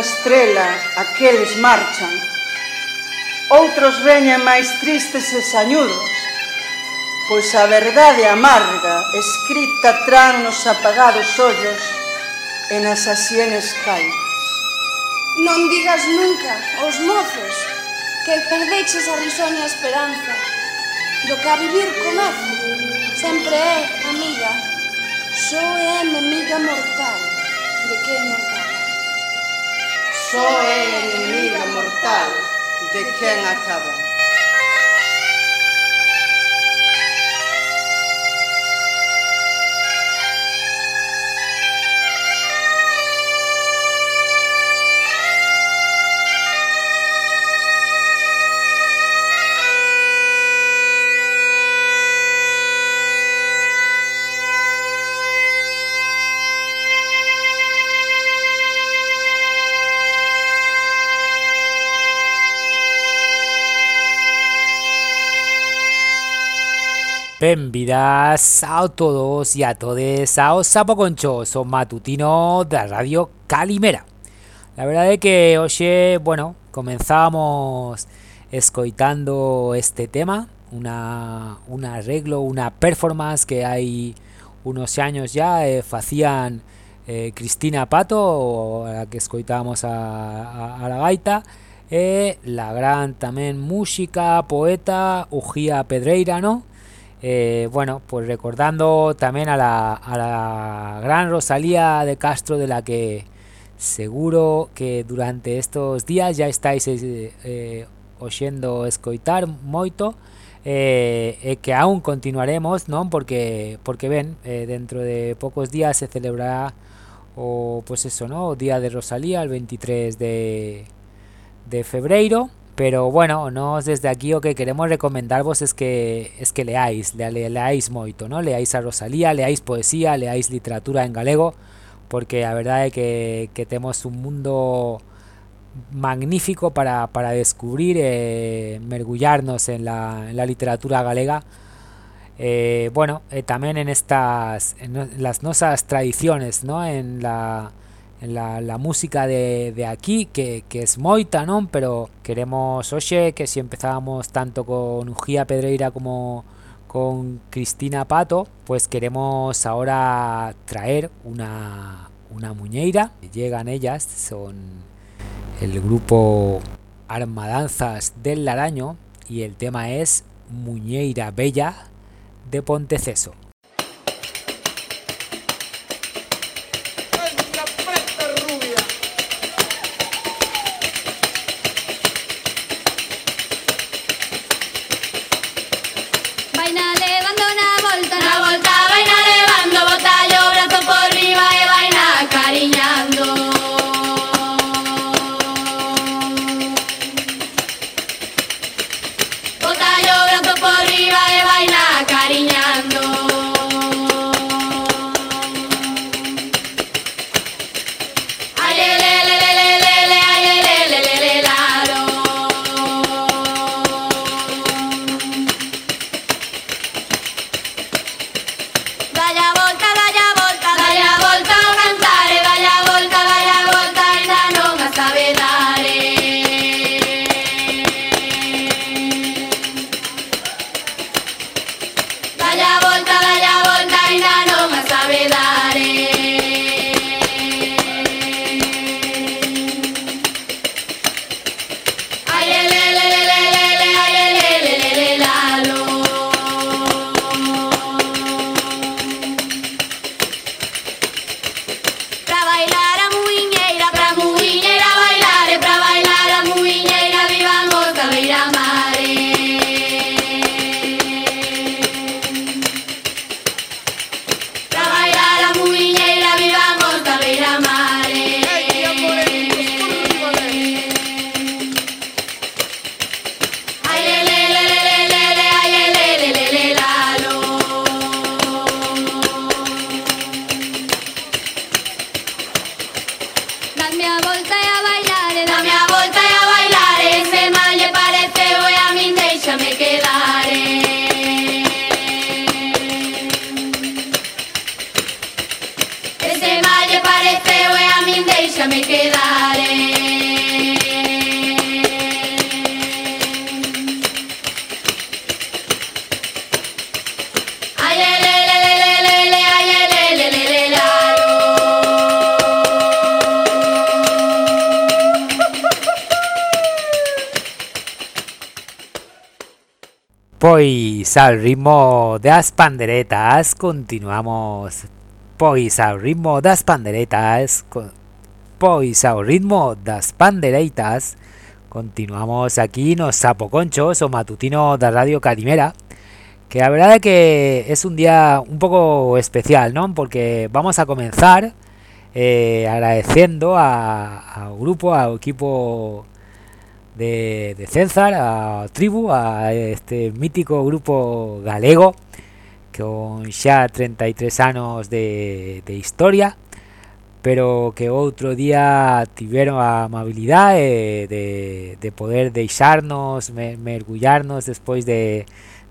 estrela, aqueles marchan. Outros veñen máis tristes e sañudos, pois a verdade amarga escrita tran nos apagados ollos e nas asienes caídas. Non digas nunca aos mozos que perdeches a risoña esperanza do que a vivir comezo, sempre é amiga, só é enemiga mortal de quen non Yo soy enemigo mortal de quien acaba. Benvidas a todos e a todes ao Sapoconchos, o matutino da Radio Calimera. La verdade é que hoxe, bueno, comenzamos escoitando este tema, una, un arreglo, una performance que hai unos años ya eh, facían eh, Cristina Pato, a la que escoitábamos a, a, a la gaita, e la gran tamén música, poeta, Ujía Pedreira, ¿no? Eh, bueno, pues recordando también a la, a la gran Rosalía de Castro, de la que seguro que durante estos días ya estáis eh, eh, oyendo escoitar moito eh, e que aún continuaremos, ¿no? Porque porque ven, dentro de pocos días se celebrará o pues eso, ¿no? Día de Rosalía el 23 de de febreiro pero bueno, nos desde aquí o que queremos recomendarvos es que es que leáis, le, le, leáis moito, ¿no? Leáis a Rosalía, leáis poesía, leáis literatura en galego, porque a verdade é que, temos un mundo magnífico para, para descubrir eh, mergullarnos en la, la literatura galega eh, bueno, eh, también en estas en las nosas tradiciones, ¿no? En la en la, la música de, de aquí que, que es moita, non? Pero queremos, oxe, que si empezábamos tanto con Ujía Pedreira como con Cristina Pato, pues queremos ahora traer una, una muñeira. Llegan ellas, son el grupo Armadanzas del Laraño y el tema es Muñeira Bella de Ponteceso. Al ritmo de las panderetas continuamos. Pues al ritmo de las panderetas. Pues al ritmo de las panderetas. Continuamos aquí nos sapoconchos o matutino de Radio Calimera. Que la verdad es que es un día un poco especial, ¿no? Porque vamos a comenzar eh, agradeciendo a, a grupo, a equipo de, de a Tribu, a este mítico grupo galego con xa 33 anos de, de historia pero que outro día tiveron a amabilidade de, de poder deixarnos, mergullarnos despois de,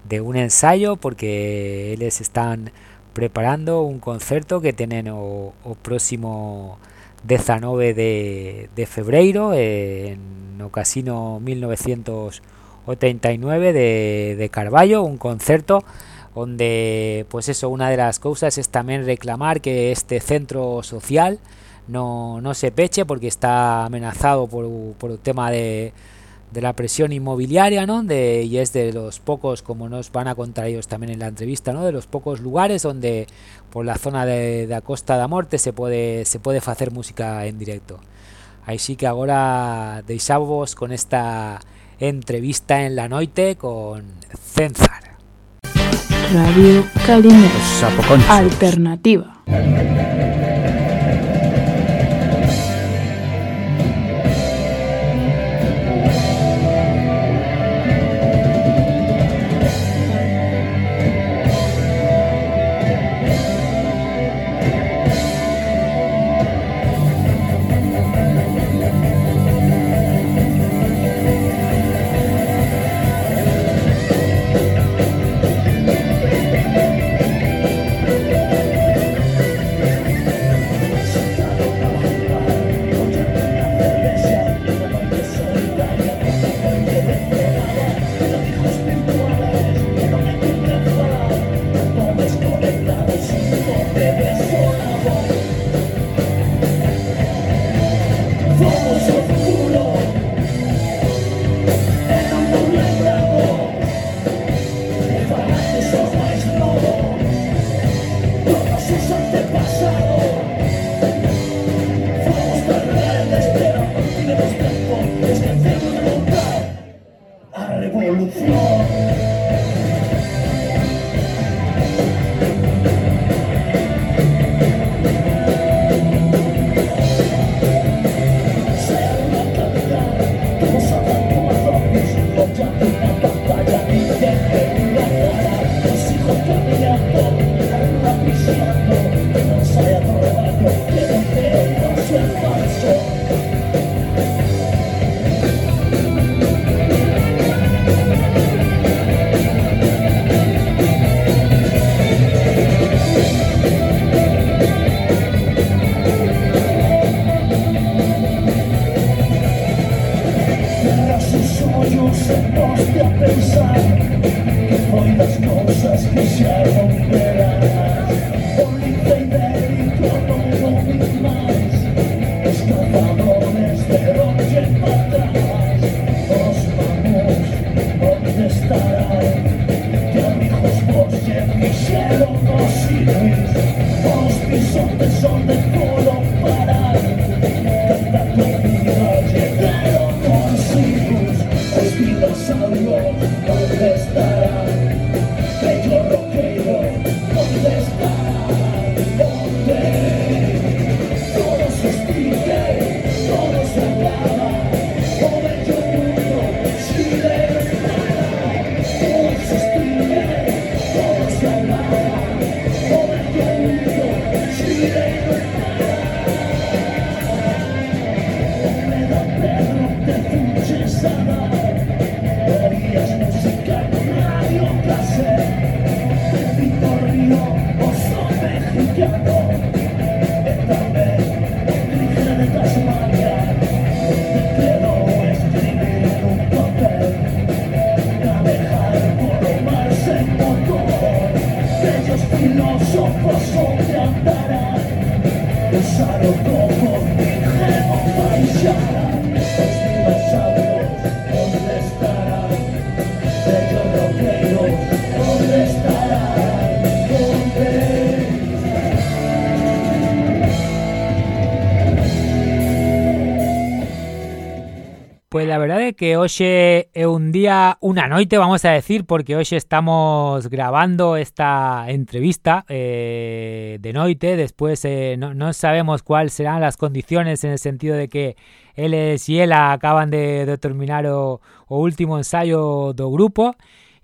de un ensayo porque eles están preparando un concerto que tenen o, o próximo 19 de, de febreiro en no Casino 1989 de, de Carballo, un concerto onde, pues eso, una de las cosas es también reclamar que este centro social no, no se peche porque está amenazado por, por el tema de, de la presión inmobiliaria, ¿no? De, y es de los pocos, como nos van a contar ellos también en la entrevista, ¿no? De los pocos lugares donde por la zona de, de la Costa da Morte se puede se puede hacer música en directo. Así que ahora deixamos con esta entrevista en la noite con Cenzar. Radio Calimera. Alternativa. Que hoxe é un día, unha noite, vamos a decir, porque hoxe estamos grabando esta entrevista eh, de noite, despois eh, non no sabemos cuáles serán as condiciones en el sentido de que eles e ela acaban de, de terminar o, último ensayo do grupo,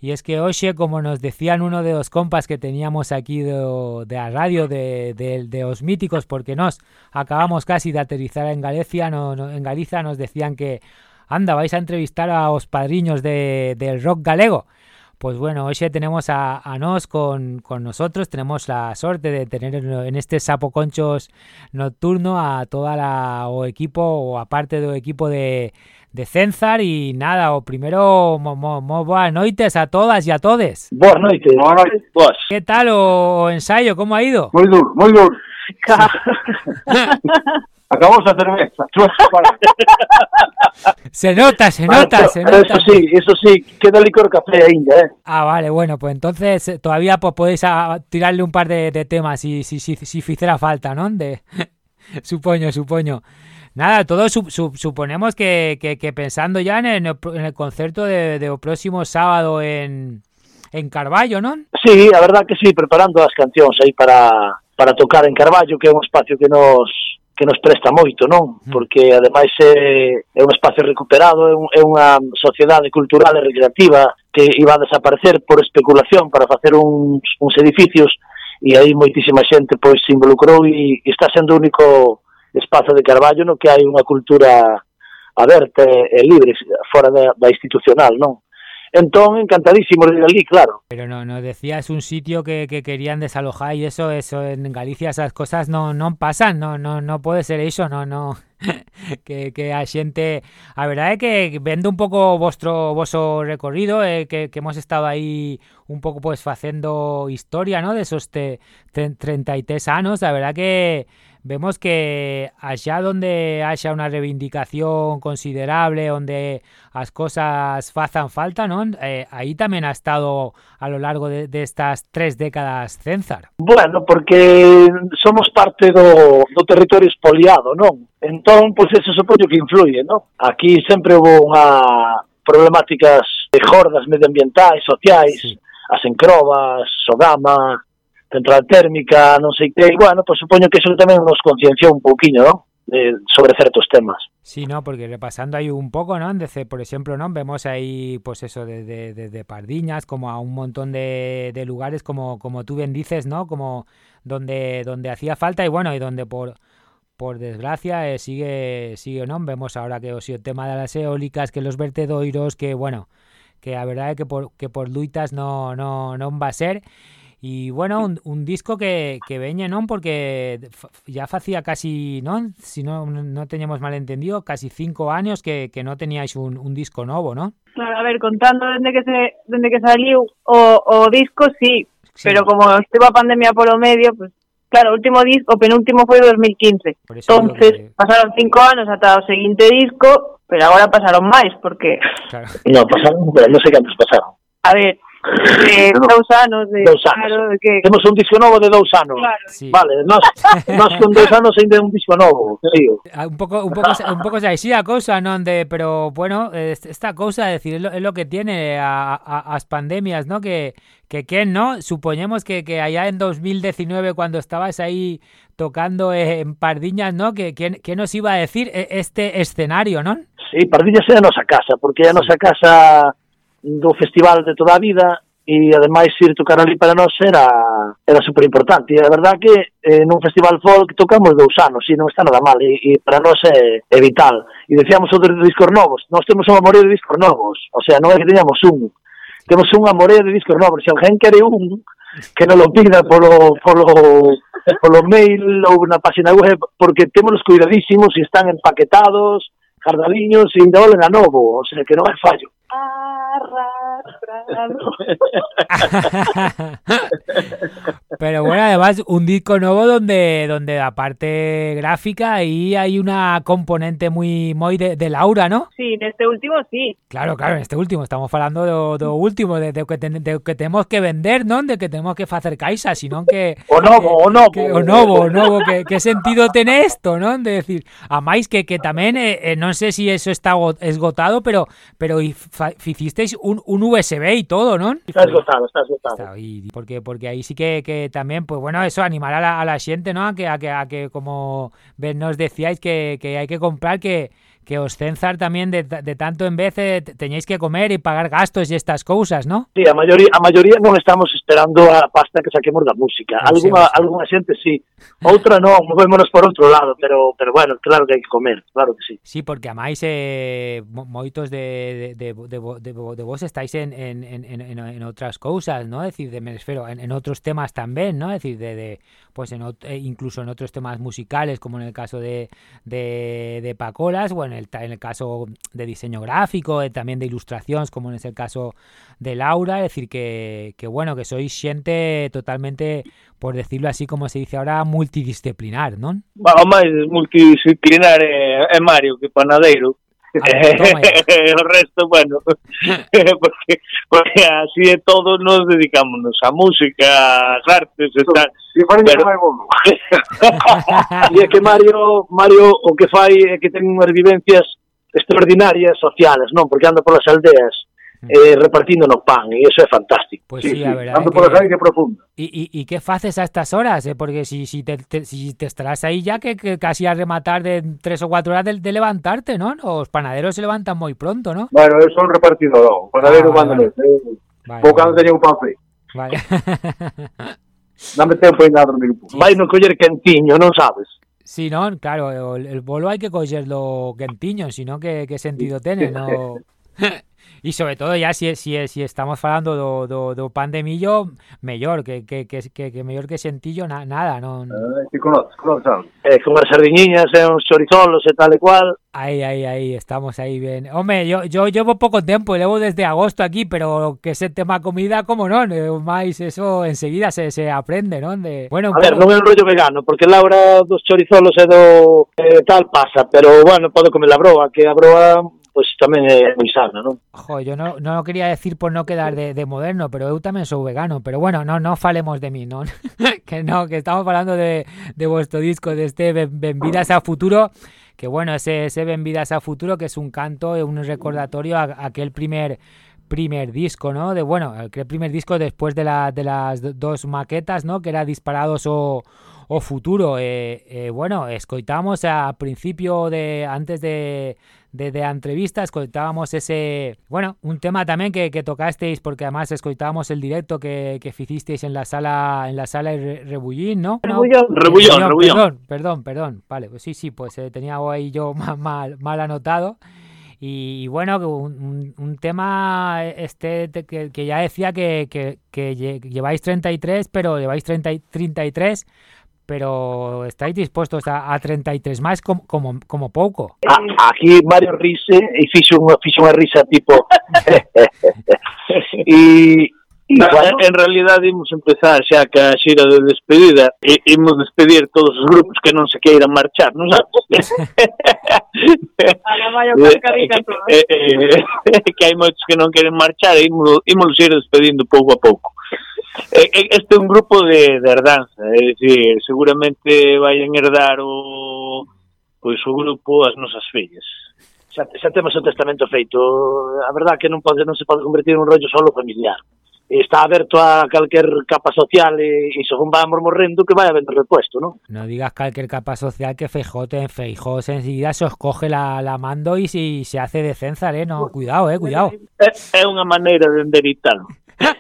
E es que hoxe, como nos decían uno de los compas que teníamos aquí de, la radio de, de, de os míticos, porque nos acabamos casi de aterrizar en Galicia, no, no, en Galiza nos decían que anda, vais a entrevistar a los padriños de, del rock galego. Pues bueno, hoy tenemos a, a nos con, con, nosotros, tenemos la suerte de tener en este Sapo Conchos nocturno a toda la o equipo o aparte do equipo de, de Cenzar y nada, o primero mo, mo, mo, boas noites a todas y a todes. Boas noites, boas noites. ¿Qué tal o, o ensayo? ¿Cómo ha ido? Moi duro, moi duro. Acabamos a cerveza. se nota, se nota, pero, se nota. Eso sí, eso sí, queda licor café ainda, eh. Ah, vale, bueno, pues entonces eh, todavía pues, podéis a, a tirarle un par de, de temas si, si, si, si hiciera falta, ¿no? De, supoño, supoño. Nada, todos su, su, suponemos que, que, que, pensando ya en el, en el concerto de, de próximo sábado en, en Carballo, ¿no? Sí, a verdad que sí, preparando as cancións aí para, para tocar en Carballo, que é un espacio que nos que nos presta moito, non? Porque ademais é, é un espacio recuperado, é, un, é unha sociedade cultural e recreativa que iba a desaparecer por especulación para facer uns, uns edificios e aí moitísima xente pois se involucrou e, e está sendo o único espazo de Carballo no que hai unha cultura aberta e libre fora da, da institucional, non? Entón, encantadísimo de allí, claro. Pero no, no decías un sitio que, que querían desalojar y eso, eso en Galicia esas cosas no, no pasan, no, no, no puede ser eso, no, no. que, que a xente a verdade é que vendo un pouco vostro voso recorrido eh, que, que hemos estado aí un pouco pues facendo historia, ¿no? de esos te, 33 anos, a verdade que vemos que allá donde haya una reivindicación considerable, onde as cosas fazan falta, non? Eh, aí tamén ha estado a lo largo de, de estas tres décadas Cenzar. Bueno, porque somos parte do, do territorio expoliado, non? Entón, pois pues, eso supoño que influye, non? Aquí sempre houve unha problemáticas de jordas medioambientais, sociais, sí. as encrobas, Sogama, central térmica, non sei que, e, bueno, pues supoño que eso tamén nos concienciou un pouquiño? De, sobre certos temas. Sí, no, porque repasando ahí un poco, ¿no? Desde, por ejemplo, ¿no? Vemos ahí, pues eso, de, de, de, de Pardiñas, como a un montón de, de lugares, como, como tú bien dices, ¿no? Como donde, donde hacía falta y bueno, y donde por, por desgracia eh, sigue, sigue, ¿no? Vemos ahora que o sea, el tema de las eólicas, que los vertedoiros, que bueno, que a verdad é que por, que por luitas no, no, non va a ser Y bueno, un, un disco que, que veñe, non? Porque ya facía casi, non? Si no, no teníamos mal entendido, casi cinco años que, que no teníais un, un disco novo, ¿no? Claro, a ver, contando desde que se desde que saliu o, o disco, sí, sí, pero como estuvo a pandemia polo medio, pues claro, o último disco, o penúltimo foi 2015. Entonces, que... pasaron cinco anos ata o seguinte disco, pero agora pasaron máis, porque... Claro. No, pasaron, pero non sei cantos pasaron. A ver, de dous anos de, dous anos. Claro, de que... Temos un disco novo de dous anos. Claro. Sí. Vale, nós, nós con dous anos ainda un disco novo. Ah, un pouco un pouco un pouco xa así a cousa, non de, pero bueno, esta cousa, decir, é lo, é lo que tiene a, a, as pandemias, ¿no? Que que que no, supoñemos que, que allá en 2019 cuando estabas ahí tocando en Pardiñas, ¿no? Que, que, que nos iba a decir este escenario, ¿no? Sí, Pardiñas é a nosa casa, porque a nosa casa do festival de toda a vida e ademais ir tocar ali para nós era era super importante. E a verdad que eh, nun festival folk tocamos dous anos e non está nada mal e, e para nós é, é vital. E decíamos outros discos novos, nós temos unha morea de discos novos, o sea, non é que teñamos un, temos unha morea de discos novos, se alguén quere un, que non lo pida polo, polo, polo mail ou na página web, porque temos cuidadísimos e están empaquetados, jardaliños e ainda olen a novo, o sea que non é fallo. arra Pero bueno, además un disco nuevo donde, donde aparte gráfica ahí hay una componente muy muy de, de Laura, ¿no? Sí, en este último sí. Claro, claro, en este último estamos hablando de, lo último, de, de, que de, que tenemos que vender, ¿no? De que tenemos que hacer caixa, sino que... O novo, o novo. Que, o novo, o novo, que, que sentido tiene esto, ¿no? De decir, a máis que, que también, eh, eh, no sé si eso está esgotado, pero, pero hicisteis un, un USB y todo, ¿no? Está esgotado, está esgotado. Está, y porque, porque ahí sí que, que también, pues bueno, eso, animar a la, a la gente, ¿no? A que, a que, a que como nos decíais, que, que hay que comprar, que, que os censar tamén de, de tanto en vez eh, teñéis que comer e pagar gastos e estas cousas, ¿no? Sí, a maioría, a maioría non estamos esperando a pasta que saquemos da música. No, alguna, sí, alguna xente sí, outra non, movémonos por outro lado, pero pero bueno, claro que hai que comer, claro que sí. Sí, porque a máis eh, moitos de, de, de, de, de, de vos estáis en, en, en, en, en outras cousas, ¿no? É dicir, de, me esfero, en, en outros temas tamén, ¿no? É dicir, de, de pues en, eh, incluso en otros temas musicales, como en el caso de, de, de Pacolas, o en el, en el caso de diseño gráfico, eh, también de ilustraciones, como en el caso de Laura. Es decir, que, que bueno, que sois gente totalmente, por decirlo así, como se dice ahora, multidisciplinar, non? Bueno, máis multidisciplinar é, é Mario que panadeiro e o resto, bueno, porque, porque así de todos nos dedicámonos a música, as artes, e tal. E pero... e é que Mario, Mario o que fai é que ten unhas vivencias extraordinarias sociales, non? Porque anda polas aldeas eh, repartindo no pan e eso é fantástico. Pues sí, sí, a verdad. Ando polas que profunda. E, e, e que faces a estas horas? Eh? Porque si, si, te, te, si te estarás aí ya que, que casi a rematar de tres ou cuatro horas de, de levantarte, ¿no? Os panaderos se levantan moi pronto, ¿no? Bueno, eu son repartidor, o panadero ah, vale, vale. Eh, vale, vale. teño un pan feito. Vale. Dame tempo ainda a dormir un pouco. Sí, Vai no coller quentiño, non sabes? Sí, non, claro, el, el bolo hai que collerlo quentiño, sino que, que sentido tene, no... y sobre todo ya si si si estamos falando do, do, do pan de millo mellor que, que, que, que, que mellor que sentillo na, nada non eh, que conoces, conoces eh, con as sardiñiñas e uns chorizolos e tal e cual Ahí, ahí, ahí, estamos ahí bien. Hombre, yo, yo llevo poco tiempo, llevo desde agosto aquí, pero que ese tema comida, como no, máis eso enseguida se, se aprende, ¿no? De, bueno, a ver, non é un rollo vegano, porque la hora dos chorizolos e do eh, tal pasa, pero bueno, podo comer la broa, que a broa pues tamén é moi sana, non? Jo, yo no, no quería decir por no quedar de, de moderno, pero eu tamén sou vegano, pero bueno, no no falemos de mí, non? que no, que estamos falando de, de vuestro disco, de este Benvidas a Futuro, que bueno, ese, ese Benvidas a Futuro, que es un canto, un recordatorio a, a aquel primer primer disco, ¿no? De bueno, el primer disco después de, la, de las dos maquetas, ¿no? Que era Disparados o, o Futuro. Eh, eh, bueno, escoitamos a principio de antes de de, de entrevista escoitábamos ese, bueno, un tema también que, que tocasteis porque además escoitábamos el directo que, que hicisteis en la sala en la sala de Rebullín, ¿no? Rebullón, Rebullón, Rebullón. Perdón, perdón, perdón, vale, pues sí, sí, pues eh, tenía ahí yo mal, mal, mal anotado. Y, bueno, un, un, tema este que, que ya decía que, que, que, lleváis 33, pero lleváis 30, 33 pero estáis dispuestos a, a 33 máis como, como, como pouco. A, aquí Mario rise e fixo unha, fixo unha risa tipo... e, Na, bueno, en realidad imos empezar xa que a xira de despedida e imos despedir todos os grupos que non se queiran marchar, non sabes? Eh, eh, eh, que hai moitos que non queren marchar e imos, imos ir despedindo pouco a pouco. Eh, eh, este é un grupo de, de herdanza, é dicir, seguramente vayan herdar o pois o grupo as nosas fillas. Xa, xa temos o testamento feito. A verdad que non pode non se pode convertir en un rollo solo familiar. Está aberto a calquer capa social e, e según vamos morrendo que vai habendo repuesto, non? Non digas calquer capa social que feijote en Feijó enseguida se os coge la, la mando e si se hace de cenzar, eh? No, cuidado, eh, cuidado. É, é unha maneira de enderitalo. Pues,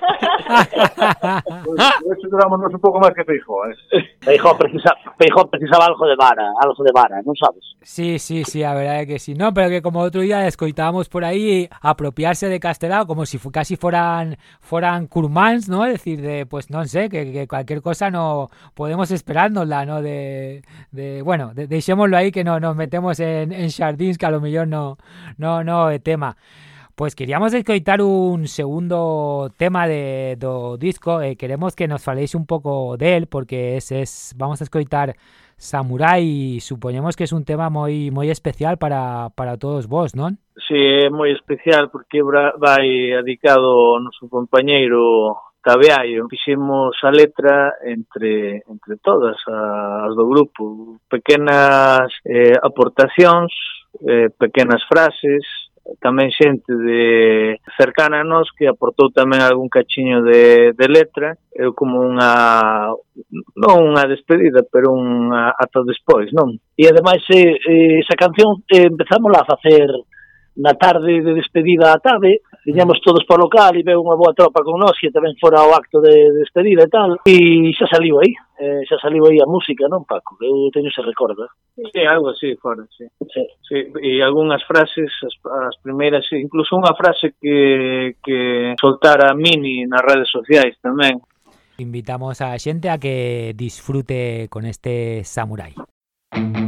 eso durámonos un pouco máis que Feijó, eh? Feijó, precisa, Feijó precisaba algo de vara, algo de vara, non sabes? Sí, sí, sí, a verdade que sí. No, pero que como outro día escoitábamos por aí apropiarse de Castelao como si casi foran foran curmans, ¿no? Es decir, de, pues non sé, que, que cualquier cosa no podemos esperándola, ¿no? De, de bueno, de, deixémoslo aí que no nos metemos en, en xardins que a lo mellor no, no, no tema. Pois queríamos escoitar un segundo tema de, do disco e queremos que nos faléis un pouco del porque es, es vamos a escoitar Samurai, supoñemos que es un tema moi moi especial para, para todos vos, non? Si, sí, é moi especial porque vai adicado ao noso compañeiro Cabeallo. Fixemos a letra entre, entre todas as do grupo. Pequenas eh, aportacións, eh, pequenas frases, tamén xente de cercana a nós que aportou tamén algún cachiño de, de letra, eu como unha non unha despedida, pero unha ata despois, non? E ademais eh, eh esa canción eh, a facer na tarde de despedida a tarde, viñamos todos para o local e veu unha boa tropa con nós que tamén fora o acto de, de despedida e tal e xa saliu aí eh, xa saliu aí a música, non Paco? Eu teño se recorda eh. Sí, algo así fora, sí. sí. sí. E algunhas frases, as, as primeiras, sí. incluso unha frase que, que soltara Mini nas redes sociais tamén. Invitamos a xente a que disfrute con este Samurai. Música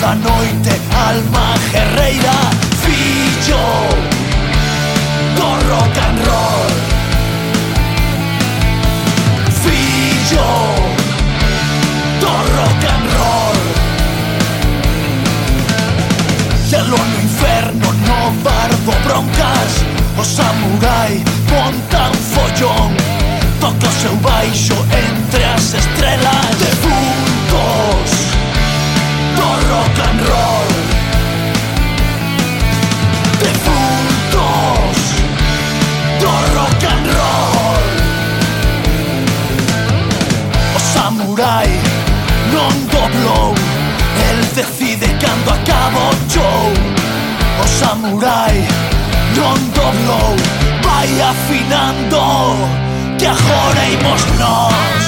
Alma da noite, alma guerreira Fillo do rock and roll. Fillo do rock and roll. Xelo no inferno no barbo broncas. O samurai monta un follón. Toca o seu baixo entre as estrelas Defuntos do rock and roll. Defuntos do rock and roll. O samurai non doblou El decide cando acaba o show O samurai non doblou Vai afinando que agora imos nós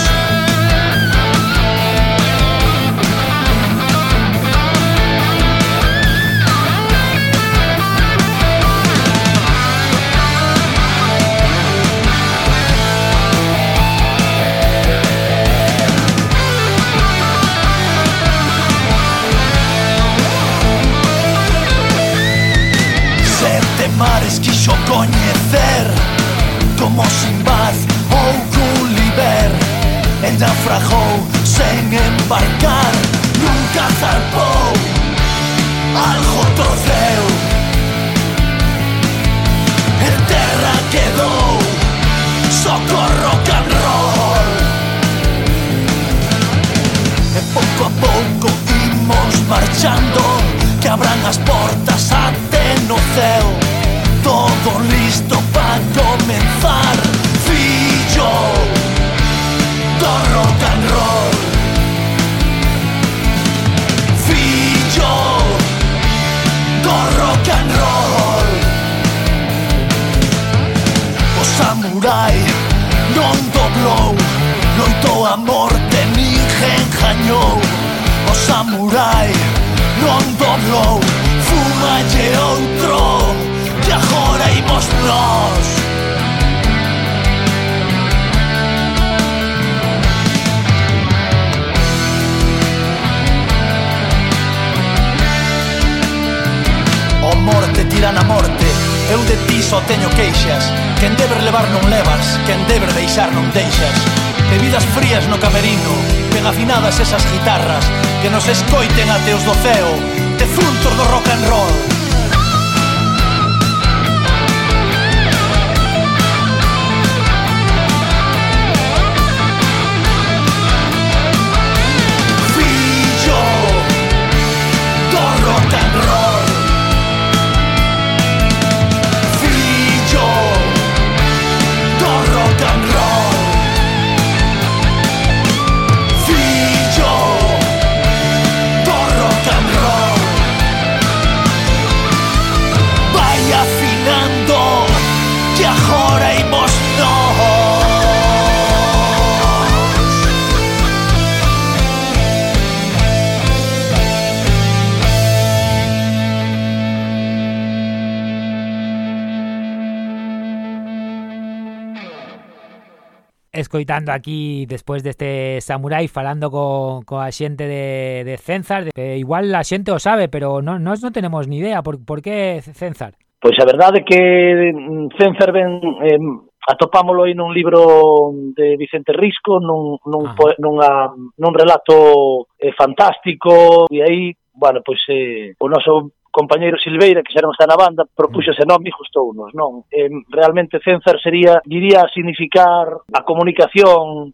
escoitando aquí despois deste Samurai falando co, coa xente de, de Cenzar. De, igual a xente o sabe, pero non, nós non tenemos ni idea. Por, por que Cenzar? Pois a verdade é que mm, Cenzar ben... Eh, atopámolo aí nun libro de Vicente Risco, nun, nun, po, nunha, nun relato eh, fantástico, e aí, bueno, pois eh, o noso compañeiro Silveira, que xa non está na banda, propuxo ese nome e gustounos, non? Eh, realmente Cenzar sería, diría, significar a comunicación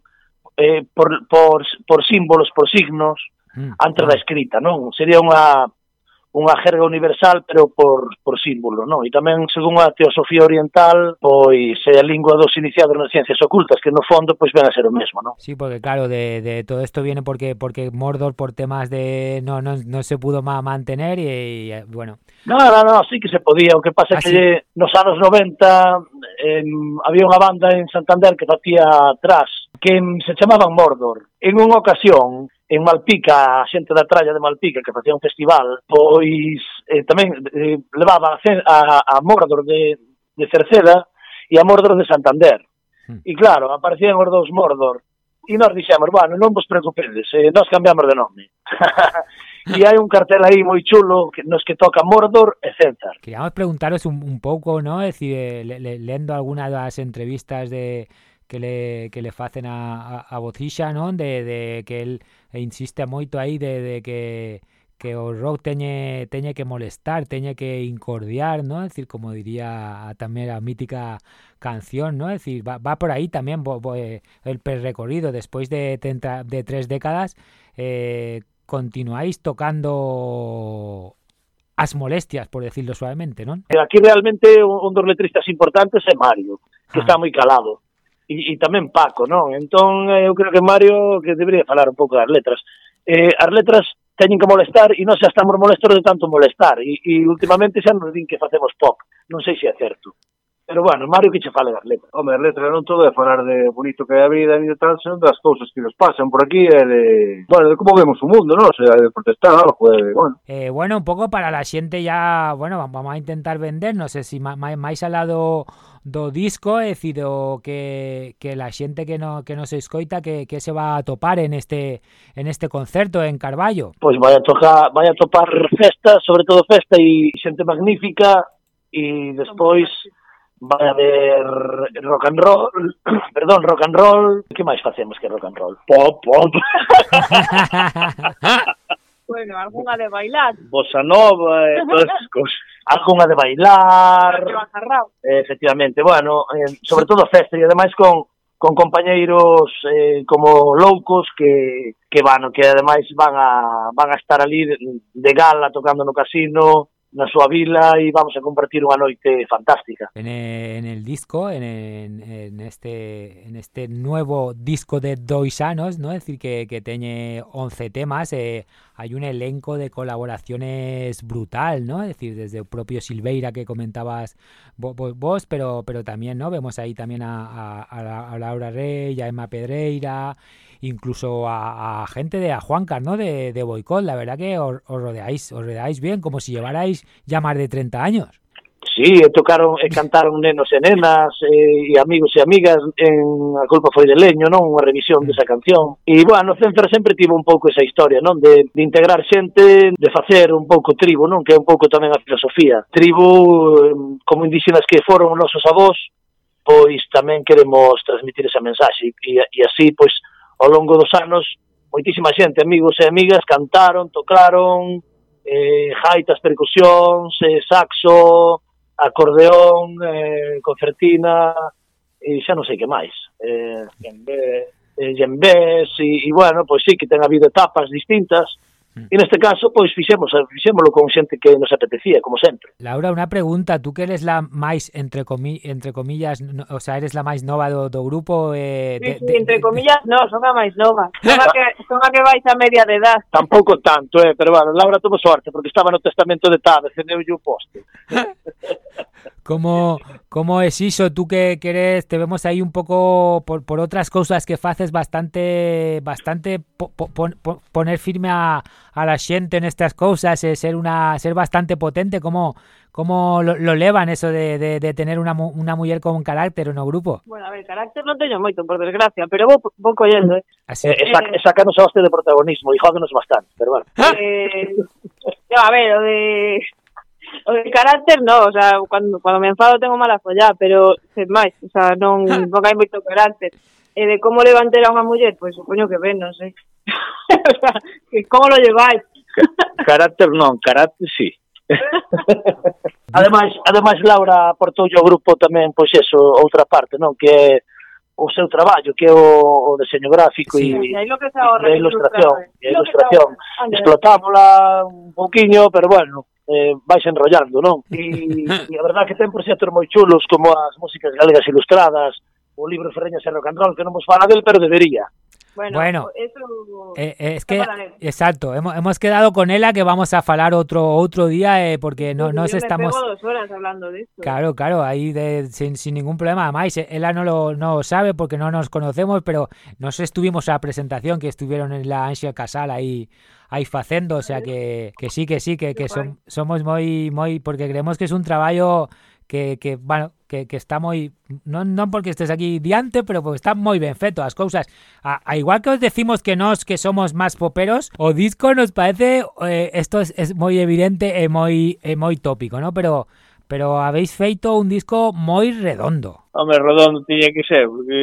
eh, por, por, por símbolos, por signos, mm. antes da escrita, non? Sería unha unha jerga universal, pero por, por símbolo, non? E tamén, según a teosofía oriental, pois é a lingua dos iniciados nas ciencias ocultas, que no fondo pois ven a ser o mesmo, non? Sí, porque claro, de, de todo isto viene porque porque Mordor por temas de no no, no se pudo má mantener e, eh, bueno. No, no, no, sí que se podía, o que pasa ah, que nos anos 90 eh, había unha banda en Santander que facía atrás que se chamaban Mordor. En unha ocasión en Malpica, a xente da tralla de Malpica que facía un festival, pois eh, tamén eh, levaba a, a, a Mordor de, de Cerceda e a Mordor de Santander. Hmm. E claro, aparecían os dous Mordor. E nós dixemos, bueno, non vos preocupedes, eh, nós cambiamos de nome. e hai un cartel aí moi chulo que, nos que toca Mordor e Cenzar. queríamos preguntaros un, un pouco, ¿no? Es decir, eh, le, le, lendo algunas das entrevistas de que le que le facen a, a, a Bocixa, ¿no? De, de que e insiste moito aí de, de que que o rock teñe teñe que molestar, teñe que incordiar, ¿no? É dicir, como diría tamén a mítica canción, ¿no? É dicir, va, va por aí tamén bo, bo, eh, el percorrido despois de tenta, de tres décadas eh, continuáis tocando as molestias, por decirlo suavemente, non? Eh, aquí realmente un dos letristas importantes é Mario, que ah. está moi calado e, e tamén Paco, non? Entón, eh, eu creo que Mario que debería falar un pouco das letras. Eh, as letras teñen que molestar e non xa estamos molestos de tanto molestar e, e últimamente xa nos din que facemos pop. Non sei se é certo. Pero bueno, Mario que che fale das letras. Home, as letras non todo é falar de bonito que é a vida e tal, senón das cousas que nos pasan por aquí e de, bueno, de como vemos o mundo, non? O sea, de protestar algo, de, bueno. Eh, bueno, un pouco para la xente ya, bueno, vamos a intentar vender, non sei sé si se máis, al lado do disco, é dicir, o que, que la xente que no que nos escoita que, que se va a topar en este en este concerto en Carballo. Pois pues vai a tocar, vai a topar festa, sobre todo festa e xente magnífica e despois vai haber rock and roll, perdón, rock and roll, que máis facemos que rock and roll? Pop, pop. bueno, algunha de bailar. Bossa nova e todas as cousas. Algunha de bailar. Efectivamente, bueno, eh, sobre todo festa e ademais con con compañeiros eh, como loucos que que van, que ademais van a van a estar ali de, de gala tocando no casino, na súa vila e vamos a compartir unha noite fantástica. En, en el disco, en, en, este en este nuevo disco de dois anos, ¿no? Decir, que, que teñe 11 temas, eh, hay un elenco de colaboraciones brutal, ¿no? Decir, desde el propio Silveira que comentabas vos, vos pero, pero también, ¿no? Vemos ahí también a, a, a Laura Rey, a Emma Pedreira, incluso a, a gente de a Juancar, ¿no? De, de boicot, la verdad que os, os, rodeáis, os rodeáis bien, como si llevarais ya más de 30 años. Sí, tocaron e cantaron nenos e nenas eh, e, e amigos e amigas en A culpa foi de leño, non? Unha revisión desa canción. E, bueno, Cenfer sempre tivo un pouco esa historia, non? De, de integrar xente, de facer un pouco tribo, non? Que é un pouco tamén a filosofía. Tribo, como indígenas que foron nosos avós, pois tamén queremos transmitir esa mensaxe e, e así, pois, ao longo dos anos moitísima xente, amigos e amigas, cantaron, tocaron, eh, jaitas, percusións, eh, saxo, acordeón, eh, concertina, e xa non sei que máis. Eh, eh, yembés, e, e bueno, pois sí que ten habido etapas distintas, Mm. E neste caso, pois fixemos, fixémolo con xente que nos apetecía, como sempre. Laura, unha pregunta, tú que eres la máis entre comi entre comillas, no, o sea, eres la máis nova do, do grupo eh de, sí, sí, entre comillas, de... no, son a máis nova. Son a que son a que vais a media de edad. Tampouco tanto, eh, pero bueno, Laura tuvo sorte porque estaba no testamento de Tade, cedeu o poste. ¿Cómo, ¿Cómo es iso? Tú que quieres, te vemos ahí un poco por, por otras cosas que haces bastante bastante po, po, po, poner firme a, a la xente en estas cosas, eh, ser una ser bastante potente, ¿cómo, cómo lo, lo levan eso de, de, de tener una, una muller con carácter no grupo? Bueno, a ver, carácter non teño moito, por desgracia, pero vou, vou collendo, eh. Así. Eh, sac, eh, sacanos a hoste de protagonismo e jódenos bastante, pero bueno. Eh, a ver, o de o de carácter non, o sea, cuando, cuando me enfado tengo mala follá, pero sen máis, o sea, non, non hai moito carácter. E de como levantar a unha muller, pois pues, supoño que ben, non sei. o sea, que como lo lleváis. carácter non, carácter sí. ademais, ademais Laura aportou o grupo tamén, pois eso, outra parte, non, que é o seu traballo, que é o, o deseño gráfico sí. e, e, e a ilustración, e a ilustración. Explotámola un pouquiño, pero bueno, eh, vais enrollando, non? E, e a verdad que ten proxectos moi chulos como as músicas galegas ilustradas, o libro Ferreñas e Rock and Roll, que non vos fala del, pero debería. Bueno, bueno eso eh, eh, es que exacto, hemos, hemos quedado con ella que vamos a falar otro otro día eh, porque no nos estamos dos horas hablando de esto. Claro, claro, ahí de, sin, sin ningún problema. Además, ella no lo no sabe porque no nos conocemos, pero nos estuvimos a la presentación que estuvieron en la Ansia Casal ahí ahí facendo, o sea que, que sí, que sí, que, que son, somos moi moi porque creemos que es un traballo que, que bueno, que, que está moi non, non porque estés aquí diante, pero porque está moi ben feto as cousas. A, a igual que os decimos que nós que somos máis poperos, o disco nos parece eh, esto es, es moi evidente e moi e moi tópico, ¿no? Pero pero habéis feito un disco moi redondo. Home, redondo tiña que ser, porque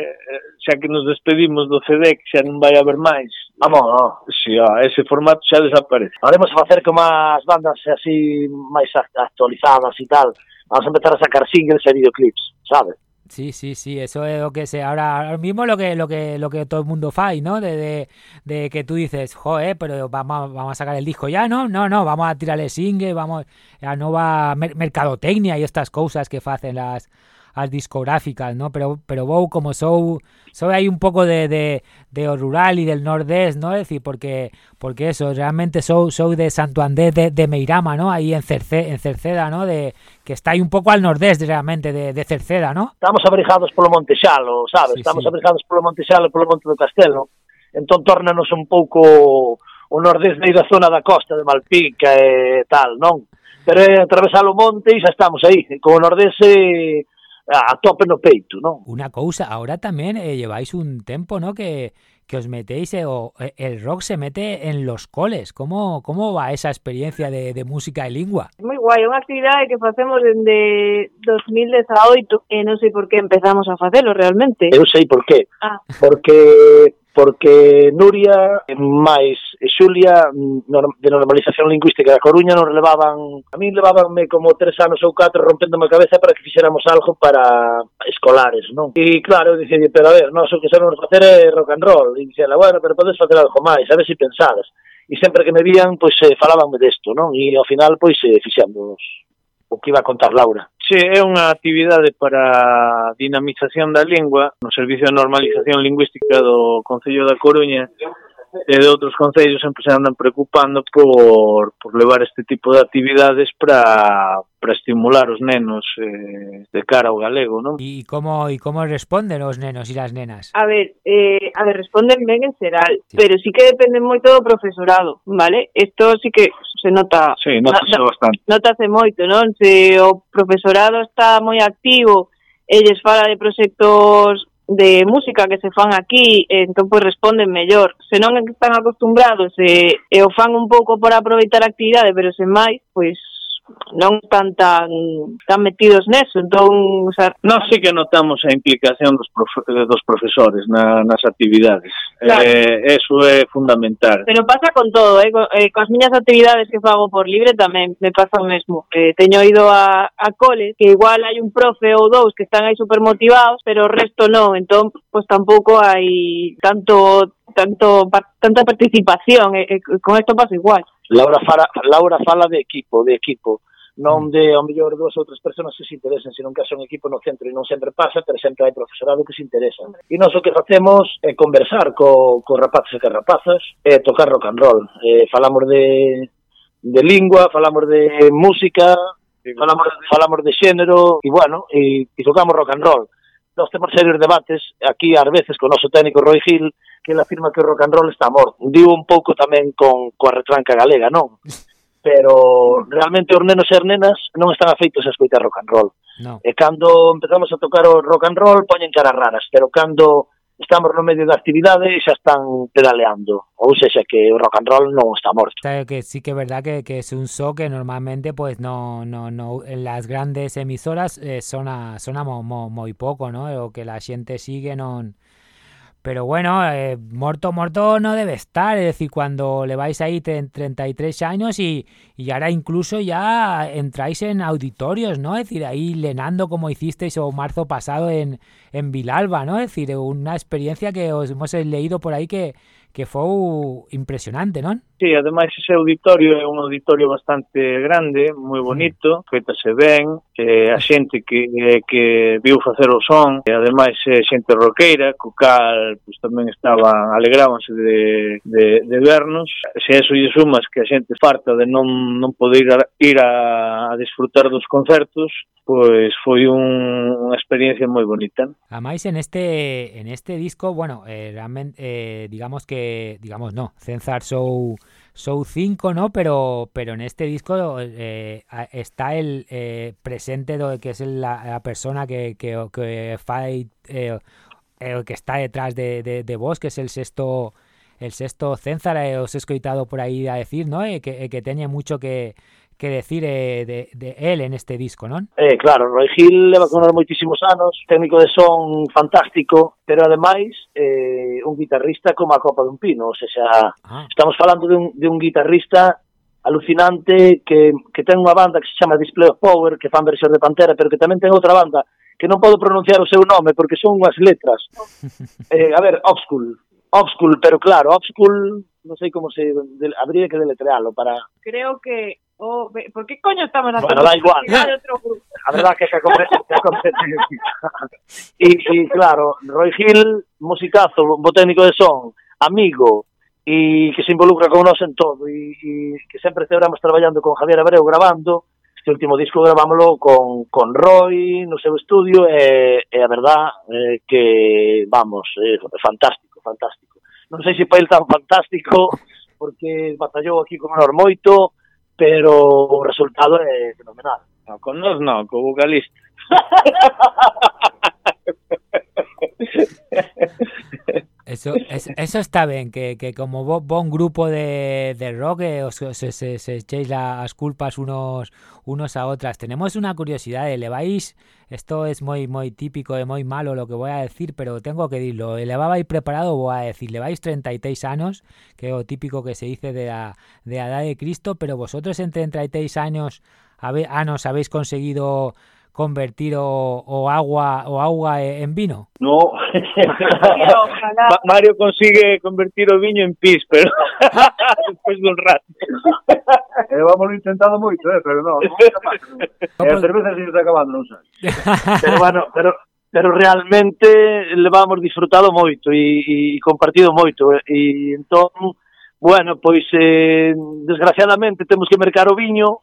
eh, xa que nos despedimos do CD, que xa non vai haber máis. Vamos, no. Si, ó, ese formato xa desaparece. Podemos facer como as bandas así máis actualizadas e tal, Vamos a empezar a sacar singles e videoclips, sabes? Sí, sí, sí, eso es lo que sé. Ahora, ahora mismo lo que lo que lo que todo el mundo fae, ¿no? De, de, que tú dices, joder, pero vamos, vamos a sacar el disco ya, ¿no? No, no, vamos a tirarle single, vamos a mer mercadotecnia y estas cosas que hacen las as discográficas, ¿no? Pero pero vou como sou sou aí un pouco de, de, de o rural e del nordés, ¿no? Es decir, porque porque eso, realmente sou sou de Santo Andés de, de Meirama, ¿no? Aí en Cerce, en Cerceda, ¿no? De que está aí un pouco al nordés realmente de, de Cerceda, ¿no? Estamos abrigados polo Monte Xalo, sabes? Sí, Estamos sí. abrigados polo Monte Xalo e polo Monte do Castelo. Entón tórnanos un pouco o nordés de da zona da costa de Malpica e tal, non? Pero é atravesar o monte e xa estamos aí. Con o nordés eh, a tope no peito, non? Una cousa, ahora tamén eh, lleváis un tempo, ¿no? Que, que os metéis, eh, o eh, el rock se mete en los coles. Como, como va esa experiencia de, de música e lingua? Moi guai, unha actividade que facemos dende 2018 e non sei por que empezamos a facelo realmente. Eu sei por qué. Ah. Porque porque Nuria máis Xulia de normalización lingüística da Coruña non relevaban, a min levábanme como tres anos ou catro rompéndome a cabeza para que fixéramos algo para escolares, non? E claro, eu dicía, pero a ver, nós o que sabemos facer é rock and roll, e dicía, bueno, pero podes facer algo máis, a ver se si pensadas. E sempre que me vían, pois eh, falabanme desto, non? E ao final, pois, eh, fixamos o que iba a contar Laura. Sí, é unha actividade para dinamización da lingua no Servicio de Normalización Lingüística do Concello da Coruña e de outros concellos sempre se andan preocupando por, por levar este tipo de actividades para para estimular os nenos eh, de cara ao galego, non? E como e como responden os nenos e as nenas? A ver, eh, a ver, responden ben en xeral, sí. pero sí que depende moito do profesorado, vale? Isto sí que se nota... Sí, notase no, bastante. Notase moito, non? Se o profesorado está moi activo, elles fala de proxectos de música que se fan aquí, entón pois responden mellor. Se non están acostumbrados e, e o fan un pouco para aproveitar a actividade, pero sen máis, pois non están tan tan metidos neso, entón, o sea... nós sí que notamos a implicación dos profe eh, dos profesores na nas actividades. Claro. Eh, eso é fundamental. Pero pasa con todo, eh, co, eh coas miñas actividades que fago por libre tamén me pasa o mesmo. Eh, teño ido a a cole, que igual hai un profe ou dous que están aí super motivados, pero o resto non, entón pois pues, tampouco hai tanto tanto tanta participación, eh, eh, con isto pasa igual. Laura, fala, Laura fala de equipo, de equipo, non mm. de ao mellor dúas ou tres persoas que se interesen, senón que haxa un equipo no centro e non sempre pasa, pero sempre hai profesorado que se interesa. E nós o que facemos é conversar co, co rapaces e rapazas e tocar rock and roll. Eh, falamos de, de lingua, falamos de música, falamos, falamos de xénero e bueno, e, e tocamos rock and roll. Nós temos serios debates aquí ás veces con o noso técnico Roy Hill, que ele afirma que o rock and roll está morto. Diu un pouco tamén con coa retranca galega, non? Pero realmente os nenos e as nenas non están afeitos a escoitar rock and roll. No. E cando empezamos a tocar o rock and roll poñen caras raras, pero cando estamos no medio da actividade xa están pedaleando. Ou sexa que o rock and roll non está morto. Claro que sí que é verdad que, que es un so que normalmente pues no no no en las grandes emisoras eh, sona sona mo, mo, moi pouco, ¿no? O que la xente sigue non pero bueno, eh, muerto, muerto no debe estar. Es decir, cuando le vais ahí 33 años y, y ahora incluso ya entráis en auditorios, ¿no? Es decir, ahí lenando como hicisteis o marzo pasado en, en Vilalba, ¿no? Es decir, una experiencia que os hemos leído por ahí que, que foi impresionante, non? Sí, ademais ese auditorio é un auditorio bastante grande, moi bonito, feitase ben, eh, a xente que, que viu facer o son, e ademais é xente roqueira, co cal pues, tamén estaban, alegrábanse de, de, de vernos. Se eso lle sumas que a xente farta de non, non poder ir a, ir a, a disfrutar dos concertos, pois foi un, unha experiencia moi bonita. Ademais en este en este disco, bueno, eh, realmente eh, digamos que digamos no, Censar Show Show 5, ¿no? Pero pero en este disco eh, está el eh, presente que es la, persona que que fai eh, eh, que está detrás de, de, vos, que es el sexto el sexto Cenzar, eh, os he escoitado por aí a decir, ¿no? Eh, que, que teñe mucho que que decir eh, de, de, él en este disco, non? Eh, claro, Roy Hill leva con nós moitísimos anos, técnico de son fantástico, pero ademais eh, un guitarrista como a copa dun pino, o sea, ah. estamos falando de un, de un guitarrista alucinante que, que ten unha banda que se chama Display of Power, que fan versión de Pantera, pero que tamén ten outra banda que non podo pronunciar o seu nome porque son unhas letras. eh, a ver, Obscul, Obscul, pero claro, Obscul, non sei como se de, habría que deletrealo para Creo que Oh, por que coño estamos a Bueno, da igual. A verdad que se acontece. e, claro, Roy Hill, musicazo, botécnico de son, amigo, e que se involucra con nós en todo e, e que sempre celebramos traballando con Javier Abreu gravando este último disco gravámoslo con, con Roy no seu estudio e, e a verdad eh, que vamos, é fantástico, fantástico non sei se para el tan fantástico porque batallou aquí con nós moito pero o resultado é fenomenal. No, con nós non, co vocalista. Eso, eso está bien, que, que como vos, un grupo de, de rock eh, os, se, se, echéis las culpas unos unos a otras. Tenemos una curiosidad, ¿le vais? Esto es muy muy típico y muy malo lo que voy a decir, pero tengo que decirlo. ¿Elevabais preparado? Voy a decir, le vais 36 años, que es lo típico que se dice de la, de la edad de Cristo, pero vosotros en 36 años, años habéis conseguido convertir o, o agua o auga en vino? No, Ojalá. Mario consigue convertir o viño en pis, pero despois dun rato. Eh, vamos intentando moito, eh, pero non. no. eh, a cerveza se está acabando, non sei. pero bueno, pero pero realmente levamos disfrutado moito e, e compartido moito eh. e entón, bueno, pois eh, desgraciadamente temos que mercar o viño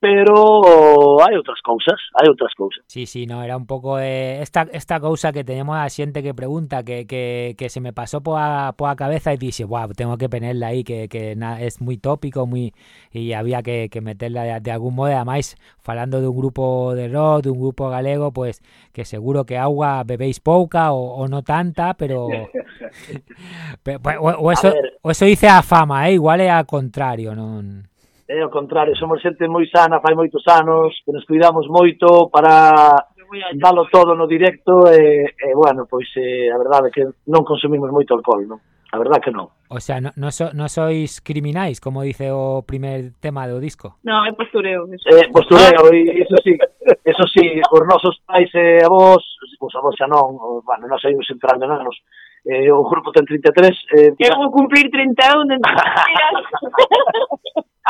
pero hai outras cousas, hai outras cousas. Sí, sí, no, era un pouco eh, esta esta cousa que teñemos a xente que pregunta que, que, que se me pasó por a, por a cabeza e dixe, "Wow, tengo que ponerla aí que que na, es moi tópico, moi e había que, que meterla de, de algún modo, ademais falando de un grupo de rock, de un grupo galego, pues que seguro que agua bebéis pouca o, o no tanta, pero, pero o, o eso o eso dice a fama, eh, igual é a contrario, non É ao contrario, somos xente moi sana, fai moitos anos, que nos cuidamos moito para dalo todo no directo e, e bueno, pois eh, a verdade é que non consumimos moito alcohol, non? A verdade que non. O sea, non no so, no sois criminais, como dice o primer tema do disco. Non, é postureo. Eso. Eh, postureo, e iso sí, eso sí, os nosos pais e eh, avós, pois pues, avós xa non, bueno, non saímos entrando anos eh, o grupo ten 33. Eh, eu vou cumplir 31 dentro de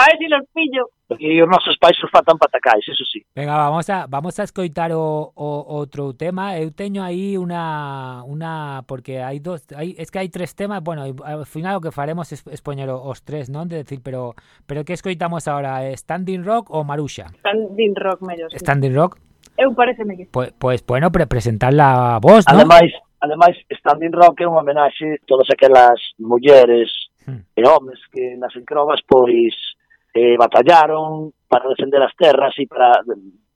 A ver si los pillo. E os nosos pais os fatan patacais, eso sí. Venga, vamos a vamos a escoitar o, o outro tema. Eu teño aí unha unha porque hai dos, hai es que hai tres temas, bueno, ao final o que faremos es, es poñer os tres, non? De decir, pero pero que escoitamos agora? Eh, Standing Rock ou Maruxa? Standing Rock mellor. Sí. Standing Rock? Eu pareceme que. Pois, pues, pues, bueno, pre presentar la voz, non? Ademais, Ademais, Standing Rock é unha homenaxe a todas aquelas mulleres hmm. e homes que nas encrobas pois eh, batallaron para defender as terras e para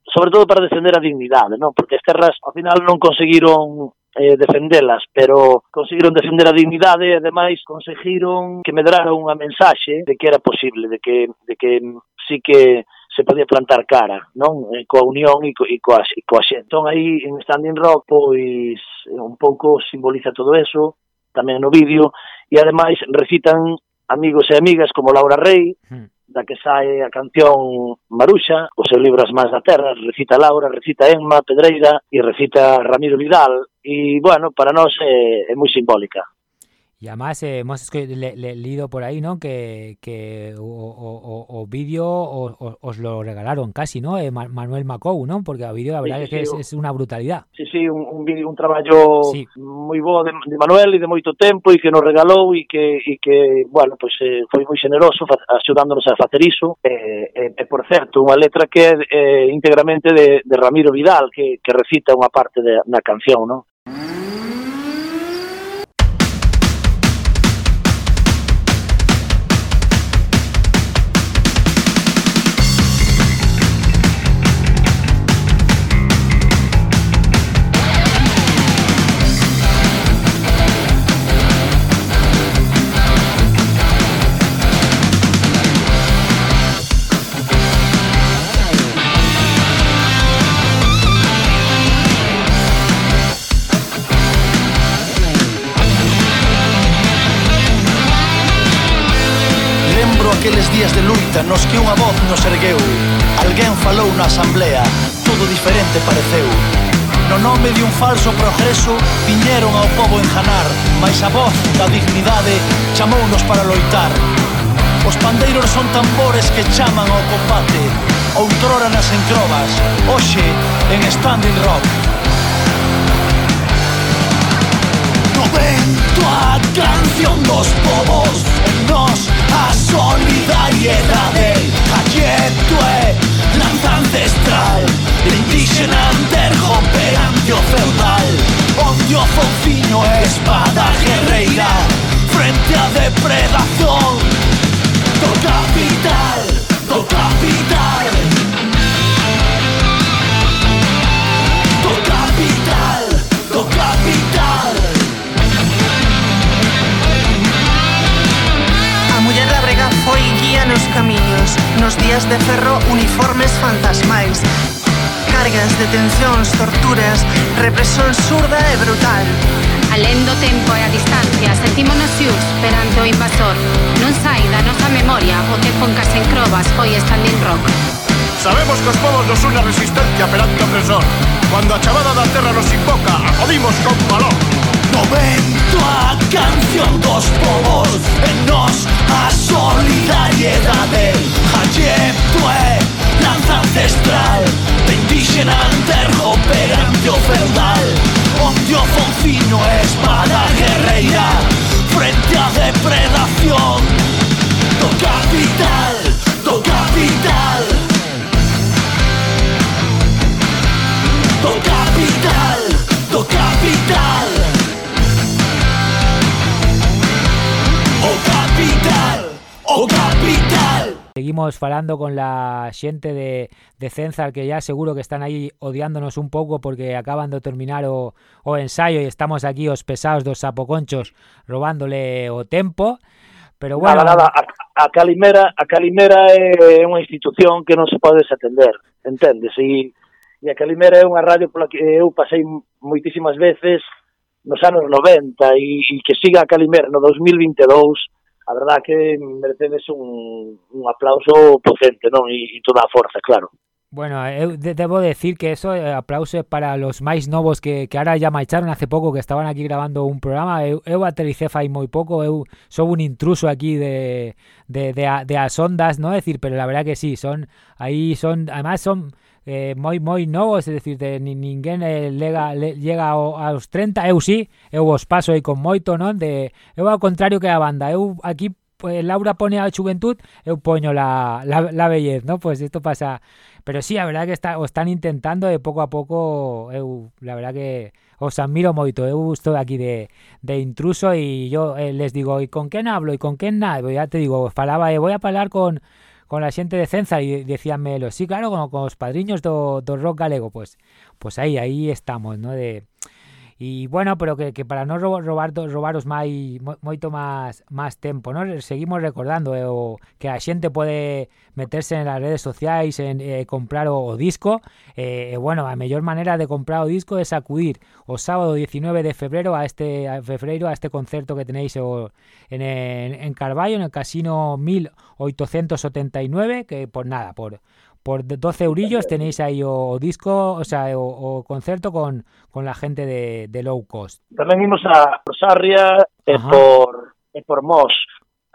sobre todo para defender a dignidade, non? Porque as terras ao final non conseguiron eh, defendelas, pero conseguiron defender a dignidade e ademais conseguiron que medrara unha mensaxe de que era posible, de que de que sí que se podía plantar cara, non? E coa unión e, co, e, coa, e coa xente. Entón, aí, en Standing Rock, pois, eh, un pouco simboliza todo eso, tamén no vídeo, e ademais recitan amigos e amigas como Laura Rey, hmm. da que sae a canción Maruxa, o seu libro As Más da Terra, recita Laura, recita Enma Pedreira e recita Ramiro Vidal, e, bueno, para nós é, é moi simbólica. Y además eh, hemos le, le, leído por ahí, ¿no? Que, que o, o, o vídeo os lo regalaron casi, ¿no? Eh, Manuel Macou, ¿no? Porque a vídeo la verdad sí, sí, es que es, es, una brutalidad. Sí, sí, un, un, vídeo, un traballo sí. moi bo de, de Manuel e de moito tempo e que nos regalou e que, e que bueno, pues, eh, foi moi generoso axudándonos a facer iso. E, eh, eh, por certo, unha letra que é eh, íntegramente de, de Ramiro Vidal, que, que recita unha parte de, na canción, ¿no? 90 nos que unha voz nos ergueu. Alguén falou na asamblea, todo diferente pareceu. No nome de un falso progreso viñeron ao povo enjanar Mais a voz da dignidade chamounos para loitar. Os pandeiros son tambores que chaman ao combate Outrora nas encrobas, hoxe en Standing Rock. canción Dos povos etnos a solidariedade Haietue, lanza ancestral el L'indígena anterjope antiofeudal Ondio fino espada guerreira Frente a depredación. Do capital, do capital. nos días de ferro uniformes fantasmais. Cargas, detencións, torturas, represión surda e brutal. Alén do tempo e a distancia, sentímonos xus perante o invasor. Non sai da nosa memoria o tempo en casa en crobas foi standing rock. Sabemos que os povos nos unha resistencia perante o opresor. Cuando a chavada da terra nos invoca, acodimos con valor. No vento a canción dos povos En nos a solidariedade Alleto é lanza ancestral De indígena anterro perante feudal. Onde foncino é espada guerreira Frente á depredación. Do capital, do capital Do capital, do capital o capital. Seguimos falando con la xente de, de Cenzar que ya seguro que están aí odiándonos un pouco porque acaban de terminar o, o ensaio e estamos aquí os pesados dos sapoconchos robándole o tempo. Pero bueno, nada, nada. A, a Calimera, a Calimera é unha institución que non se pode desatender, entendes? E, e a Calimera é unha radio pola que eu pasei moitísimas veces nos anos 90 e, e que siga a Calimera no 2022 a verdad que merecedes un, un aplauso potente, non? E, e toda a forza, claro. Bueno, eu de debo decir que eso, eh, aplauso para los máis novos que, que ahora ya marcharon hace pouco, que estaban aquí grabando un programa. Eu, eu aterricé fai moi pouco, eu sou un intruso aquí de, de, de, a, de as ondas, ¿no? decir, pero la verdad que sí, son, aí son, además son eh, moi moi novos, es decir, de, ni, ninguén eh, lega, le, llega ao, aos 30, eu sí, eu os paso aí con moito, non? De, eu ao contrario que a banda, eu aquí pues, Laura pone a xuventud, eu poño la, la, la bellez, ¿no? Pues esto pasa... Pero sí, a verdad que está, o están intentando e pouco a pouco eu, la verdad que os admiro moito, eu estou aquí de, de intruso e yo eh, les digo, e con quen hablo, e con quen nada, ya te digo, falaba, eh, voy a falar con con la xente de Cenza e decíanmelo, sí, claro, con, con os padriños do, do rock galego, pois, pues, pois pues aí, aí estamos, ¿no? de E, bueno, pero que, que para non robar, robaros mai, moito máis máis tempo, ¿no? Seguimos recordando eh, o, que a xente pode meterse en as redes sociais en eh, comprar o, o disco. E, eh, bueno, a mellor maneira de comprar o disco é acudir o sábado 19 de febrero a este a febreiro a este concerto que tenéis o, en, en, en Carballo, en el Casino 1879, que por nada, por por 12 eurillos tenéis aí o, o disco, o sea, o, o concerto con, con, la gente de, de, Low Cost. Tamén imos a Sarria e Ajá. por, e por Mos.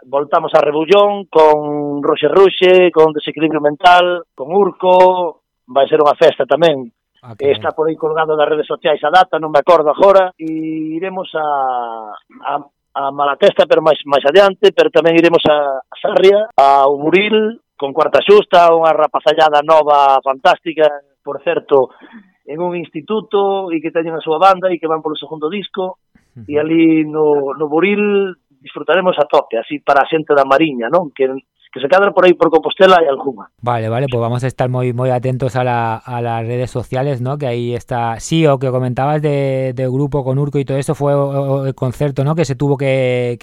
Voltamos a Rebullón con Roxe Ruxe, con Desequilibrio Mental, con Urco, vai ser unha festa tamén. Ah, okay. Está por aí colgado nas redes sociais a data, non me acordo agora, e iremos a, a, a Malatesta, pero máis máis adiante, pero tamén iremos a, a Sarria, a Umuril, con cuarta xusta, unha rapazallada nova fantástica, por certo, en un instituto e que teñen a súa banda e que van polo segundo disco e ali no, no Buril disfrutaremos a tope, así para a xente da Mariña, non? Que que se cadra por aí por Compostela e algunha. Vale, vale, pues vamos a estar muy muy atentos a, la, a las redes sociales, ¿no? Que ahí está. Sí, o que comentabas de, de grupo con Urco y todo eso fue o, el concierto, ¿no? Que se tuvo que,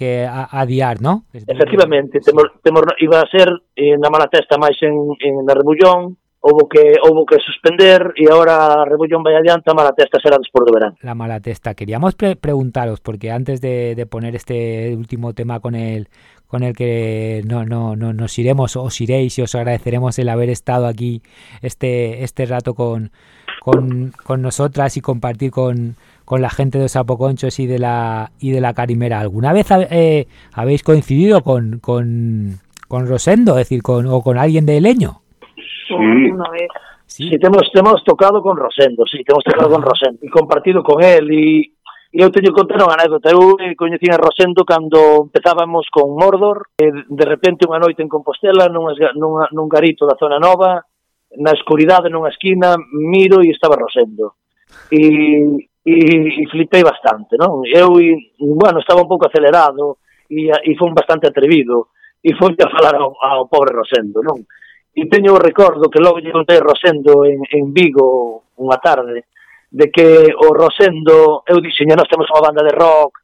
adiar, ¿no? Que- Efectivamente, iba a ser eh, na mala testa máis en, en na Rebullón, houve que houve que suspender e agora a Rebullón vai adiante, a mala testa será despois do verán. La mala testa. Queríamos pre- preguntaros, porque antes de, de poner este último tema con el con el que no, no, no nos iremos, os iréis y os agradeceremos el haber estado aquí este, este rato con, con, con nosotras y compartir con, con la gente de los Apoconchos y de la y de la Carimera. ¿Alguna vez eh, habéis coincidido con, con, con Rosendo, es decir, con, o con alguien de Leño? Una vez. Sí. sí, temos, temos tocado con Rosendo, sí, temos tocado con Rosendo e compartido con él e eu teño que contar unha anécdota. Eu eh, coñecín a Rosendo cando empezábamos con Mordor, e de repente unha noite en Compostela, nunha, nunha, nun garito da zona nova, na escuridade nunha esquina, miro e estaba Rosendo. E, e, e flipei bastante, non? Eu, e, bueno, estaba un pouco acelerado e, e foi bastante atrevido e foi a falar ao, ao pobre Rosendo, non? E teño o recordo que logo lle contei Rosendo en, en Vigo unha tarde, de que o Rosendo, eu dixen, nós temos unha banda de rock,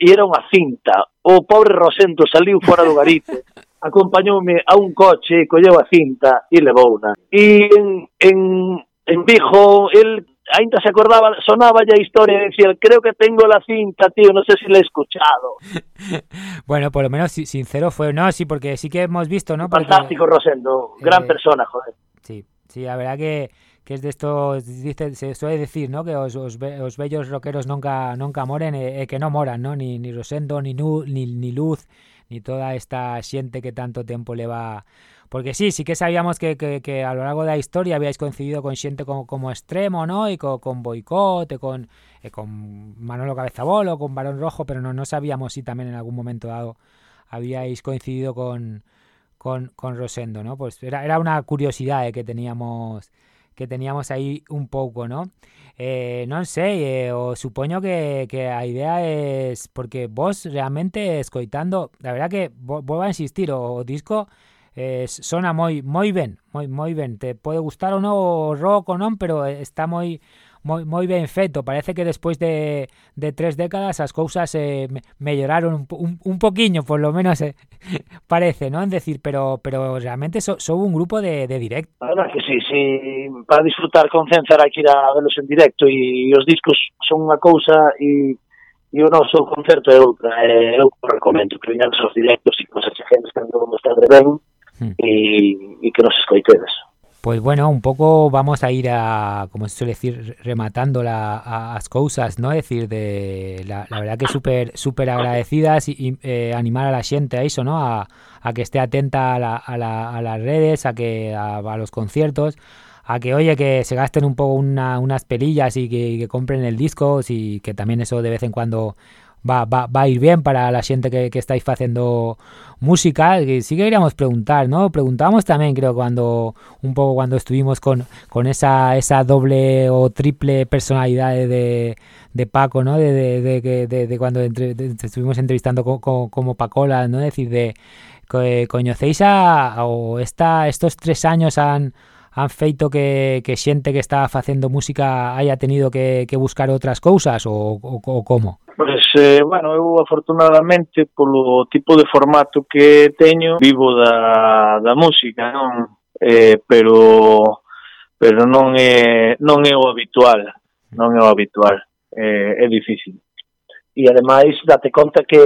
e era unha cinta. O pobre Rosendo saliu fora do garito acompañoume a un coche, colleu a cinta e levouna. E en, en, en Vigo, el ainda se acordaba, sonaba ya historia, decía, creo que tengo la cinta, tío, no sé si la he escuchado. bueno, por lo menos sincero fue, no, sí, porque sí que hemos visto, ¿no? Fantástico, Rosendo, gran eh, persona, joder. Sí, sí, la verdad que, que es de dice, se suele decir, ¿no? Que os, os, os bellos rockeros nunca nunca moren, eh, eh, que no moran, ¿no? Ni, ni Rosendo, ni, ni, ni Luz, ni toda esta gente que tanto tiempo le va porque sí, sí que sabíamos que, que, a lo largo de la historia habíais coincidido con gente como, como extremo, ¿no? Y con, con Boicot, con, eh, con Manolo Cabezabolo, con Barón Rojo, pero no, no sabíamos si también en algún momento dado habíais coincidido con, con, con Rosendo, ¿no? Pues era, era una curiosidad que teníamos que teníamos ahí un poco, ¿no? Eh, no sé, eh, os supongo que, que la idea es porque vos realmente escoitando, la verdad que vuelvo a insistir, o disco eh, sona moi moi ben, moi moi ben. Te pode gustar ou non o rock ou non, pero está moi moi, moi ben feito. Parece que despois de, de tres décadas as cousas eh, melloraron un, un, un poquiño, por lo menos eh, parece, non? Decir, pero pero realmente sou so un grupo de, de directo. A verdad que sí, sí. Para disfrutar con Cenzar hai que ir a verlos en directo e, os discos son unha cousa e e o noso concerto é outra. Eh, eu recomendo que viñan os directos e que nos exigentes cando están de ben hmm. e, e que nos escoitedes. Pues bueno, un poco vamos a ir a, como se suele decir, rematando las cosas, ¿no? Es decir, de la, verdad que súper súper agradecidas y, eh, animar a la gente a eso, ¿no? A, que esté atenta a, a, las redes, a que a, los conciertos, a que oye que se gasten un poco unas pelillas y que, compren el disco y que también eso de vez en cuando va, va, va a ir bien para la gente que, estáis haciendo música, que sí que queríamos preguntar, ¿no? Preguntamos también, creo, cuando un poco cuando estuvimos con, con esa, esa doble o triple personalidad de, de Paco, ¿no? De, de, de, de cuando estuvimos entrevistando como Pacola, ¿no? Es decir, de ¿conocéis a, o esta, estos tres años han han feito que, que xente que está facendo música haya tenido que, que buscar outras cousas ou, ou, ou como? Pois, eh, bueno, eu afortunadamente polo tipo de formato que teño vivo da, da música, non? Eh, pero pero non é non é o habitual, non é o habitual. Eh, é difícil. E ademais date conta que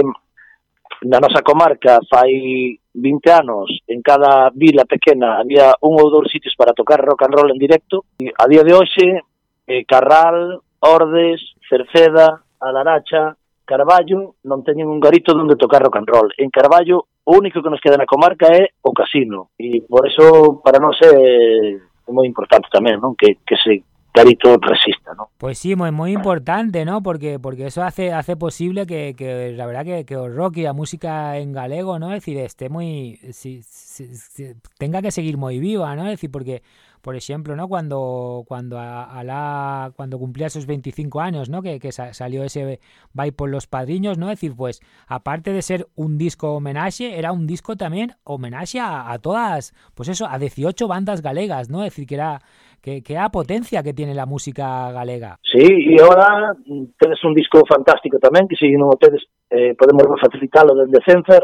na nosa comarca fai 20 anos en cada vila pequena había un ou dous sitios para tocar rock and roll en directo e a día de hoxe eh, Carral, Ordes, Cerceda, Alaracha, Carballo non teñen un garito onde tocar rock and roll. En Carballo o único que nos queda na comarca é o casino e por eso para nós é moi importante tamén, non? Que, que se carito resista, ¿no? Pues sí, muy, muy importante, ¿no? Porque porque eso hace hace posible que, que la verdad que, que el rock y la música en galego, ¿no? Es decir, esté muy si, si, si, tenga que seguir muy viva, ¿no? Es decir, porque por ejemplo, ¿no? Cuando cuando a, la cuando cumplía esos 25 años, ¿no? Que, salió ese Bye por los padriños, ¿no? Decir, pues aparte de ser un disco homenaje, era un disco también homenaje a, a todas, pues eso, a 18 bandas galegas, ¿no? Es decir, que era que, que a potencia que tiene la música galega. Sí, e agora tedes un disco fantástico tamén, que se non o eh, podemos facilitalo dende Cenfer,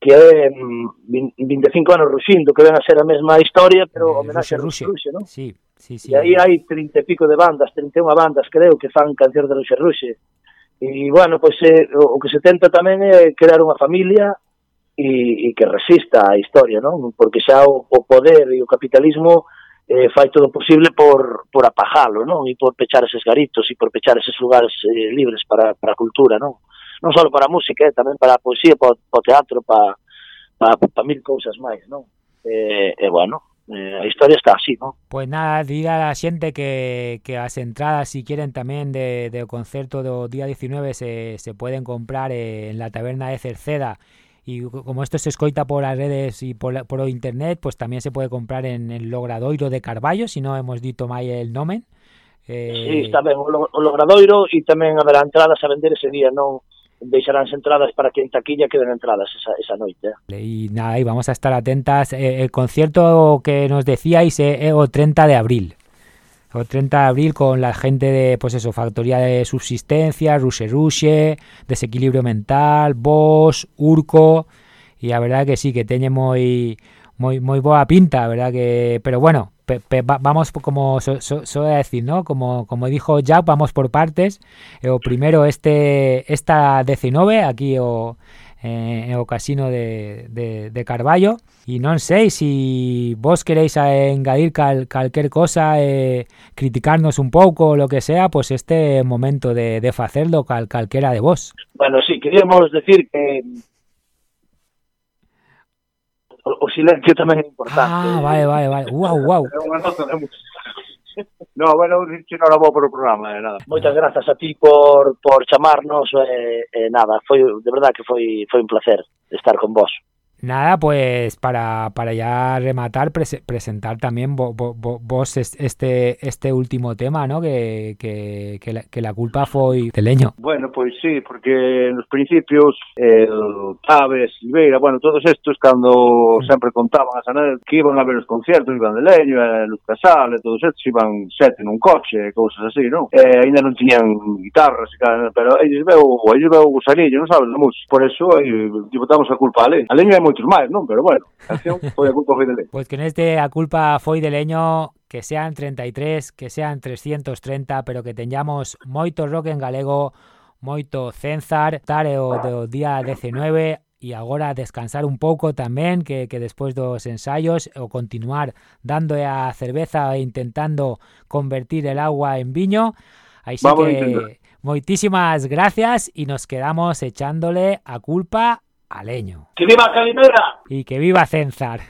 que é mm, 25 anos ruxindo, que ven a ser a mesma historia, pero eh, homenaxe a Ruxe, Ruxe, non? Sí, sí, sí. E aí hai 30 e pico de bandas, 31 bandas, creo, que fan cancións de Ruxe Ruxe. E, bueno, pois, eh, o que se tenta tamén é crear unha familia e, e que resista a historia, non? Porque xa o, o poder e o capitalismo eh, fai todo o posible por, por apajalo, non? E por pechar eses garitos e por pechar eses lugares eh, libres para, para a cultura, non? non só para a música, eh, tamén para a poesía, para, para o teatro, para, para, para mil cousas máis, non? E, e bueno, eh, a historia está así, non? Pois pues nada, diga a xente que, que as entradas, si queren tamén de, de concerto do día 19 se, se poden comprar eh, en la taberna de Cerceda e como isto se escoita por as redes e por, por o internet, pois pues tamén se pode comprar en el Logradoiro de Carballo, se si non hemos dito máis el nomen. Eh... Sí, está ben, o Logradoiro e tamén haberá entradas a vender ese día, non deixarán entradas para que en taquilla queden entradas esa, esa noite. Eh. Y nada, y vamos a estar atentas. Eh, el concierto que nos decíais é eh, o 30 de abril. O 30 de abril con la gente de, pues eso, Factoría de Subsistencia, Ruche Ruche, Desequilibrio Mental, Bosch, Urco y la verdad que sí, que tiene muy, muy, muy buena pinta, verdad que, pero bueno, pe, pe, vamos como so, so, so decir, ¿no? Como, como dijo Jack, vamos por partes. Eh, o primero este esta 19 aquí o eh, o casino de, de, de Carballo e non sei se si vos queréis engadir cal, calquer cosa eh, criticarnos un pouco lo que sea, pues este momento de, de facerlo cal, calquera de vos Bueno, sí, queríamos decir que o, silencio tamén é importante. Ah, vai, vai, vai. Uau, uau. No, bueno, dicho non vou por o programa, eh, nada. Moitas grazas a ti por, por chamarnos, eh, eh, nada, foi, de verdad que foi, foi un placer estar con vos. Nada, pues para, para ya rematar, presentar también vos este este último tema, ¿no? Que, que, que, la, que la culpa fue de Leño. Bueno, pues sí, porque en los principios el Taves, Silveira, bueno, todos estos cuando mm. siempre contaban a Sanel que iban a ver los conciertos, iban de Leño, eh, Luz Casal, todos estos iban sete un coche, cosas así, ¿no? Eh, ainda non tiñan guitarras, pero ellos veo, ellos veo gusanillo, non sabes, la música. Por eso, eh, botamos a culpa a Leño. A Leño é moitos máis, non? Pero bueno, a canción foi a culpa foi de leño. Pois que neste a culpa foi de leño que sean 33, que sean 330, pero que teñamos moito rock en galego, moito cenzar, tareo do día 19, e agora descansar un pouco tamén que, que despois dos ensaios o continuar dando a cerveza e intentando convertir el agua en viño así Vamos que moitísimas gracias e nos quedamos echándole a culpa Aleño. ¡Que viva Calimera! Y que viva Cenzar.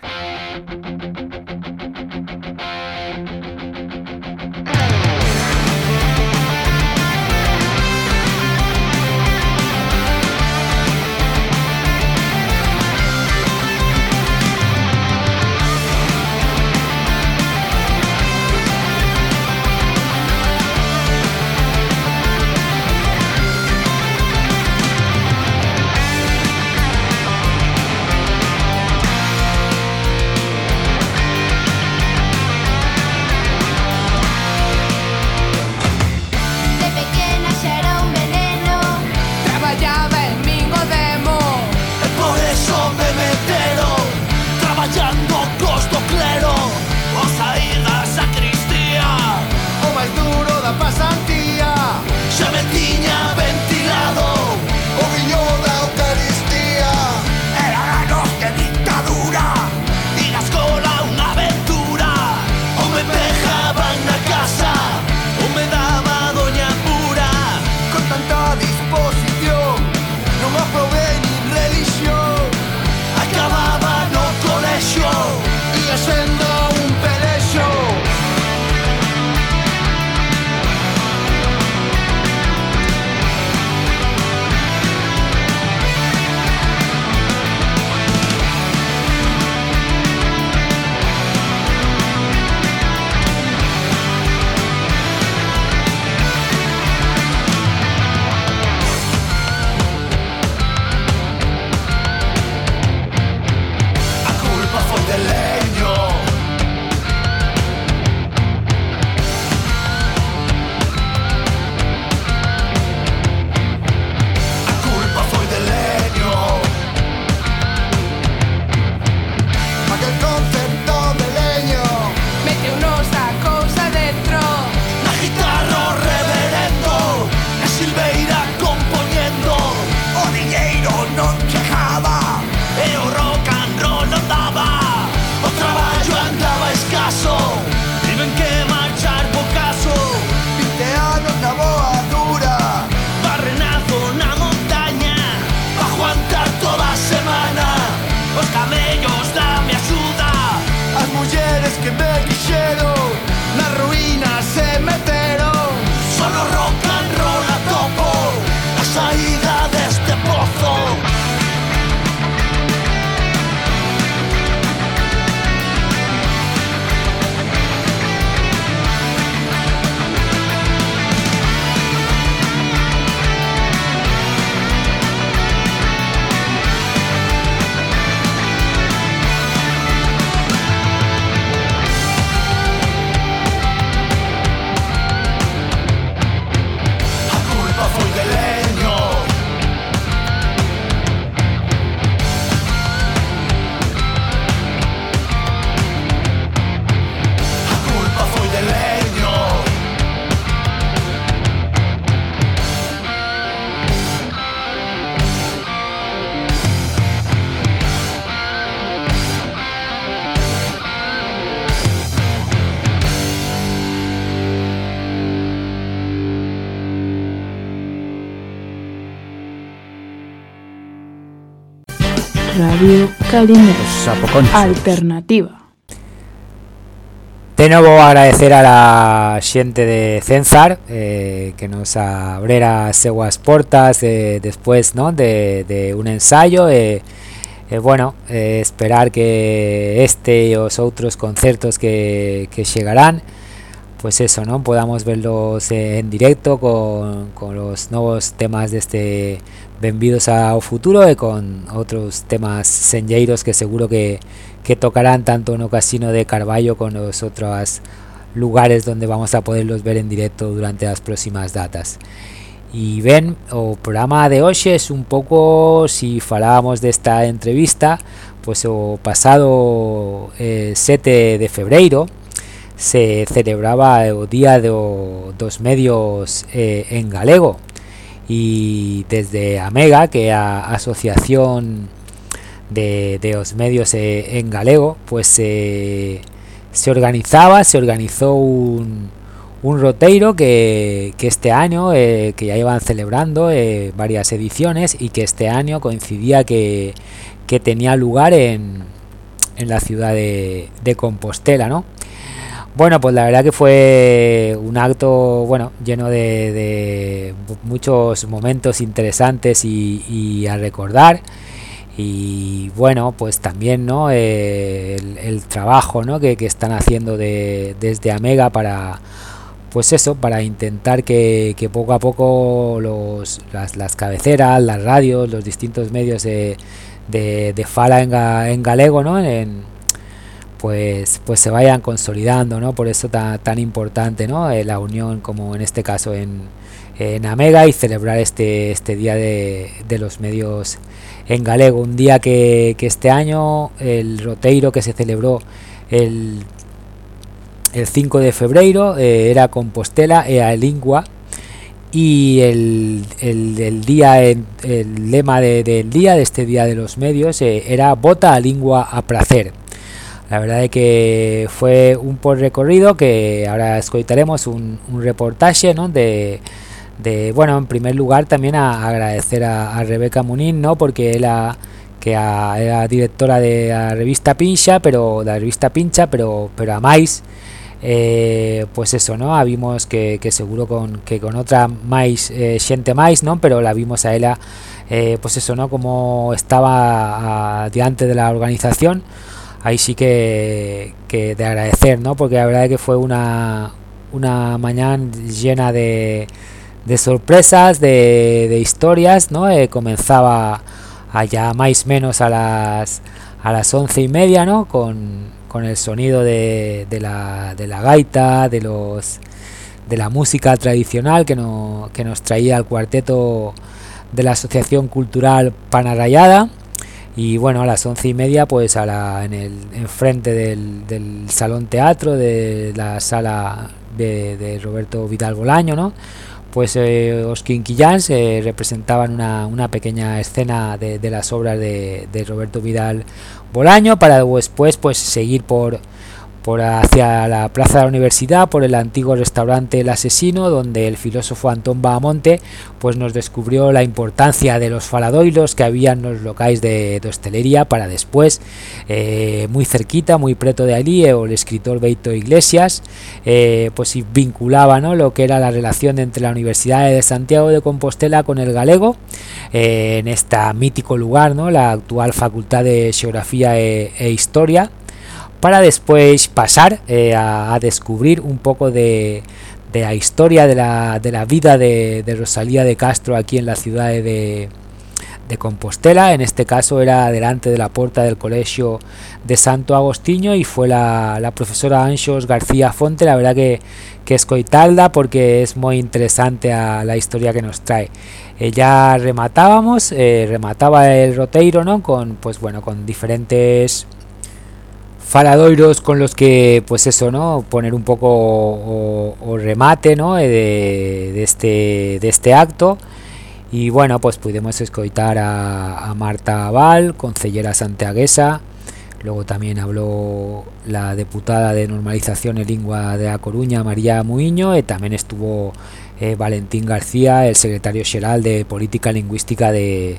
Alternativa. De nuevo agradecer a la gente de Censar eh, que nos abriera seguas portas eh, después ¿no? de, un ensayo. Eh, bueno, esperar que este y los otros conciertos que, llegarán, pues eso, ¿no? Podamos verlos en directo con, con los nuevos temas de este Bienvenidos a futuro y con otros temas señeiros que seguro que, que tocarán tanto en Casino de Carballo con los otros lugares donde vamos a poderlos ver en directo durante las próximas datas. Y ven, el programa de hoy es un poco, si falábamos de esta entrevista, pues o pasado 7 eh, de febrero se celebraba el Día de los Medios eh, en Galego, y desde Amega, que es Asociación de, los Medios eh, en Galego, pues se organizaba, se organizó un, un roteiro que, este año, eh, que ya iban celebrando eh, varias ediciones y que este año coincidía que, tenía lugar en, en la ciudad de, de Compostela, ¿no? Bueno, pues la verdad que fue un acto, bueno, lleno de, muchos momentos interesantes y, a recordar. Y bueno, pues también, ¿no? Eh, el, trabajo, ¿no? Que, están haciendo desde Amega para, pues eso, para intentar que, poco a poco los, las, cabeceras, las radios, los distintos medios de, de, fala en, en galego, ¿no? En, pues pues se vayan consolidando no por eso tan, tan importante no eh, la unión como en este caso en, en Amega y celebrar este este día de, los medios en galego. Un día que, este año el roteiro que se celebró el el 5 de febrero eh, era Compostela e a lingua y el, el, día el lema del día de este día de los medios eh, era vota a lingua a placer la verdad es que fue un por recorrido que ahora escucharemos un, reportaje ¿no? de, bueno, en primer lugar también a, agradecer a, Rebeca Munín, ¿no? porque ella que era directora de la revista Pincha, pero de la revista Pincha, pero pero a más eh, pues eso, ¿no? Vimos que, que, seguro con que con otra más eh, gente más, ¿no? Pero la vimos a ella eh, pues eso, ¿no? Como estaba diante de la organización ahí sí que, de agradecer, ¿no? Porque la verdad es que fue una, una mañana llena de, de sorpresas, de, de, historias, ¿no? Eh, comenzaba allá más o menos a las a las once y media, ¿no? Con, con el sonido de, de, la, de la gaita, de los de la música tradicional que, no, que nos traía el cuarteto de la Asociación Cultural Panarrayada y bueno a las once y media pues a la, en el enfrente del, del salón teatro de la sala de, Roberto Vidal Bolaño no pues eh, los Quinquillans eh, representaban una, una, pequeña escena de, de las obras de, de, Roberto Vidal Bolaño para después pues seguir por por hacia la plaza de la universidad, por el antiguo restaurante El Asesino, donde el filósofo Antón Bahamonte pues nos descubrió la importancia de los faladoilos que había en los locales de, hostelería para después, eh, muy cerquita, muy preto de allí, eh, el escritor Beito Iglesias, eh, pues vinculaba ¿no? lo que era la relación entre la Universidad de Santiago de Compostela con el galego, en este mítico lugar, ¿no? la actual Facultad de Geografía e, e Historia, para después pasar eh, a, descubrir un poco de, la historia de la, de la vida de, Rosalía de Castro aquí en la ciudad de, Compostela. En este caso era delante de la puerta del colegio de Santo Agostinho y fue la, profesora Anxos García Fonte. La verdad que, que es coitalda porque es muy interesante a la historia que nos trae. ya rematábamos, eh, remataba el roteiro, ¿no? Con, pues bueno, con diferentes faladoiros con los que pues eso no poner un poco o, remate no eh, de, este de este acto. Y bueno pues pudimos escoitar a, Marta Val concellera santiaguesa. Luego también habló la diputada de normalización en lengua de la Coruña María Muiño y también estuvo eh, Valentín García el secretario general de política lingüística de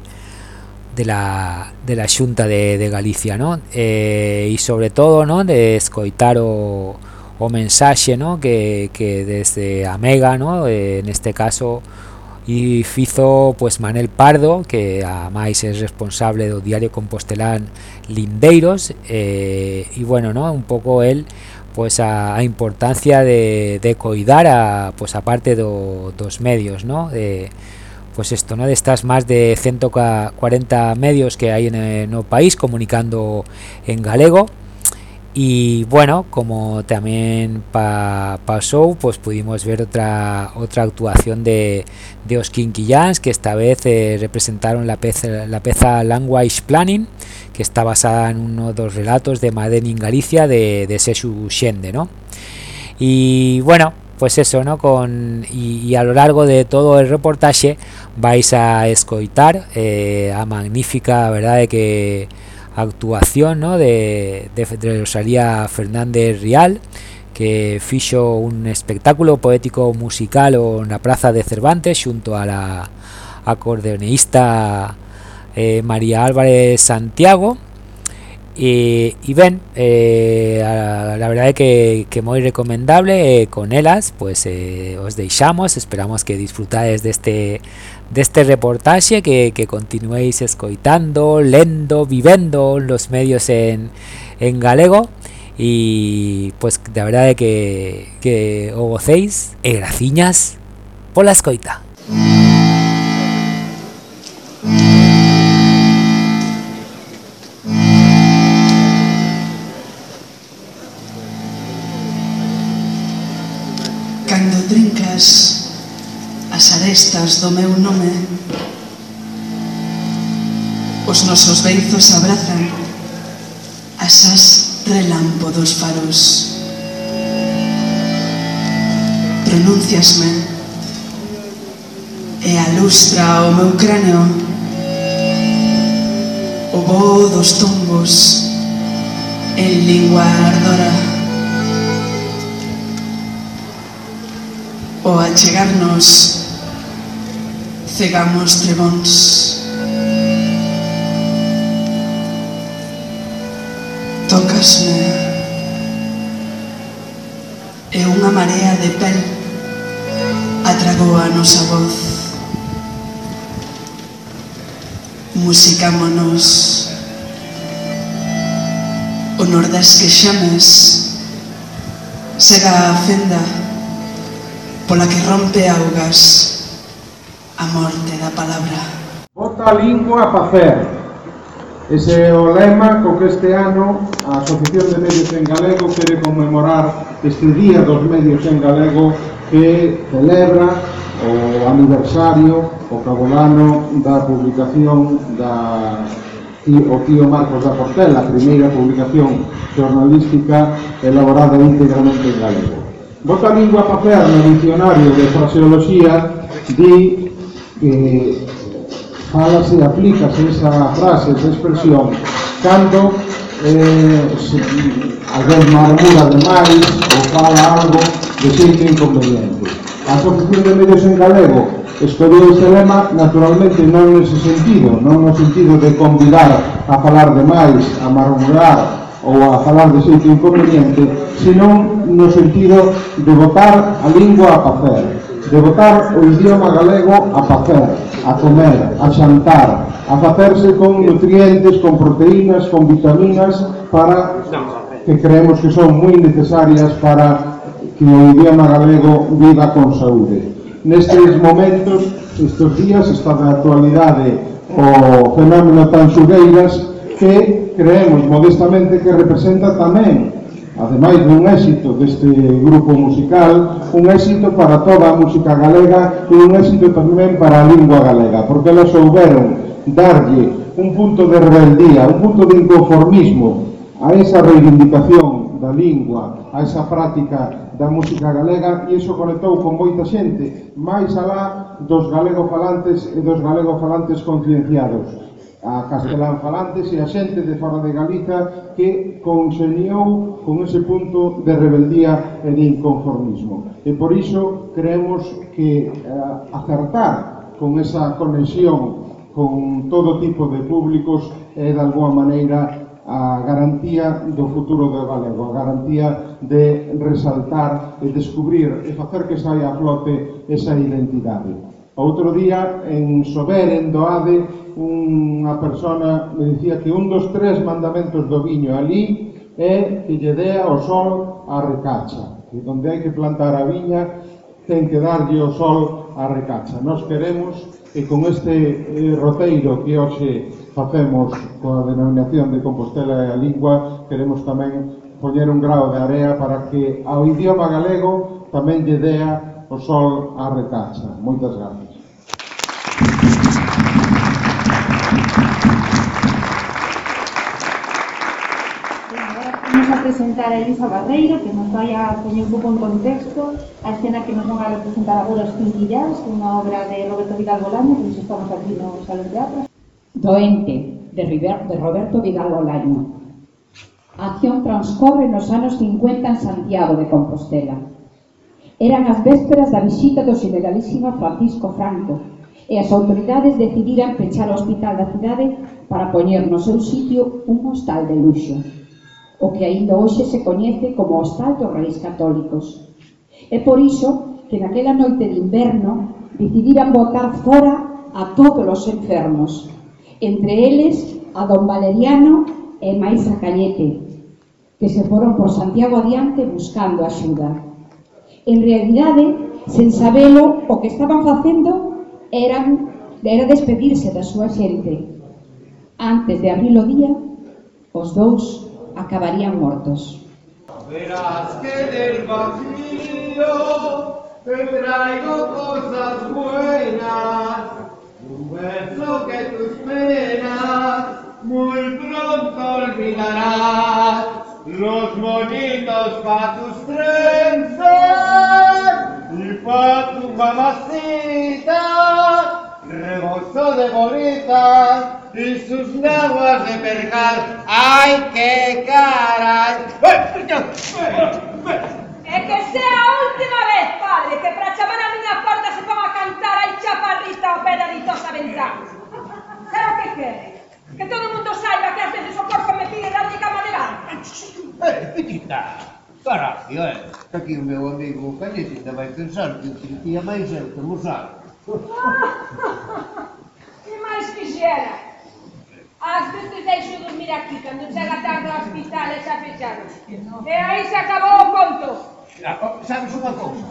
de la, de la Xunta de, de Galicia, ¿no? Eh, y sobre todo, ¿no? De escoitar o, o mensaxe, ¿no? Que, que desde Amega, ¿no? Eh, en este caso y fizo pues Manel Pardo que además es responsable do diario compostelán Lindeiros eh, y bueno, ¿no? un pouco él pues a, importancia de, de coidar a pues a parte do, dos medios, ¿no? De, pues esto, ¿no? De estas más de 140 medios que hay en el no país comunicando en galego y bueno como también pa, pasó pues pudimos ver otra otra actuación de, de os que esta vez eh, representaron la peza, la Language Planning que está basada en uno de los relatos de Maden en Galicia de, de Sesu Shende ¿no? y bueno pues eso no con y, a lo largo de todo el reportaje vais a escoitar eh, a magnífica verdad de que actuación ¿no? de, de, de Rosalía Fernández Rial que fixo un espectáculo poético musical en la Plaza de Cervantes junto a la acordeonista eh, María Álvarez Santiago y, ven eh, la verdad es que, que muy recomendable eh, con elas pues eh, os deixamos esperamos que disfrutáis de este de este reportaje que, que continuéis escoitando lendo vivendo los medios en, en galego. Y pues de verdad de que, que o gocéis e graciñas pola escoita as arestas do meu nome. Os nosos beizos abrazan asas relampo dos faros. Pronunciasme e alustra o meu cráneo o voo dos tombos en lingua ardora. O achegarnos Cegamos trebóns. Tocasme. E unha marea de pel atragou a nosa voz. Musicámonos. O nor das que xames será a fenda pola que rompe augas a morte da palabra. Bota a lingua a facer. Ese é o lema co que este ano a Asociación de Medios en Galego quere conmemorar este Día dos Medios en Galego que celebra o aniversario o cabolano da publicación da o tío Marcos da Portela, a primeira publicación jornalística elaborada íntegramente en galego. Bota lingua a facer no dicionario de fraseoloxía di eh, falase, aplícase esa frase, esa expresión, cando eh, se, alguén marmura demais ou fala algo de xeito inconveniente. A Asociación de Medios en Galego escolleu este lema naturalmente non nese sentido, non no sentido de convidar a falar demais, a marmurar, ou a falar de xeito inconveniente, senón no sentido de botar a lingua a papel, de botar o idioma galego a facer, a comer, a xantar, a facerse con nutrientes, con proteínas, con vitaminas, para que creemos que son moi necesarias para que o idioma galego viva con saúde. Nestes momentos, estes días, está de actualidade o fenómeno tan xugueiras que creemos modestamente que representa tamén ademais dun éxito deste grupo musical, un éxito para toda a música galega e un éxito tamén para a lingua galega, porque elas souberon darlle un punto de rebeldía, un punto de inconformismo a esa reivindicación da lingua, a esa práctica da música galega e iso conectou con moita xente, máis alá dos galegofalantes e dos galegofalantes concienciados a castelán falantes e a xente de fora de Galiza que conseñou con ese punto de rebeldía e de inconformismo. E por iso creemos que eh, acertar con esa conexión con todo tipo de públicos é de alguma maneira a garantía do futuro do galego, a garantía de resaltar e descubrir e facer que saia a flote esa identidade. Outro día, en Sober, en Doade, unha persona me dicía que un dos tres mandamentos do viño ali é que lle dea o sol a recacha. Que onde hai que plantar a viña, ten que darlle o sol a recacha. Nos queremos que con este eh, roteiro que hoxe facemos coa denominación de Compostela e a Lingua, queremos tamén poñer un grau de area para que ao idioma galego tamén lle dea o sol a retacha. Moitas grazas presentar a Elisa Barreiro, que nos vai a poñer un pouco en contexto a escena que nos van a representar agora os Quinquillás, unha obra de Roberto Vidal Bolaño, que nos estamos aquí no Salón de Atras. Doente, de, River, de Roberto Vidal Bolaño. A acción transcorre nos anos 50 en Santiago de Compostela. Eran as vésperas da visita do generalísimo Francisco Franco, e as autoridades decidiran pechar o hospital da cidade para poñer no seu sitio un hostal de luxo, o que aínda hoxe se coñece como Hostal dos Reis Católicos. É por iso que naquela noite de inverno decidiran botar fora a todos os enfermos, entre eles a don Valeriano e máis a que se foron por Santiago adiante buscando axuda. En realidade, sen sabelo, o que estaban facendo eran, era despedirse da súa xente. Antes de abrir o día, os dous acabarían mortos. Verás que del vacío te traigo cosas buenas, un beso que tus penas muy pronto olvidarás, los bonitos pa' tus trenzas y pa' tu mamacita, rebozo de bolitas y sus naguas de percal. ¡Ay, qué caray! E que sea a última vez, padre, que para chamar a miña porta se ponga a cantar aí chaparrita da ditosa ventana. Sabe o que quere? Que todo o mundo saiba que ás veces o corpo me pide cama de lado. Eh, petita, Caralho, olha, está aqui o meu amigo o Canhete, ainda vai pensar que eu sentia mais gente a moçar. que mais que gera? Às vezes deixo dormir aqui, quando chega tarde ao hospital e xa fechado. E aí se acabou o conto. Ah, oh, sabes uma coisa?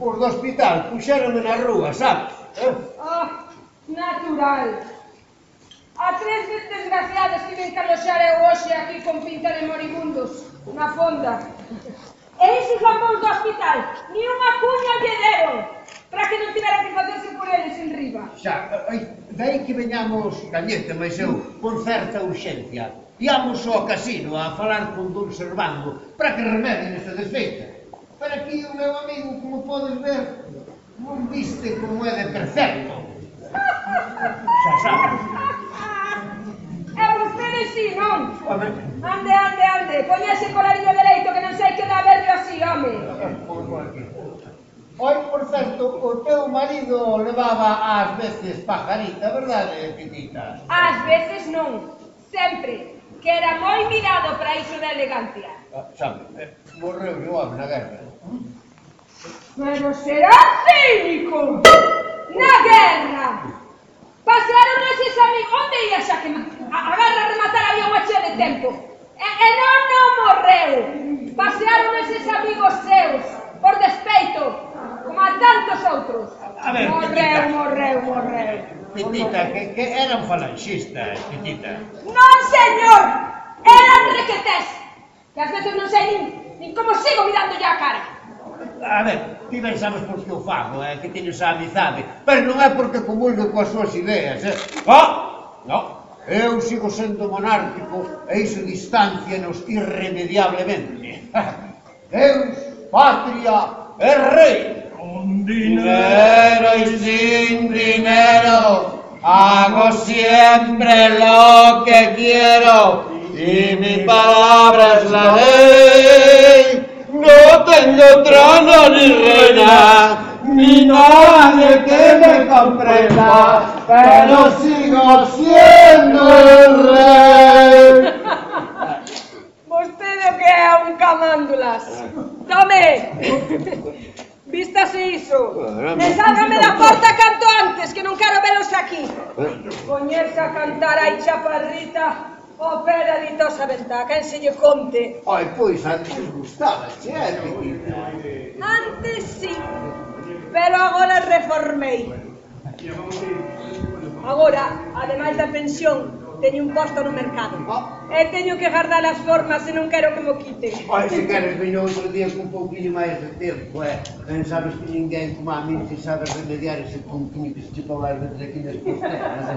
Os do hospital puxaram-me na rua, sabes? Eh? Oh, natural. Há tres desgraciados que ven caloxar eu hoxe aquí con pinta de moribundos, na fonda. E eses rapós do hospital, ni unha cuña lle deron para que non tivera que facerse por eles en riba. Xa, eh, eh, dai que veñamos caliente, mas eu, con certa urxencia, Viamos ao casino a falar con Don Servando para que remedien esta desfeita. Para aquí o meu amigo, como podes ver, non viste como é de perfecto. Xa sabes vostedes si, non? Ande, ande, ande, poñase colariño dereito que non sei que dá verde así, home. Oi, por certo, o teu marido levaba ás veces pajarita, verdade, Pitita? Ás veces non, sempre, que era moi mirado para iso da elegancia. Ah, sabe, eh, morreu o home na guerra. Pero será cínico! Na guerra! Pasearon eses amigos. Onde ia xa que agarra a rematar había unha chea de tempo. E, e non, non morreu. Pasearon eses amigos seus por despeito, como a tantos outros. A ver, morreu, morreu, morreu. Pitita, que, que eran falanxistas, Pitita. Non, señor! Eran requetés. Que ás veces non sei nin, nin como sigo mirando ya a cara. A ver, ti ben sabes por que o fago, eh, que teño esa amizade, pero non é porque comulgo coas súas ideas, eh. Oh, no, eu sigo sendo monárquico e iso distancianos irremediablemente. Deus, patria e rei. Con dinero e sin dinero hago siempre lo que quiero y mi palabra es la ley. No tengo trono ni reina, ni nadie que me comprenda, pero sigo siendo el rey. Vostede que é un camándulas. Tome! Vístase iso. E da porta canto antes, que non quero velos aquí. Poñerse a cantar aí chaparrita. Oh, Opera ditosa ventá, quen se lle conte. Ai, pois, antes gustaba, che, Antes sí, pero agora reformei. Agora, ademais da pensión, teño un posto no mercado. E teño que guardar as formas e non quero que mo quiten. Ai, se queres, veño outro día con un pouquinho máis de tempo, eh? Ben sabes que ninguén como a min se sabe remediar ese puntinho que se te pode de entre aquí nas costelas.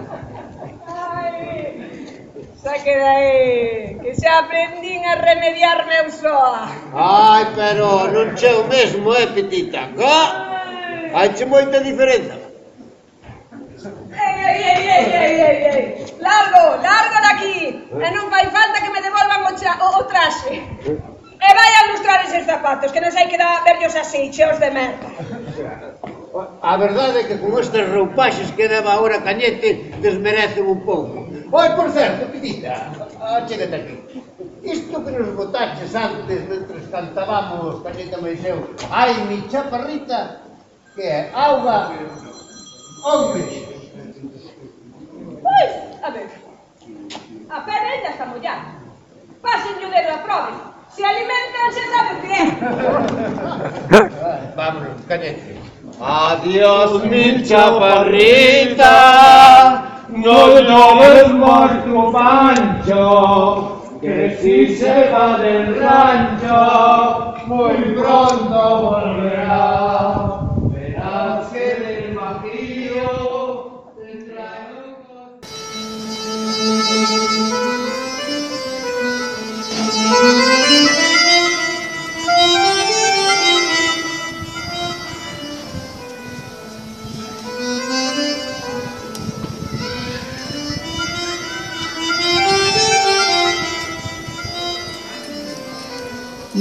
Ai, Saque aí que xa aprendín a remediar eu soa. Ai, pero non che o mesmo, é, eh, Petita? Co? Hai che moita diferenza. Ei, ei, ei, ei, ei, ei, ei. Largo, largo daqui. Eh. E non fai falta que me devolvan o, cha, o, o traxe. Eh. E vai a lustrar eses zapatos, que non sei que dá verlos así, cheos de merda. A verdade é que con estes roupaxes que leva agora Cañete desmerecen un pouco. Oi, por certo, Pidita, achégate aquí. Isto que nos botaches antes, mentre cantábamos, Cañeta Maiseu, ai, mi chaparrita, que é auga, hombres. Pois, a ver, a pera ainda está mollada. Pasen o dedo a prove. Se alimentan, xa saben que é. Vámonos, cañete. Adiós, mi chaparrita, no llores muerto Pancho, que si se va del rancho, muy pronto volverá. Verás que del bajío tendrá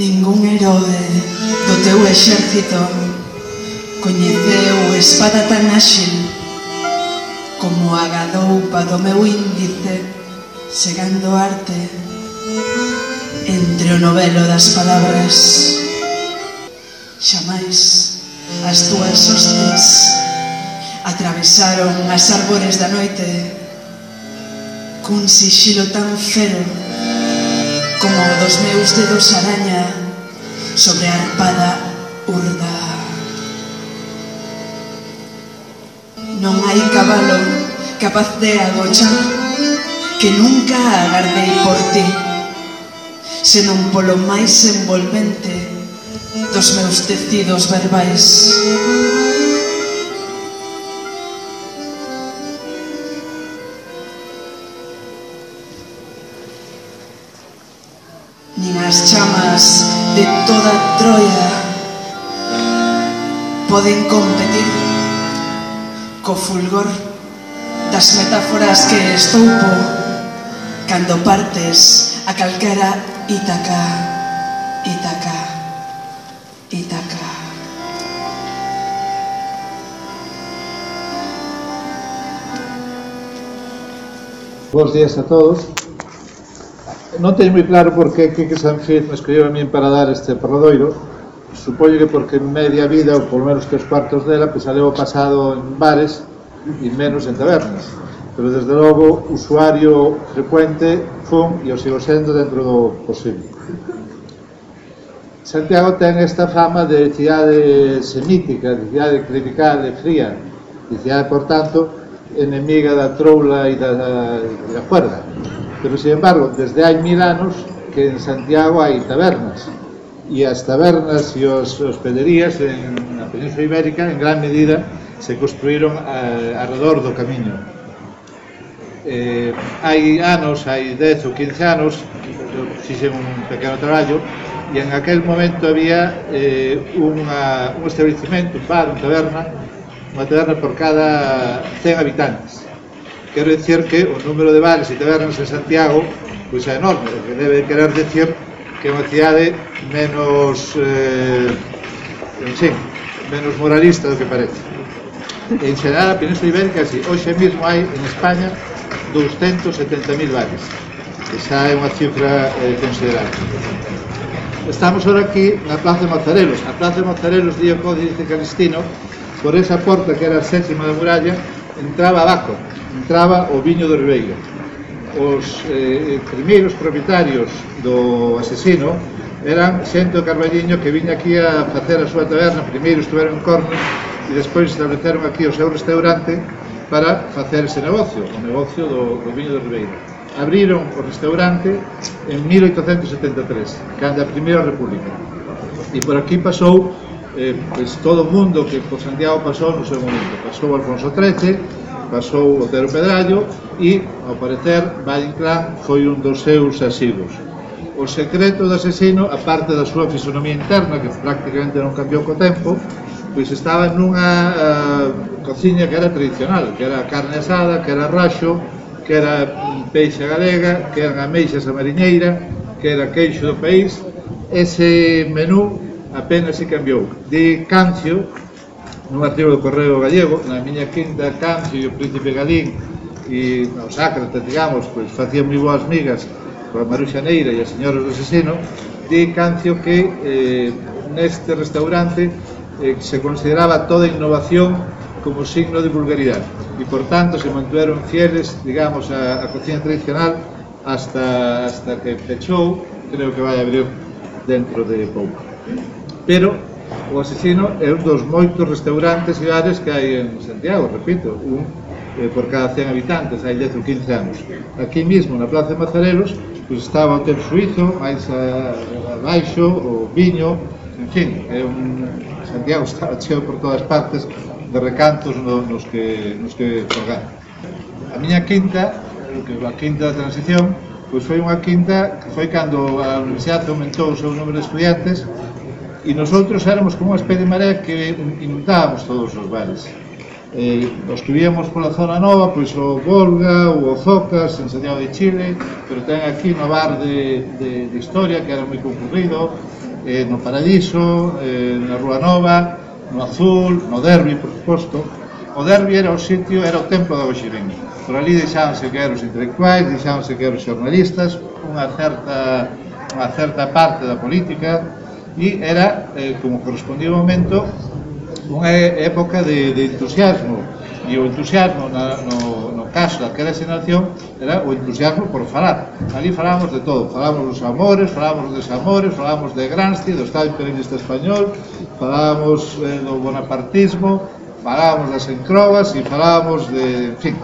Ningún heroe do teu exército. Coñeceu espada tan áxil como a gadoupa do meu índice segando arte entre o novelo das palabras. Xamais as túas hostes atravesaron as árbores da noite cun sixilo tan fero como dos meus dedos araña sobre a arpada urda. Non hai cabalo capaz de agochar que nunca agardei por ti, senón polo máis envolvente dos meus tecidos verbais. Nin as chamas de toda Troia poden competir co fulgor das metáforas que estoupo cando partes a calquera Ítaca, Ítaca, Ítaca. Bos días a todos non teño moi claro por que que Sánchez me escolleu a min para dar este parladoiro. Supoño que porque en media vida, ou por menos tres cuartos dela, pois pues, a levo pasado en bares e menos en tabernas. Pero, desde logo, usuario frecuente fun e o sigo sendo dentro do posible. Santiago ten esta fama de cidade semítica, de cidade criticada e fría, de cidade, por tanto, enemiga da troula e da, da, da cuerda. Pero, sin embargo, desde hai mil anos que en Santiago hai tabernas. E as tabernas e os hospederías en na Península Ibérica, en gran medida, se construíron eh, alrededor do camiño. Eh, hai anos, hai 10 ou 15 anos, eu fixen un pequeno traballo, e en aquel momento había eh, unha, un establecimento, un bar, unha taberna, unha taberna por cada 100 habitantes quero dicir que o número de bares e tabernas en Santiago pois é enorme, o que debe querer dicir que é unha cidade menos eh, en fin, menos moralista do que parece. En xeral a Península Ibérica si, hoxe mesmo hai en España 270.000 bares. Que xa é unha cifra eh, considerable. Estamos ahora aquí na Plaza de Mazarelos. A Plaza de Mazarelos, di o Códice Calistino, por esa porta que era a sétima da muralla, entraba abajo, entraba o viño do Ribeiro. Os eh, eh, primeiros propietarios do asesino eran xente do Carballiño que viña aquí a facer a súa taberna, primeiro estuveron en Cornos e despois estableceron aquí o seu restaurante para facer ese negocio, o negocio do, do viño do Ribeiro. Abriron o restaurante en 1873, cando a Primeira República. E por aquí pasou eh, pois, todo o mundo que por Santiago pasou no seu momento. Pasou Alfonso XIII, pasou Otero Pedrallo e, ao parecer, Valle foi un dos seus asidos. O secreto do asesino, a parte da súa fisonomía interna, que prácticamente non cambiou co tempo, pois estaba nunha uh, cociña que era tradicional, que era carne asada, que era raxo, que era peixe galega, que eran ameixas a mariñeira, que era queixo do país. Ese menú apenas se cambiou. De Cancio, nun artigo do Correo Gallego, na miña quinta Cancio e o Príncipe Galín e o Sácrata, digamos, pois facía moi boas migas coa Maruxa Neira e a Señora do Sesino, di Cancio que eh, neste restaurante eh, se consideraba toda innovación como signo de vulgaridade e por tanto se mantueron fieles digamos a, a cocina tradicional hasta hasta que pechou, creo que vai abrir dentro de pouco. Pero O Asesino é un dos moitos restaurantes e bares que hai en Santiago, repito, un eh, por cada 100 habitantes, hai 10 ou 15 anos. Aquí mismo, na Plaza de Mazarelos, pues estaba o Hotel Suizo, máis abaixo, o Viño, en fin, é un... Santiago estaba cheo por todas partes de recantos no, nos que, nos que colgar. A miña quinta, que a quinta da transición, pois foi unha quinta que foi cando a universidade aumentou o seu número de estudiantes e nosotros éramos como unha especie de marea que inundábamos todos os bares eh, os que víamos pola zona nova, pois o Volga, o Ozocas, en Santiago de Chile, pero ten aquí no bar de, de, de historia que era moi concurrido, eh, no Paradiso, eh, na Rúa Nova, no Azul, no Derby, por suposto. O Derby era o sitio, era o templo da Oxiren. Por ali deixábanse caer os intelectuais, deixábanse caer os xornalistas, unha certa, unha certa parte da política, e era, eh, como correspondía ao momento, unha época de, de entusiasmo. E o entusiasmo na, no, no caso daquela xeración era o entusiasmo por falar. Ali falábamos de todo, falábamos dos amores falábamos dos desamores, falábamos de Gramsci do Estado Imperialista Español falábamos eh, do bonapartismo falábamos das encrobas e falábamos de, en fin,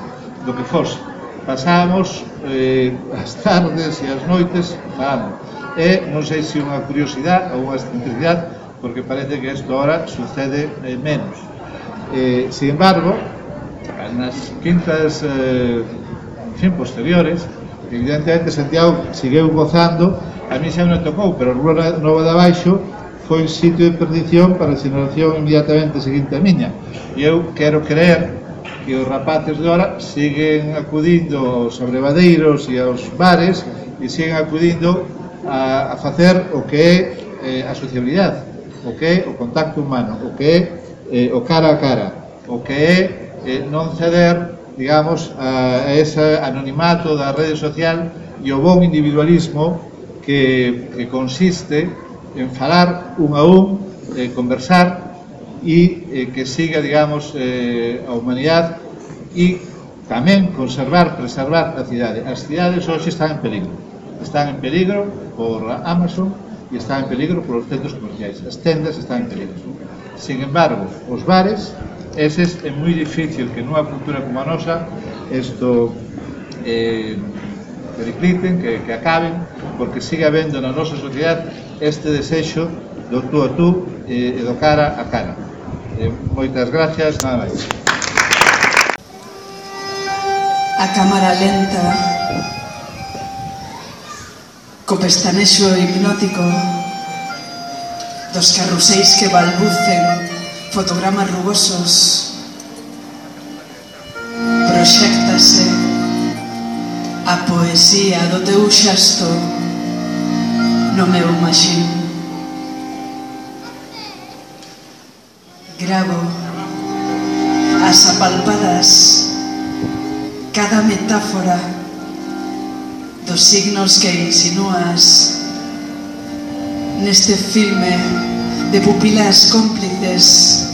do que fose. Pasábamos eh, as tardes e as noites falando e non sei se unha curiosidade ou unha excentricidade, porque parece que isto ahora sucede eh, menos. Eh, sin embargo, nas quintas eh, fin, posteriores, evidentemente Santiago sigueu gozando, a mí xa non tocou, pero Rúa Nova de Abaixo foi sitio de perdición para a xeneración inmediatamente seguinte a miña. E eu quero creer que os rapaces de hora siguen acudindo aos sobrevadeiros e aos bares e siguen acudindo a, a facer o que é eh, a sociabilidade, o que é o contacto humano, o que é eh, o cara a cara, o que é eh, non ceder, digamos, a, a ese anonimato da rede social e o bon individualismo que, que consiste en falar un a un, eh, conversar e eh, que siga, digamos, eh, a humanidade e tamén conservar, preservar a cidade. As cidades hoxe están en peligro están en peligro por Amazon e están en peligro por os centros comerciais. As tendas están en peligro. Sin embargo, os bares, eses é moi difícil que nunha cultura como a nosa isto eh, pericliten, que, que acaben, porque sigue habendo na nosa sociedade este desexo do tú a tú eh, e, e do cara a cara. Eh, moitas gracias, nada máis. A cámara lenta co pestanexo hipnótico dos carruseis que balbucen fotogramas rugosos proxectase a poesía do teu xasto no meu maxín gravo as apalpadas cada metáfora dos signos que insinúas neste filme de pupilas cómplices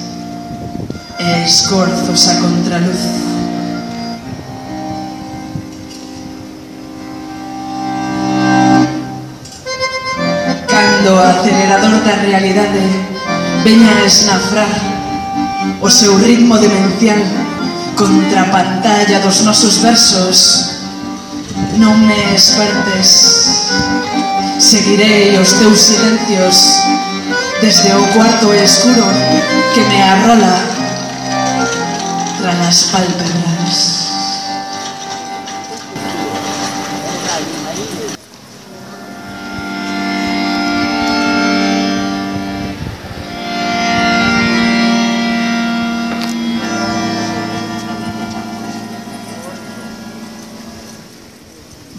e escorzos a contraluz. Cando o acelerador da realidade veña a esnafrar o seu ritmo demencial contra a pantalla dos nosos versos non me espertes seguirei os teus silencios desde o cuarto escuro que me arrola tras as pálpebras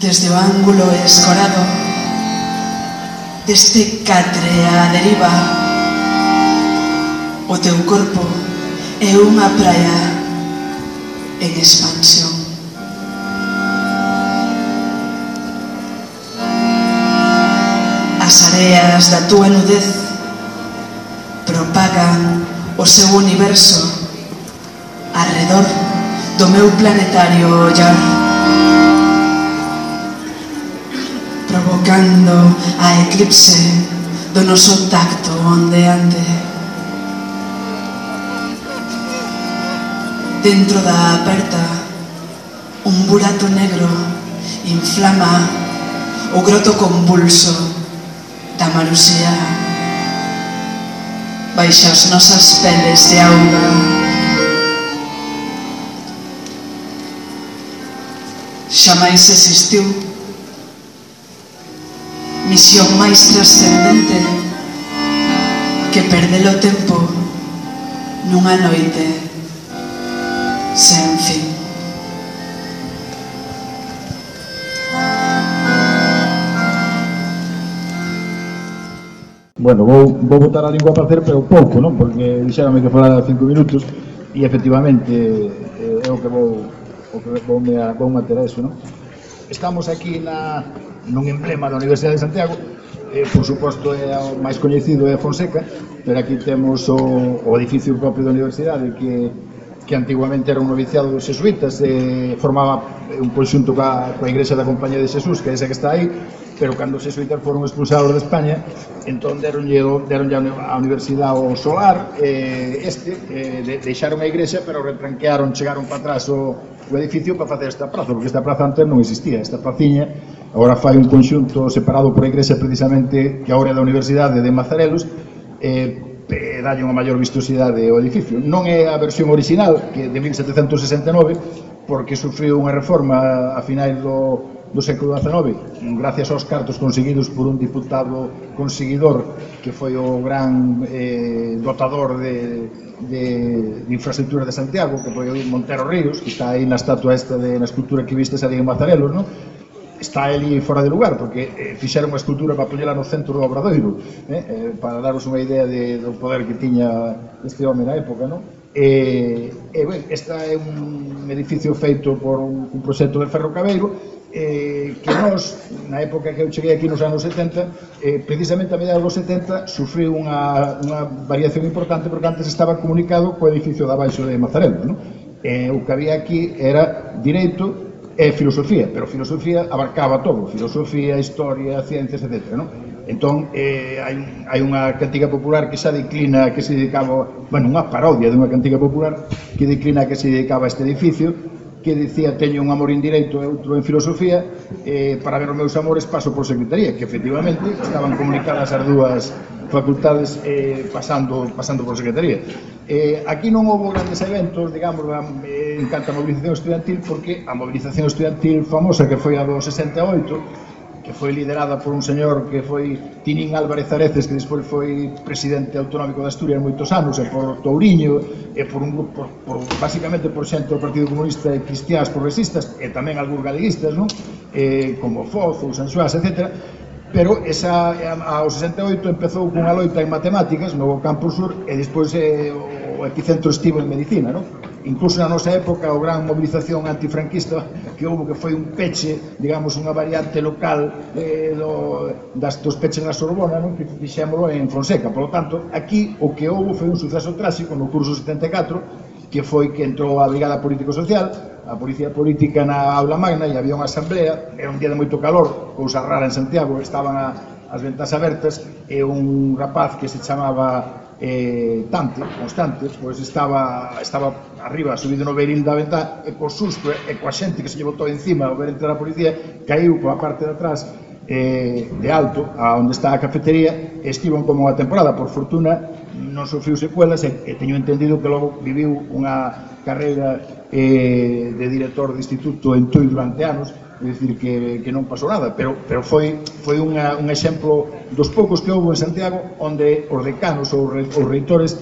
desde o ángulo escorado deste catre a deriva o teu corpo é unha praia en expansión. As areas da túa nudez propagan o seu universo arredor do meu planetario ollar. chegando a eclipse do noso tacto ondeante. Dentro da aperta, un burato negro inflama o groto convulso da marusía. Baixa as nosas peles de auga, Xamais existiu misión máis trascendente que perder o tempo nunha noite sen fin. Bueno, vou, vou botar a lingua para hacer, pero pouco, non? Porque dixérame que falara cinco minutos e efectivamente eh, é o que vou o que vou me, vou manter a eso, non? Estamos aquí na, nun emblema da Universidade de Santiago, eh, por suposto é o máis coñecido é Fonseca, pero aquí temos o, o edificio propio da universidade que que antiguamente era un noviciado dos jesuitas, eh, formaba un conxunto coa, coa Igrexa da Compañía de Xesús, que é esa que está aí, pero cando se jesuitas foron expulsados de España, entón deronlle, deronlle a Universidade o Solar, eh, este, eh, de, deixaron a igrexa, pero retranquearon, chegaron para atrás o, o edificio para facer esta praza, porque esta praza antes non existía, esta praciña, agora fai un conxunto separado por a igrexa precisamente que agora é da Universidade de Mazarelos, eh, e dalle unha maior vistosidade ao edificio. Non é a versión original que de 1769, porque sufriu unha reforma a finais do do século XIX, gracias aos cartos conseguidos por un diputado conseguidor que foi o gran eh, dotador de, de, de infraestructura de Santiago, que foi o Montero Ríos, que está aí na estatua esta de, na escultura que vistes ali en Mazarelos, non? está ali fora de lugar porque eh, fixeron unha escultura para poñela no centro do Obradoiro eh, eh, para daros unha idea de, do poder que tiña este home na época non? e, eh, eh, ben, esta é un edificio feito por un, un proxecto de ferrocabeiro eh, que nós, na época que eu cheguei aquí nos anos 70, eh, precisamente a mediados dos 70, sufriu unha, unha variación importante porque antes estaba comunicado co edificio da Baixo de Mazarelo. Non? Eh, o que había aquí era direito e filosofía, pero filosofía abarcaba todo, filosofía, historia, ciencias, etc. Non? Entón, eh, hai, hai unha cantiga popular que xa declina que se dedicaba, bueno, unha parodia dunha cantiga popular que declina que se dedicaba a este edificio, que dicía teño un amor indirecto e outro en filosofía eh, para ver os meus amores paso por secretaría que efectivamente estaban comunicadas as dúas facultades eh, pasando pasando por secretaría. Eh, aquí non houve grandes eventos digamos en canto a mobilización estudiantil porque a mobilización estudiantil famosa que foi a do 68 que foi liderada por un señor que foi Tinín Álvarez Areces, que despois foi presidente autonómico de Asturias moitos anos, e por Touriño, e por un grupo, por, por, basicamente por xente do Partido Comunista e cristiáns progresistas, e tamén algúns galeguistas, non? E, como Foz ou Sanxuás, etc. Pero esa, ao 68 empezou cunha loita en matemáticas no Campo Sur e despois eh, o epicentro estivo en medicina, non? incluso na nosa época o gran mobilización antifranquista que houve que foi un peche, digamos, unha variante local eh, do, das, dos peches na Sorbona, non? que fixémolo en Fonseca. Por lo tanto, aquí o que houve foi un suceso trásico no curso 74, que foi que entrou a Brigada Político-Social, a Policía Política na aula magna e había unha asamblea, era un día de moito calor, cousa rara en Santiago, estaban a, as ventas abertas, e un rapaz que se chamaba eh, tante, constantes, pois estaba, estaba arriba, subido no beiril da ventá, e co susto e coa xente que se lle botou encima ao ver entrar a policía, caiu pola parte de atrás eh, de alto, a onde está a cafetería, e estivo como unha temporada, por fortuna, non sufriu secuelas, e, e teño entendido que logo viviu unha carreira eh, de director de instituto en Tui durante anos, dicir que, que non pasou nada, pero, pero foi, foi unha, un exemplo dos poucos que houve en Santiago onde os decanos ou re, os reitores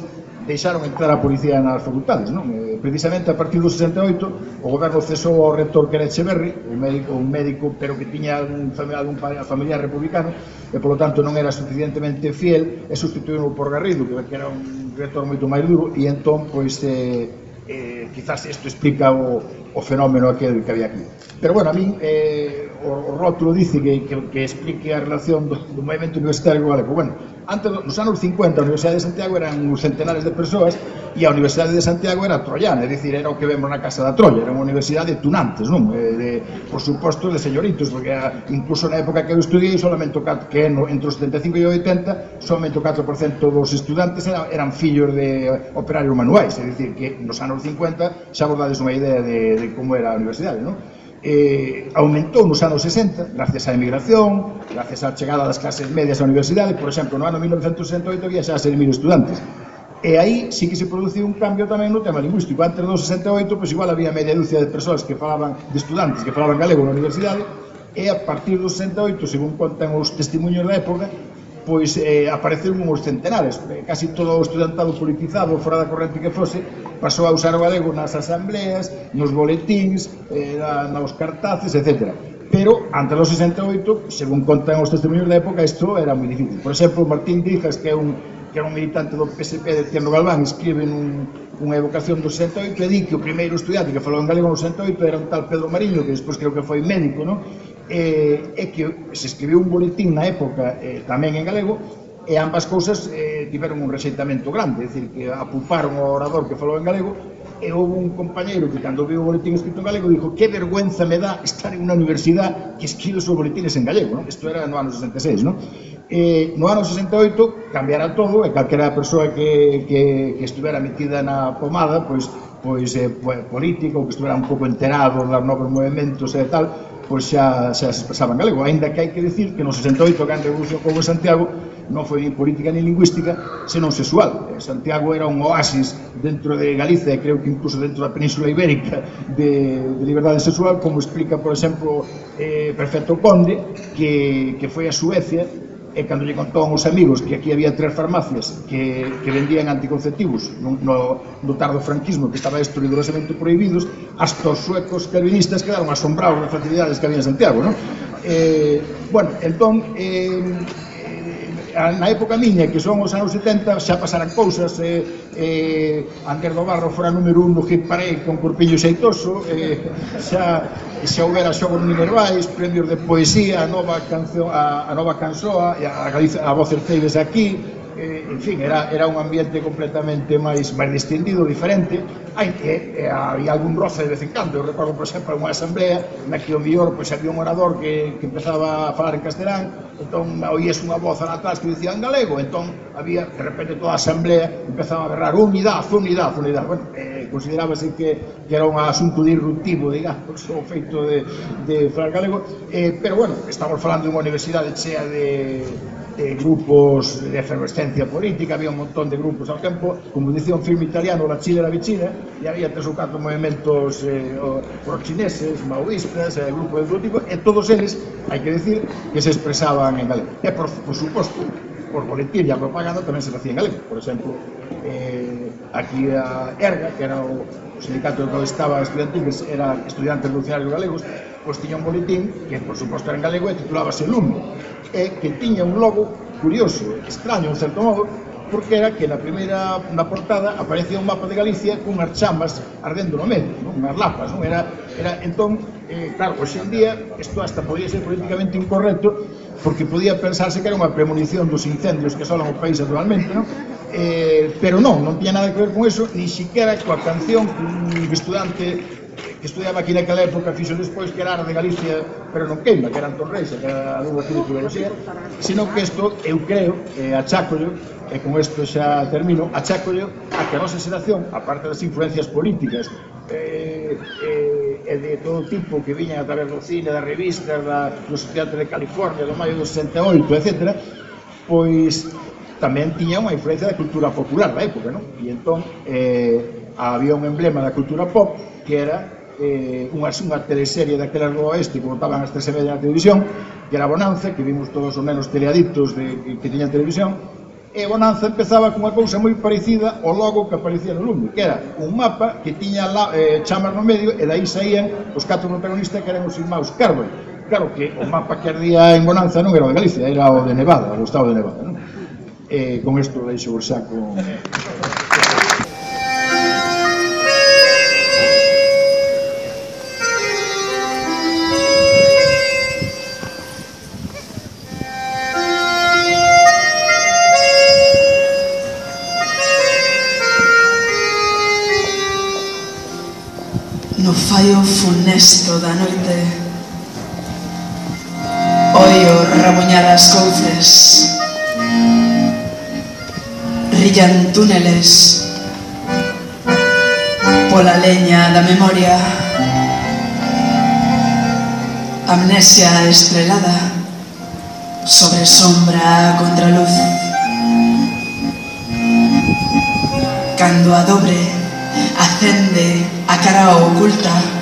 deixaron entrar a policía nas facultades, non? Eh, precisamente a partir do 68 o goberno cesou ao rector que era Echeverri, un médico, un médico pero que tiña un familiar, un familiar republicano e polo tanto non era suficientemente fiel e sustituíno por Garrido, que era un rector moito máis duro e entón pois eh, eh, quizás isto explica o, o fenómeno aquel que había aquí. Pero bueno, a min eh, o, o rótulo dice que, que, que explique a relación do, do movimento universitario galego. Bueno, antes, nos anos 50, a Universidade de Santiago eran uns centenares de persoas e a Universidade de Santiago era troiana, é dicir, era o que vemos na Casa da Troia, era unha universidade de tunantes, non? De, de, por suposto, de señoritos, porque era, incluso na época que eu estudiei, solamente o que no, entre os 75 e 80, solamente o 4% dos estudantes eran, eran fillos de operarios manuais, é dicir, que nos anos 50 xa vos dades unha idea de, de como era a universidade, non? eh, aumentou nos anos 60, gracias á emigración, gracias á chegada das clases medias á universidade, por exemplo, no ano 1968 había xa 6.000 estudantes. E aí sí que se produciu un cambio tamén no tema lingüístico. Antes do 68, pois igual había media dúcia de persoas que falaban, de estudantes que falaban galego na universidade, e a partir do 68, según contan os testemunhos da época, pois eh, apareceron uns centenares, casi todo o estudantado politizado, fora da corrente que fose, pasou a usar o galego nas asambleas, nos boletins, eh, nos cartaces, etc. Pero, ante os 68, según contan os testemunhos da época, isto era moi difícil. Por exemplo, Martín Dijas, que é un que era un militante do PSP de Tierno Galván, escribe nun, unha evocación do 68 e di que o primeiro estudiante que falou en galego no 68 era un tal Pedro Mariño, que despois creo que foi médico, non? eh, é que se escribiu un boletín na época eh, tamén en galego e ambas cousas eh, tiveron un rexeitamento grande, é dicir, que apuparon o orador que falou en galego e houve un compañeiro que cando viu o boletín escrito en galego dixo que vergüenza me dá estar en unha universidade que escribe os seus boletines en galego, non? Isto era no ano 66, non? E eh, no ano 68 cambiará todo e calquera persoa que, que, que estuvera metida na pomada, pois, pois eh, político, ou que estuvera un pouco enterado dos novos movimentos e tal, pois xa, xa se expresaba en galego, aínda que hai que dicir que no 68, cando revolución como Santiago, non foi nin política nin lingüística, senón sexual. Santiago era un oasis dentro de Galicia e creo que incluso dentro da península ibérica de, de liberdade sexual, como explica, por exemplo, eh, Perfecto Conde, que, que foi a Suecia e cando lle contaban aos amigos que aquí había tres farmacias que, que vendían anticonceptivos no, no, no tardo franquismo que estaba isto rigorosamente prohibidos hasta os suecos calvinistas quedaron asombrados das facilidades que había en Santiago no? eh, bueno, entón eh, na época miña, que son os anos 70, xa pasaran cousas, eh, eh, Ander do Barro fora número un no hit parade con Corpiño Xeitoso, eh, xa, xa houbera xogos minervais, premios de poesía, a nova, canción, a, a nova canzoa, a, a, a voz Cerceives aquí, eh, en fin, era, era un ambiente completamente máis, máis distendido, diferente, hai que eh, había algún roce de vez en cando. Eu recordo, por exemplo, unha asamblea na que o mellor pois, había un orador que, que empezaba a falar en castelán, entón oíes unha voz atrás que dicía en galego, entón había, de repente, toda a asamblea empezaba a berrar unidade, unidade, unidade. Bueno, eh, considerábase que, que era un asunto disruptivo, digamos, o feito de, de falar galego, eh, pero bueno, estamos falando dunha universidade chea de eh, grupos de efervescencia política, había un montón de grupos ao tempo, como dicía un filme italiano, La Chile la Vicina, e había tres ou catro movimentos eh, chineses, maoístas, eh, grupos de todo tipo, e todos eles, hai que decir, que se expresaban en galego. E, por, por suposto, por boletín e a propaganda tamén se facía en galego. Por exemplo, eh, aquí a ERGA, que era o sindicato do que estaba estudiantil, que era estudiantes revolucionarios galegos, pois tiña un boletín que, por suposto, era en galego e titulábase Lume, e que tiña un logo curioso, extraño, en certo modo, porque era que na primeira na portada aparecía un mapa de Galicia cunhas chamas ardendo no medio, non? unhas lapas, non? Era, era entón, eh, claro, hoxe en día, isto hasta podía ser políticamente incorrecto, porque podía pensarse que era unha premonición dos incendios que solan o país actualmente, non? Eh, pero non, non tiña nada que ver con eso, ni siquiera coa canción que un estudante que estudiaba aquí naquela época, fixo despois que era de Galicia, pero non queima, que era Antón Reis, que era a aquí de Filoxía, sino que isto, eu creo, eh, achácollo, e con isto xa termino, achácollo a que a nosa xeración, aparte das influencias políticas, eh, eh, e de todo tipo que viñan a través do cine, das revistas, da, do Sociedade de California, do maio do 68, etc., pois tamén tiña unha influencia da cultura popular da época, non? E entón, eh, había un emblema da cultura pop que era eh, unha, unha teleserie daquelas do oeste que botaban as se media na televisión que era Bonanza, que vimos todos os menos teleadictos de, que, que tiña televisión e Bonanza empezaba con unha cousa moi parecida ao logo que aparecía no lume que era un mapa que tiña la, eh, chamas no medio e dai saían os catro protagonistas que eran os irmãos Carver claro que o mapa que ardía en Bonanza non era o de Galicia, era o de Nevada, o estado de Nevada non? Eh, con isto deixo o saco escenario funesto da noite. Oio rabuñar as couces. Rillan túneles Pola leña da memoria. Amnesia estrelada Sobre sombra contra luz. Cando a dobre acende a cara oculta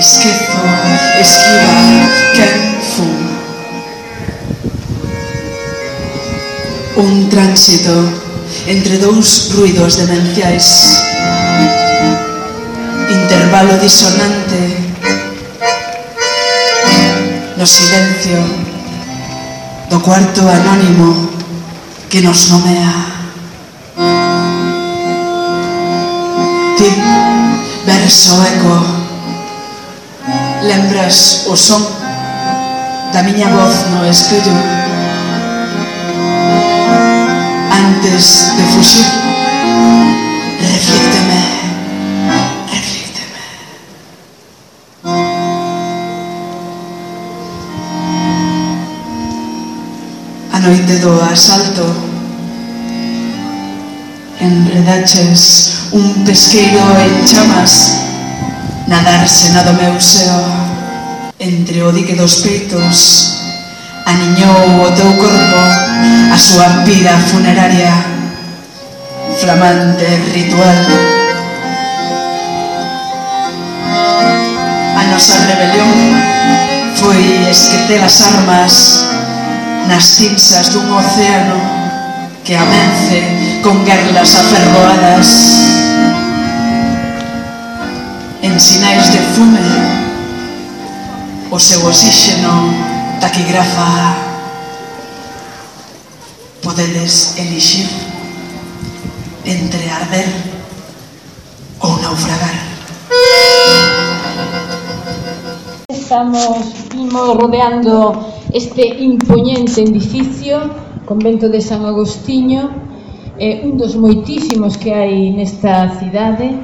Esquezo, esquiva, quen fuma Un tránsito entre dous ruidos demenciais Intervalo disonante. No silencio. Do cuarto anónimo que nos nomea. Ti, verso eco Lembras o son da miña voz no espello antes de fuxir reflícteme reflícteme a noite do asalto enredaches un pesqueiro en chamas nadarse na do meu seo entre o dique dos peitos aniñou o teu corpo a súa pira funeraria flamante ritual. A nosa rebelión foi esqueter as armas nas cinzas dun océano que amence con guerras aferroadas sinais de fume. O seu oxígeno taquigrafa. Podedes elixir entre arder ou naufragar. Estamos vimos rodeando este impoñente edificio convento de San Agostinho é eh, un dos moitísimos que hai nesta cidade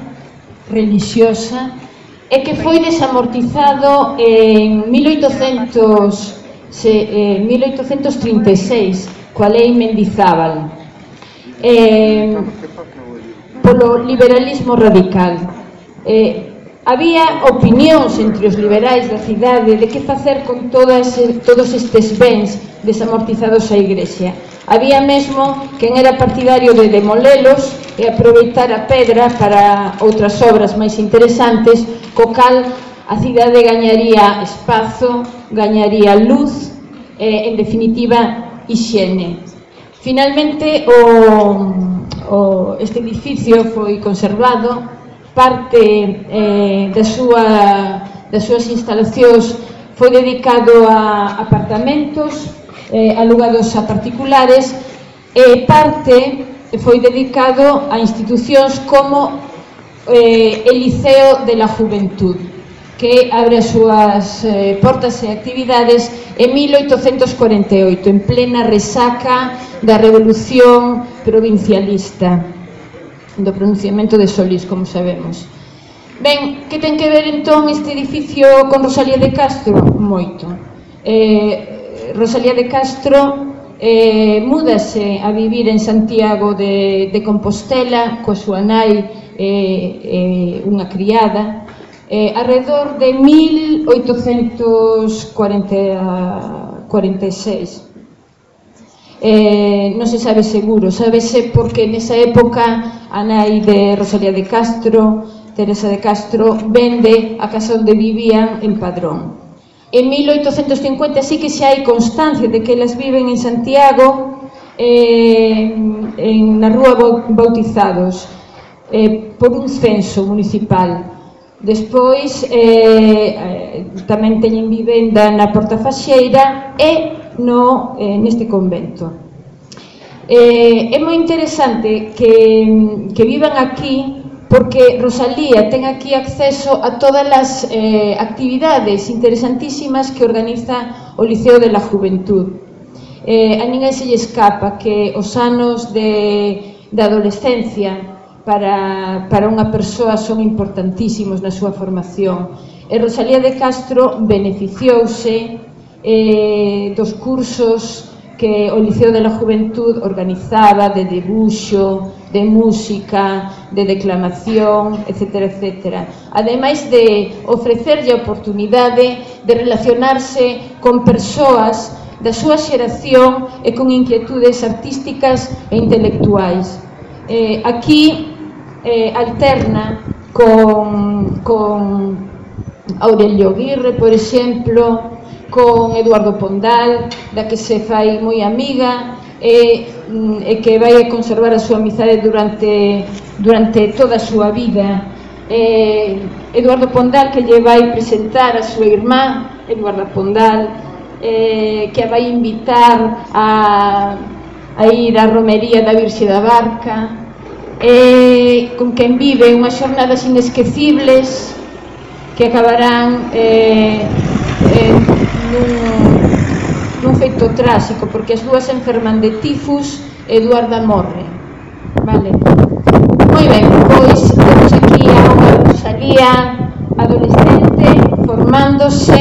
religiosa é que foi desamortizado en 1800, se, eh, 1836 coa lei Mendizábal. Eh, polo liberalismo radical. Eh, había opinións entre os liberais da cidade de que facer con todas, todos estes bens desamortizados á Igrexa. Había mesmo quen era partidario de demolelos e aproveitar a pedra para outras obras máis interesantes, co cal a cidade gañaría espazo, gañaría luz e, en definitiva, higiene. Finalmente, o, o, este edificio foi conservado, parte eh, da súa, das súas instalacións foi dedicado a apartamentos, eh, alugados a particulares e parte foi dedicado a institucións como eh, el Liceo de la Juventud que abre as súas eh, portas e actividades en 1848, en plena resaca da revolución provincialista do pronunciamento de Solís, como sabemos. Ben, que ten que ver entón este edificio con Rosalía de Castro? Moito. Eh, Rosalía de Castro eh, múdase a vivir en Santiago de, de Compostela coa súa nai eh, eh, unha criada eh, alrededor de 1846 eh, non se sabe seguro sábese porque nesa época a nai de Rosalía de Castro Teresa de Castro vende a casa onde vivían en Padrón. En 1850 sí que xa hai constancia de que elas viven en Santiago eh, en, na rúa Bautizados eh, por un censo municipal. Despois eh, tamén teñen vivenda na Porta Faxeira e no, eh, neste convento. Eh, é moi interesante que, que vivan aquí porque Rosalía ten aquí acceso a todas as eh, actividades interesantísimas que organiza o Liceo de la Juventud. Eh, a ninguén se lle escapa que os anos de, de adolescencia para, para unha persoa son importantísimos na súa formación. E Rosalía de Castro beneficiouse eh, dos cursos que o Liceo de la Juventud organizaba de debuxo, de música, de declamación, etc. etc. Ademais de ofrecerlle a oportunidade de relacionarse con persoas da súa xeración e con inquietudes artísticas e intelectuais. Eh, aquí eh, alterna con, con Aurelio Aguirre, por exemplo, con Eduardo Pondal, da que se fai moi amiga e, mm, e que vai a conservar a súa amizade durante, durante toda a súa vida. E, Eduardo Pondal que lle vai presentar a súa irmá, Eduardo Pondal, eh, que a vai invitar a, a ir á romería da Virxe da Barca, eh, con quen vive unhas xornadas inesquecibles que acabarán eh, eh, nun, nun feito trásico porque as dúas enferman de tifus e Eduarda morre. Vale. Moi ben, pois temos aquí a unha Rosalía adolescente formándose,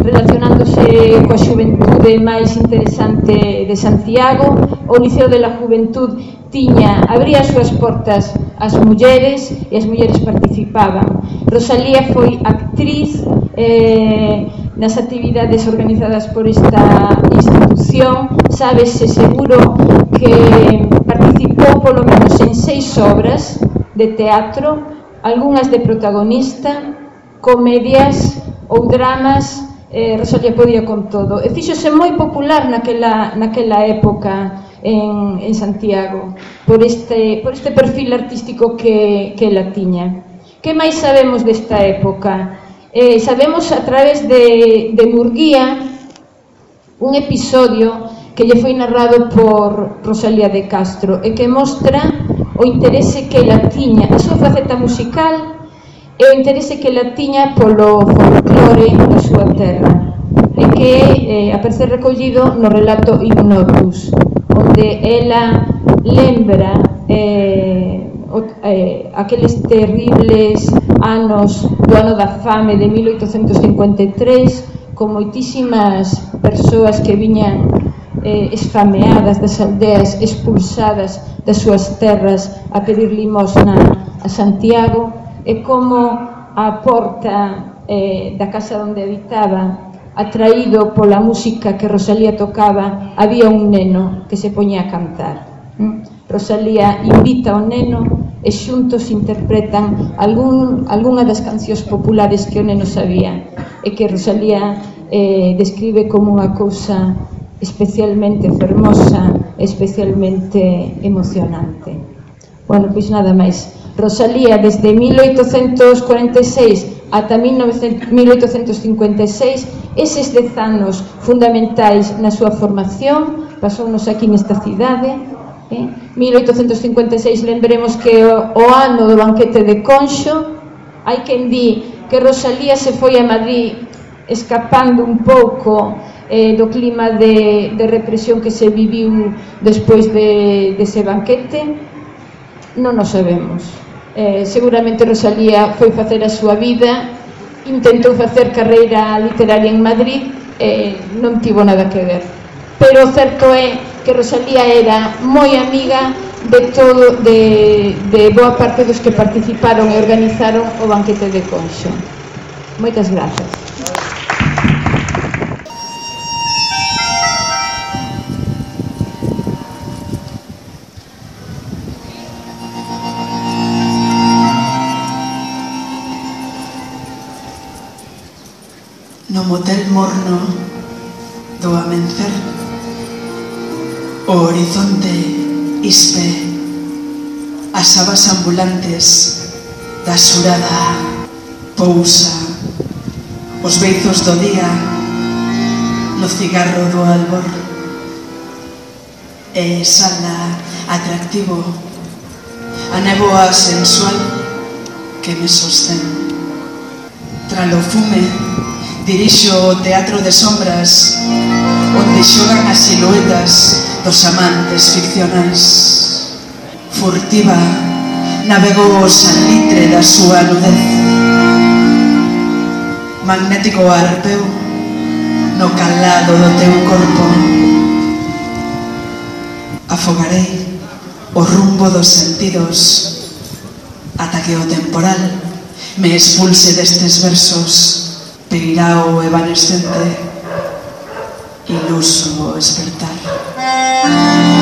relacionándose coa xuventude máis interesante de Santiago. O Liceo de la Juventud tiña, abría as súas portas ás mulleres e as mulleres participaban. Rosalía foi actriz, eh, nas actividades organizadas por esta institución, sábese seguro que participou polo menos en seis obras de teatro, algunhas de protagonista, comedias ou dramas, eh, Rosalía podía con todo. E fíxose moi popular naquela, naquela época en, en Santiago, por este, por este perfil artístico que, que ela tiña. Que máis sabemos desta época? eh, sabemos a través de, de Murguía un episodio que lle foi narrado por Rosalía de Castro e que mostra o interese que ela tiña, a súa faceta musical e o interese que ela tiña polo folclore da súa terra e que eh, aparece recollido no relato Ignotus onde ela lembra eh, o, eh, aqueles terribles anos do ano da fame de 1853 con moitísimas persoas que viñan eh, esfameadas das aldeas expulsadas das súas terras a pedir limosna a Santiago e como a porta eh, da casa onde habitaba atraído pola música que Rosalía tocaba había un neno que se poñía a cantar. Mm. Rosalía invita ao neno e xuntos interpretan algún, algunha das cancións populares que o neno sabía e que Rosalía eh, describe como unha cousa especialmente fermosa, especialmente emocionante. Bueno, pois nada máis. Rosalía desde 1846 ata 1856, eses dez anos fundamentais na súa formación, pasounos aquí nesta cidade, Eh? 1856 lembremos que o, o ano do banquete de Conxo hai quen di que Rosalía se foi a Madrid escapando un pouco eh, do clima de, de represión que se viviu despois de, dese de banquete non o sabemos eh, seguramente Rosalía foi facer a súa vida intentou facer carreira literaria en Madrid e eh, non tivo nada que ver pero certo é que Rosalía era moi amiga de todo de, de boa parte dos que participaron e organizaron o banquete de Conxo. Moitas grazas. No motel morno do amencer O horizonte ispe As abas ambulantes Da surada pousa Os beizos do día No cigarro do albor. E sala atractivo A néboa sensual que me sostén. Tralo fume dirixo o teatro de sombras onde xogan as siluetas dos amantes ficcionais. Furtiva navegou o salitre da súa nudez. Magnético arpeu no calado do teu corpo. Afogarei o rumbo dos sentidos ata que o temporal me expulse destes versos peirao evanescente iluso despertar.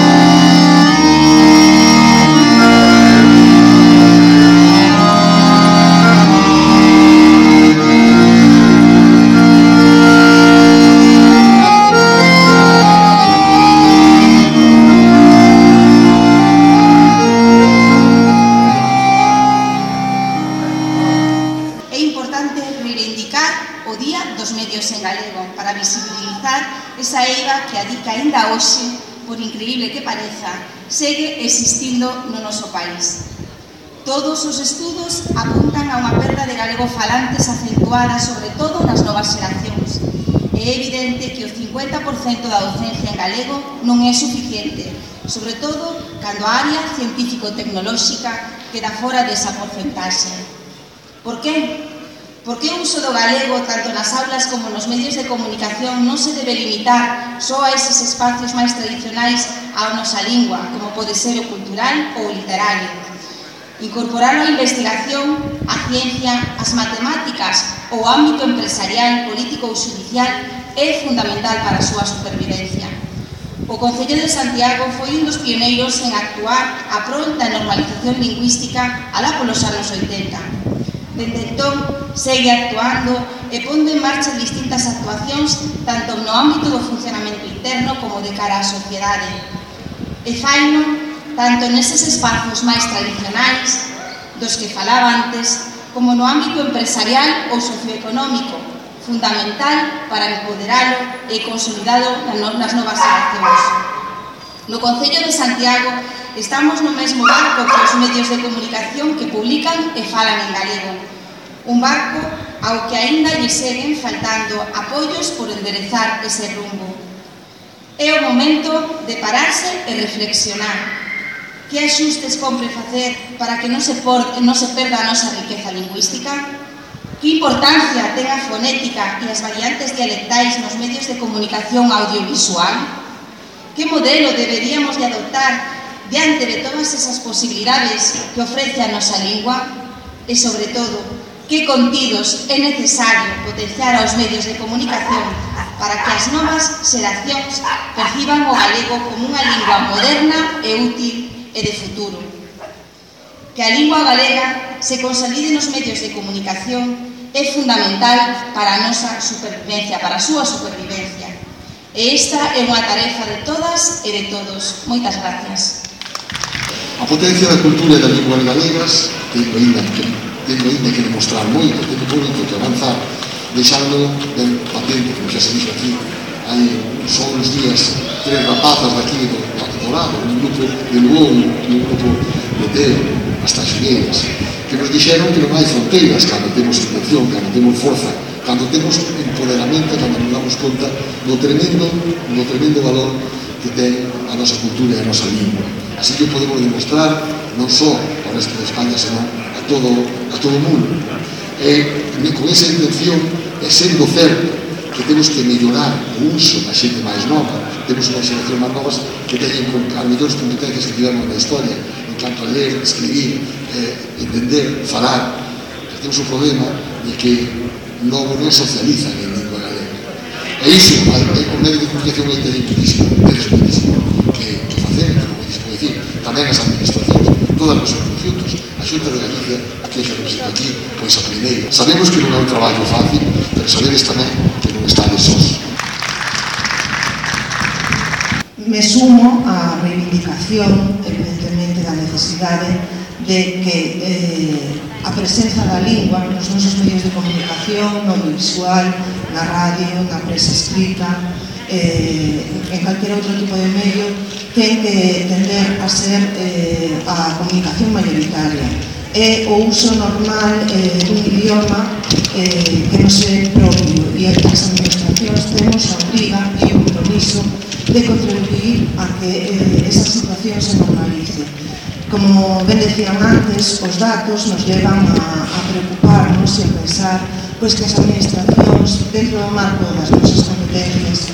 Todos os estudos apuntan a unha perda de galego falantes acentuada sobre todo nas novas xeracións. É evidente que o 50% da docencia en galego non é suficiente, sobre todo cando a área científico-tecnolóxica queda fora desa porcentaxe. Por que? Por que o uso do galego tanto nas aulas como nos medios de comunicación non se debe limitar só a eses espacios máis tradicionais á nosa lingua, como pode ser o cultural ou o literario? incorporar a investigación, a ciencia, as matemáticas ou ámbito empresarial, político ou judicial é fundamental para a súa supervivencia. O Concello de Santiago foi un dos pioneiros en actuar a pronta normalización lingüística alá polos anos 80. Dende entón, segue actuando e pondo en marcha distintas actuacións tanto no ámbito do funcionamento interno como de cara á sociedade. E faino tanto neses espazos máis tradicionais, dos que falaba antes, como no ámbito empresarial ou socioeconómico, fundamental para empoderalo e consolidado nas novas xeracións. No Concello de Santiago estamos no mesmo barco que os medios de comunicación que publican e falan en galego. Un barco ao que aínda lle seguen faltando apoios por enderezar ese rumbo. É o momento de pararse e reflexionar que axustes compre facer para que non se, por, non se perda a nosa riqueza lingüística? Que importancia ten a fonética e as variantes dialectais nos medios de comunicación audiovisual? Que modelo deberíamos de adoptar diante de todas esas posibilidades que ofrece a nosa lingua e, sobre todo, que contidos é necesario potenciar aos medios de comunicación para que as novas xeracións perciban o galego como unha lingua moderna e útil e de futuro. Que a lingua galega se consolide nos medios de comunicación é fundamental para a nosa supervivencia, para a súa supervivencia. E esta é unha tarefa de todas e de todos. Moitas gracias. A potencia da cultura e das linguas galegas ten ainda que, ten ainda que demostrar moito, ten moito que avanzar, deixando ben patente, como xa se dixo aquí, hai, son uns días tres rapazas daqui do, do lado, un grupo de Luón un grupo de Teo, hasta as Figueiras, que nos dixeron que non hai fronteiras cando temos intención, cando temos forza, cando temos empoderamento, cando nos damos conta do tremendo, do tremendo valor que ten a nosa cultura e a nosa lingua. Así que podemos demostrar non só ao resto de España, senón a todo, a todo o mundo. E con esa intención, e sendo certo que temos que mellorar o uso da xente máis nova. Temos unha xeración máis novas que teñen as mellores competencias que tivemos na historia, en canto a ler, escribir, eh, entender, falar. que temos un problema de que non, non socializan en lingua galega. E iso, a, o medio de comunicación é muitísimo, é que, que facer, que non podemos dicir, tamén as administracións, todas as institucións, a Xunta de Galicia, que xa representa aquí, pois a primeira. Sabemos que non é un traballo fácil, pero sabedes tamén que Estamos sós. Me sumo á reivindicación, evidentemente, da necesidade de que eh, a presenza da lingua nos nosos medios de comunicación, no visual, na radio, na presa escrita, eh, en calquera outro tipo de medio, ten que tender a ser eh, a comunicación mayoritaria é o uso normal eh, dun idioma eh, que non é propio e as administracións temos a obriga e o compromiso de contribuir a que eh, esa situación se normalice. Como ben decían antes, os datos nos llevan a, a preocuparnos e a pensar pois, que as administracións, dentro do marco das nosas competencias,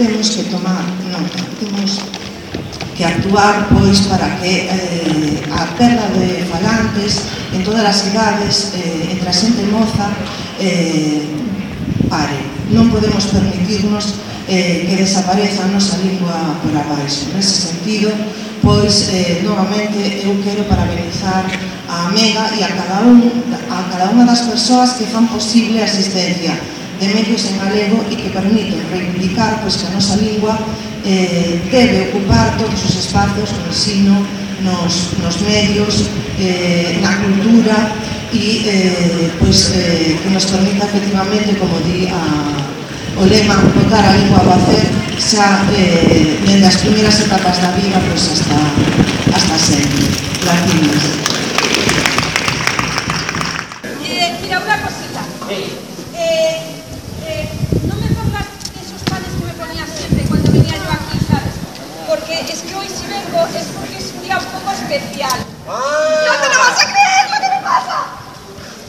temos que tomar nota, temos que actuar pois para que eh, a perda de falantes en todas as idades eh, entre a xente moza eh, pare. Non podemos permitirnos eh, que desapareza a nosa lingua por abaixo. Nese sentido, pois, eh, novamente, eu quero parabenizar a Mega e a cada, un, a cada unha das persoas que fan posible a asistencia de medios en galego e que permiten reivindicar pois, que a nosa lingua eh, debe ocupar todos os espazos no ensino, nos, nos medios, eh, na cultura e eh, pois, eh, que nos permita efectivamente, como di a, o lema botar a lingua ao hacer xa eh, dende as primeiras etapas da vida pois hasta, hasta sempre. Gracias. Especial. Ah. ¡No te lo vas a creer lo que me pasa!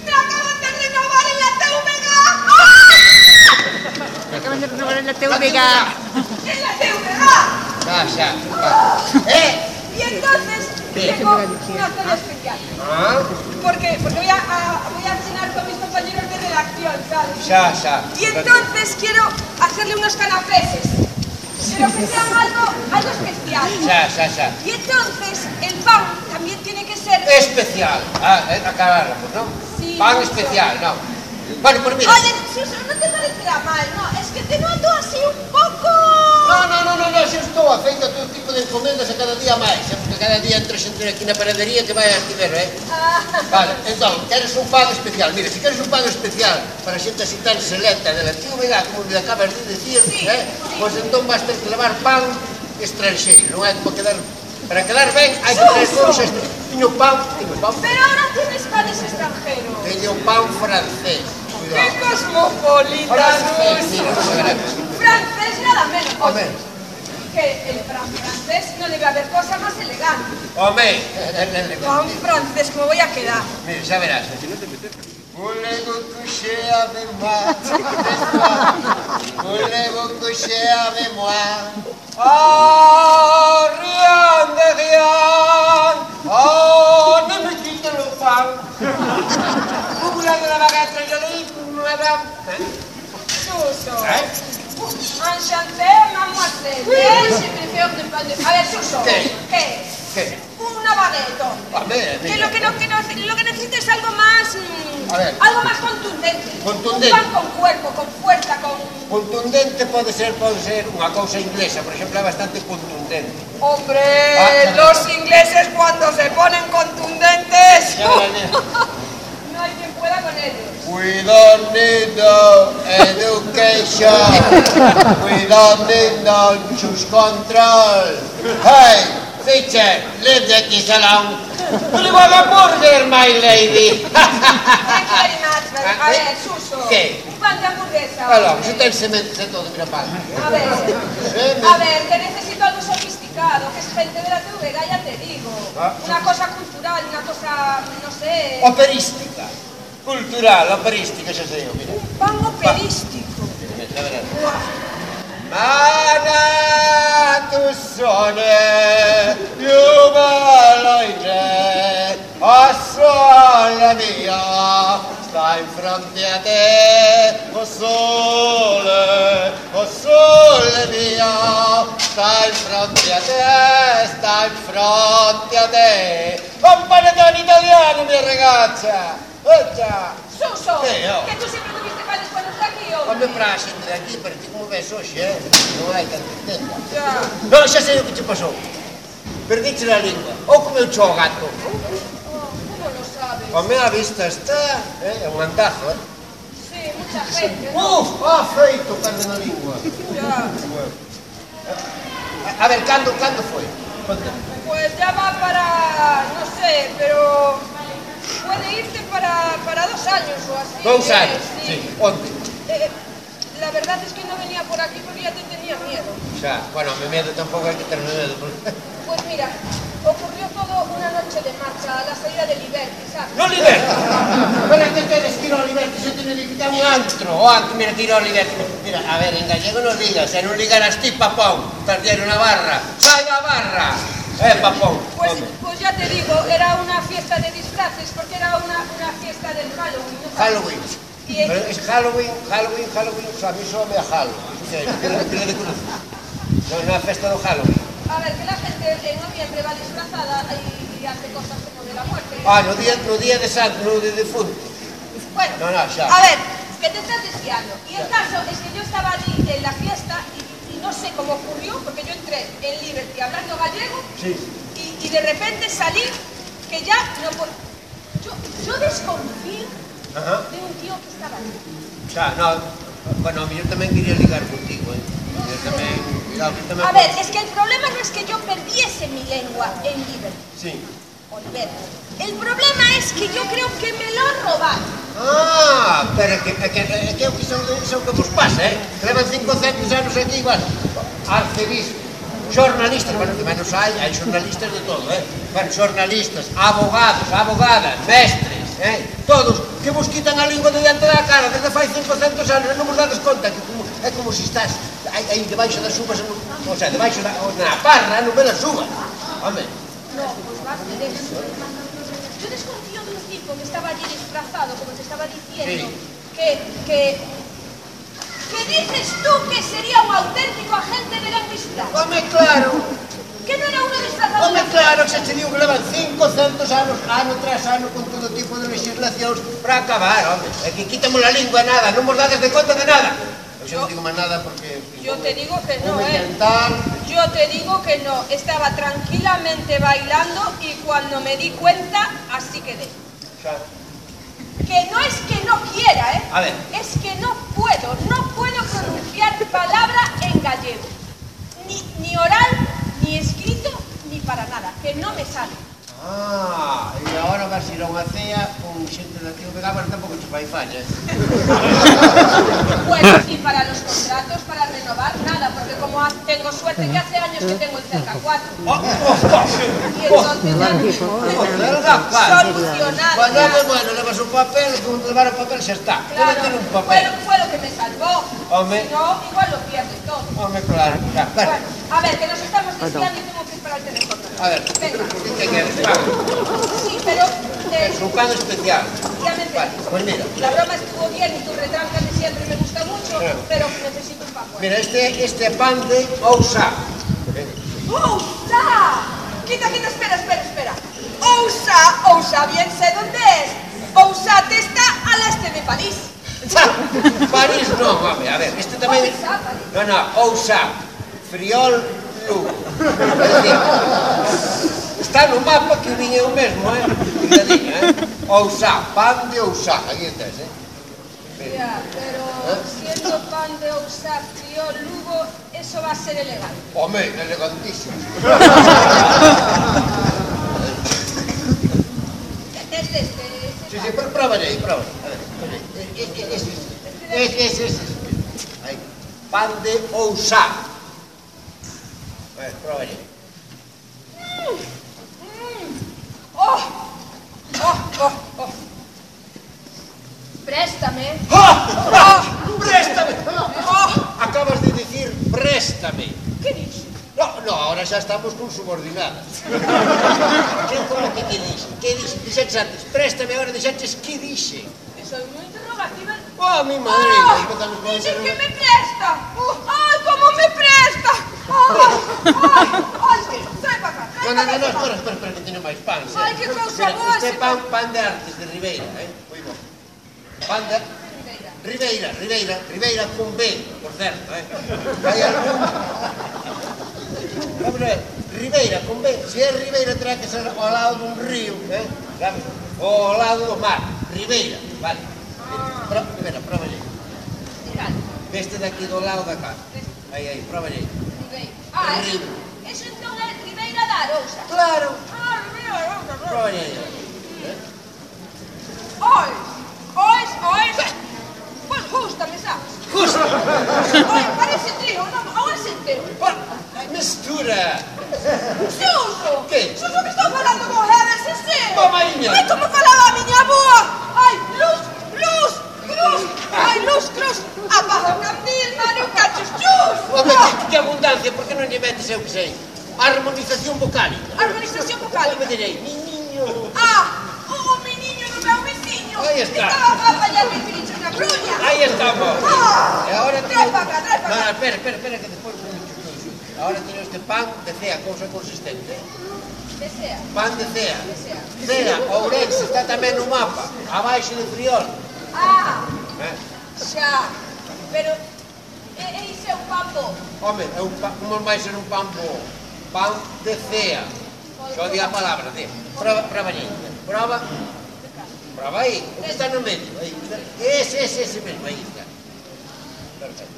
¡Me acaban de renovar en la TVG! Me acaban de renovar en la TVG. ¡En la TVG! Ya, ya. ¿Eh? Y entonces ¿Qué? tengo una historia especial. Ah, Porque, porque voy, a, a- voy a cenar con mis compañeros de redacción, ¿sabes? ya, ya. Y entonces quiero hacerle unos canapés. Pero que sean algo, algo especial. Ya, ya, ya. Y entonces el pan también tiene que ser... Especial. Ah, eh, acabáramos, ¿no? Sí, Pan mucho. especial, no. Bueno, pues mira. Oye, Susan, no te parecerá mal, ¿no? Es que te noto así un poco... Non, non, non, non, xa estou afeito a todo tipo de encomendas a cada día máis, eh? porque cada día entro xente aquí na paradería que vai a ver, eh? Ah. Vale, entón, queres un pan especial, Mira, se queres un pan especial para xente así tan selecta de la antigüedad, como me acabas de dicir, sí, eh? Pois entón vas ter que levar pan estranxeiro, non hai como quedar... Para quedar ben, hai que traer cousas... Tiño pan, tiño pan... Pero ahora tienes panes estranjeros. Teño pan francés. Qué κοσμοπολίτας Ρούσος. Francés nada menos. Hombre. Que el francés no debe haber cosa más elegante. Hombre. Eh, eh, eh, a francés como voy a quedar. Mira, ya verás. Voulez-vous coucher avec moi Voulez-vous coucher avec moi Oh Enchanté, mademoiselle. Mais je préfère ne pas de... A ver, Suso. ¿Qué? ¿Qué? ¿Qué? Una baguette. Hombre, Que lo que, no, que no- lo que necesito es algo más... mm, A ver. Algo más contundente. Contundente. Un pan con cuerpo, con fuerza, con... Contundente pode ser, pode ser unha cousa inglesa, por exemplo, é bastante contundente. Hombre, Ah, los ingleses cuando se ponen contundentes... Ya, We don't need no education. we don't need no juice control. Hey, teacher, leave the kids alone. Will you want a burger, my lady? Thank you very much, ¿Eh? but a ver, Suso. ¿Qué? ¿Cuánta hamburguesa? Hola, yo te cemento todo, mira, para. A ver, a ver, que necesito algo sofisticado, que es gente de la TV, ya te digo. Ah. Una cosa cultural, una cosa, no sé... Operística. culturale, operistica c'è sei Un ballo operistico. Ma tu sole, più bello in te, a sole mia, sta in fronte a te, o sole, o sole mia, sta in fronte a te, sta in fronte a te. Un panetone italiano mia ragazza! Olla! Sou, sou! Que, oh. que tú sempre tuviste fallos cuando está aquí, oh. Hombre, para xente de aquí, pero ti como ves hoxe, eh? Non hai que atentenda. Ya. Non, xa sei o que te pasou. Perdiche a lingua. Ou comeu xo o gato. Oh, como lo sabes? Home, a vista está, eh? É un andazo, eh? Sí, mucha gente. Uf, ah, feito, perde na lingua. Ya. A, a ver, cando, cando foi? Pues ya va para, no sé, pero puede irte para, para dos años o así. Dous ¿eh? anos, sí. Onde? Eh, la verdad es que no venía por aquí porque ya te tenía miedo. Xa, bueno, me medo tampouco hai que medo. porque- Pues mira, ocurrió todo una noche de marcha a la salida de Liberty, ¿sabes? No Liberty! Pero que tedes que ir ao Liberty, se tiene que quitar un antro. O antro, mira, ir ao Liberty. Mira, a ver, en gallego non digas, se non ligaras ti, papón, perdieron a barra. Vai a barra! Eh, papón. Pues, pues ya te digo, era una fiesta de disfraces porque era una, una fiesta del Halloween. ¿no? Halloween. Y- Pero es Halloween, Halloween, Halloween, o sea, a mí só me a Halo. Que que que de cruz. Non é a festa do Halloween. A ver, que la gente en noviembre va disfrazada y, y hace cosas como de la muerte. Ah, no día, no día de santo, no de defunto. Bueno, No, no, xa. a ver, que te estás desviando. Y el caso es que yo estaba allí en la fiesta y no sé cómo ocurrió, porque yo entré en Liberty hablando gallego Sí. y, y de repente salí que ya no puedo... Yo, yo desconfío Ajá. de un tío que estaba allí. Xa, no, bueno, yo tamén quería ligar contigo, eh. Yo. A ver, es que el problema no es que yo perdiese mi lengua en Liberty, Sí. volver. El problema es que yo creo que me lo robaron. Ah, pero que, que, que, que é o que son, son que vos pasa, eh? Levan 500 anos aquí igual. Arcebispo, xornalistas, bueno, que menos hai, hai xornalistas de todo, eh? Bueno, xornalistas, abogados, abogadas, mestres, eh? Todos que vos quitan a lingua de diante da cara desde fai 500 anos, non vos dades conta que como, é como se si estás aí, aí debaixo das uvas, o sea, debaixo da, na parra, non ve das uvas. Home, No, pois vas e déjame Yo desconfío dun tipo que estaba allí disfrazado, como te estaba diciendo, sí. que, que que dices tú que sería un auténtico agente de la amistad. Home, claro. Que no era unha disfrazado. Home, claro, que se te digo que levan 500 anos, ano tras ano, con todo tipo de legislacións para acabar, home. É que quitamos a lingua nada, non vos dades de conta de nada. Eu xa non digo máis nada porque Yo te digo que no, ¿eh? Yo te digo que no. Estaba tranquilamente bailando y cuando me di cuenta, así quedé. Que no es que no quiera, ¿eh? A ver. Es que no puedo, no puedo pronunciar palabra en gallego. Ni, ni oral, ni escrito, ni para nada. Que no me sale. Ah, e agora vas ir a unha cea con xente da tío Vega, pero tampouco che fai falla, eh? Pues y para los contratos, para renovar, nada, porque como ha- tengo suerte que hace años que tengo el cerca 4. Y entonces ya solucionado. Cuando ya. haces, bueno, levas un papel, como levar o papel xa está. Claro, Claro. un fue, papel. lo- fue lo que me salvó. Si no, igual lo pierdes todo. Home, claro, bueno. Bueno, a ver, que nos estamos desviando y tengo que ir para el teléfono. A ver, Venga. Sí, pero Es un pago especial. ya me Vale, entendí. pues mira. La broma estuvo bien y tu retranca de siempre me gusta mucho, Claro. pero necesito un pago. Mira, este, este pan de ousa. ¡Ousa! Quita, quita, espera, espera, espera. Ousa, Ousa, bien sé dónde es. Ousate está al este de París. París non, home, a ver, este tamén... Ousa, París. No, no, ousa. Friol Lugo. Está no mapa que vin eu mesmo, eh? Cuidadinho, eh? Ousá, pan de Ousá, aquí estás, eh? Ya, pero ¿Eh? siendo pan de Ousá, tío Lugo, eso va a ser elegante. Home, elegantísimo. Este, este, Sí, sí, pero pruébale aí, pruébale. A ver, pruébale. Ese, ese, ese. Ese, ese, ese. Pan de Ousá. Vai, provali. Mm. Mm. Oh. Oh, oh, oh. Préstame. Oh, oh, préstame. Oh. Acabas de decir préstame. Que dixo? No, no, ahora xa estamos con subordinadas. que, como que que dixe? Que dixe? Dixaches antes, préstame, agora dixaches que dixe? Soy muy interrogativa. ¡Oh, mi madre! ¡Oh! ¡Dices que me presta! ¡Oh, cómo me presta! ¡Oh! ay! ¡Trae para acá! No, no, no, no, espera, espera, espera, que tiene máis pan. Ai, que cousa boa, Este pan, pan de artes de Ribeira, eh? Moi bo. Pan de... Ribeira, Ribeira, Ribeira con B, por certo, eh? Hai algún... Vamos a ver, Ribeira con B. Se é Ribeira, terá que ser ao lado dun río, eh? Vamos ao lado do mar, Ribeira, vale. Pro, espera, prova aí. Este daqui do lado da casa. Aí, aí, prova aí. Ribeira. Ah, Ribeira. Eso entón é Ribeira da Arousa. Claro. Ah, Ribeira da Arousa. Prova aí. Ois, ois, ois. Eh. Jústame, sabes? Justa. Oi, parece trigo, non? Agora senteu. Mestura. Xuxo. Que? Xuxo que estou falando con Heves, ese. Mamainha. É como falaba a miña boa. Ai, luz, luz, cruz. Ai, luz, cruz. Apaga o candil, mano, cachos, chus. Home, que, que abundancia, por que non lle metes eu que sei? Armonización vocálica. Armonización vocálica. Como direi? Meniño. Ah, o oh, oh meniño Ahí está. Ahí estamos. E agora tenemos... No, no, espera, espera, espera, que despois... Ahora tenemos este pan de cea, cousa consistente. De cea. Pan de cea. De cea. Ourense, está tamén no mapa, abaixo de Friol. Ah, eh? xa. Pero, e, e iso é un pan bo? Home, é un pan, como vai ser un pan bo. Pan de cea. Xo di a palabra, di. Prova, prova, prova. Brava aí, está no medio, aí, ese, ese, ese mesmo, aí está. Perfecto.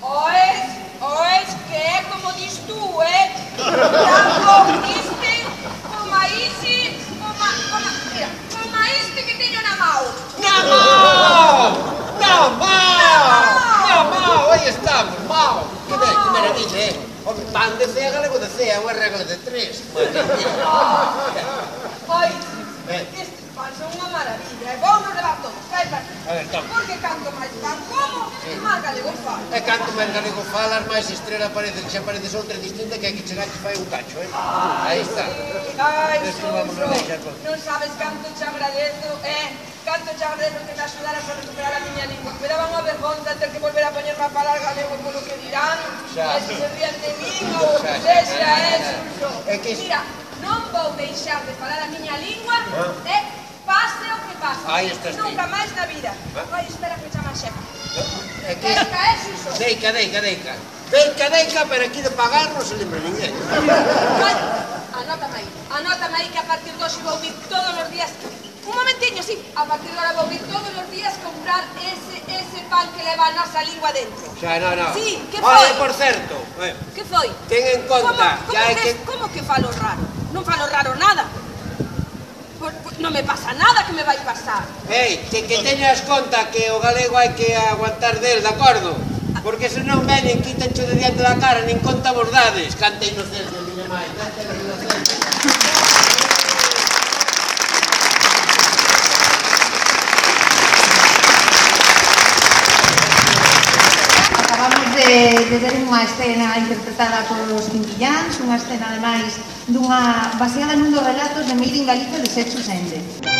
Oes, oes, que é como diz tu, eh? Tanto este, como a esse, como como mira, como este que tenho na mão. Na mão! Na mão! Na mão, aí estamos, mão. Que bem, que maravilha, eh? O pan de cea, galego de cea, o arrego de três. Mas, mira. Ois, Eh. Estes son unha maravilla, eh. e vou nos levar todos, cai para eh, aquí. A ver, toma. Porque canto máis pan como, eh. máis galego fala. E eh, canto máis galego falas, máis estrela parece, xa parece outra distinta que aquí será que fai un cacho, eh? Ah, Aí está. Eh, ai, Souso, non sabes canto te agradezo, eh? Canto te agradezo que me axudaras a recuperar a miña lingua. Me daba unha vergonza ter que volver a poñerme a falar galego polo que dirán, xa. e se rían de min ou o que sexa, eh, Souso. Eh, que... Mira, non vou deixar de falar a miña lingua ah. eh, pase o que pase. Aí estás Nunca máis na vida. Ah. Ai, espera que chama xefa. É eh, que... Deica, é xuxo. Deica, deica, deica. Deica, deica, pero aquí de pagar non se lembra ninguén. Vale, anótame aí. Anótame aí que a partir de hoxe vou vir todos os días Un momentiño, sí. A partir de ahora vou vir todos os días comprar ese, ese pan que leva a nosa lingua dentro. Xa, no, no. Sí, que foi? Por certo. Eh, que foi? Ten en conta. Como, como, que, que, como que falo raro? non falo raro nada. Pois, pois non me pasa nada que me vai pasar. Ei, que, que teñas conta que o galego hai que aguantar del, de acordo? Porque se non venen, quítancho de diante da cara, nin conta vos dades. Canta inocencia, miña mãe, canta inocencia. de, de ver unha escena interpretada polos quintillans, unha escena ademais dunha baseada nun dos relatos de Made in Galicia de Sergio Sende.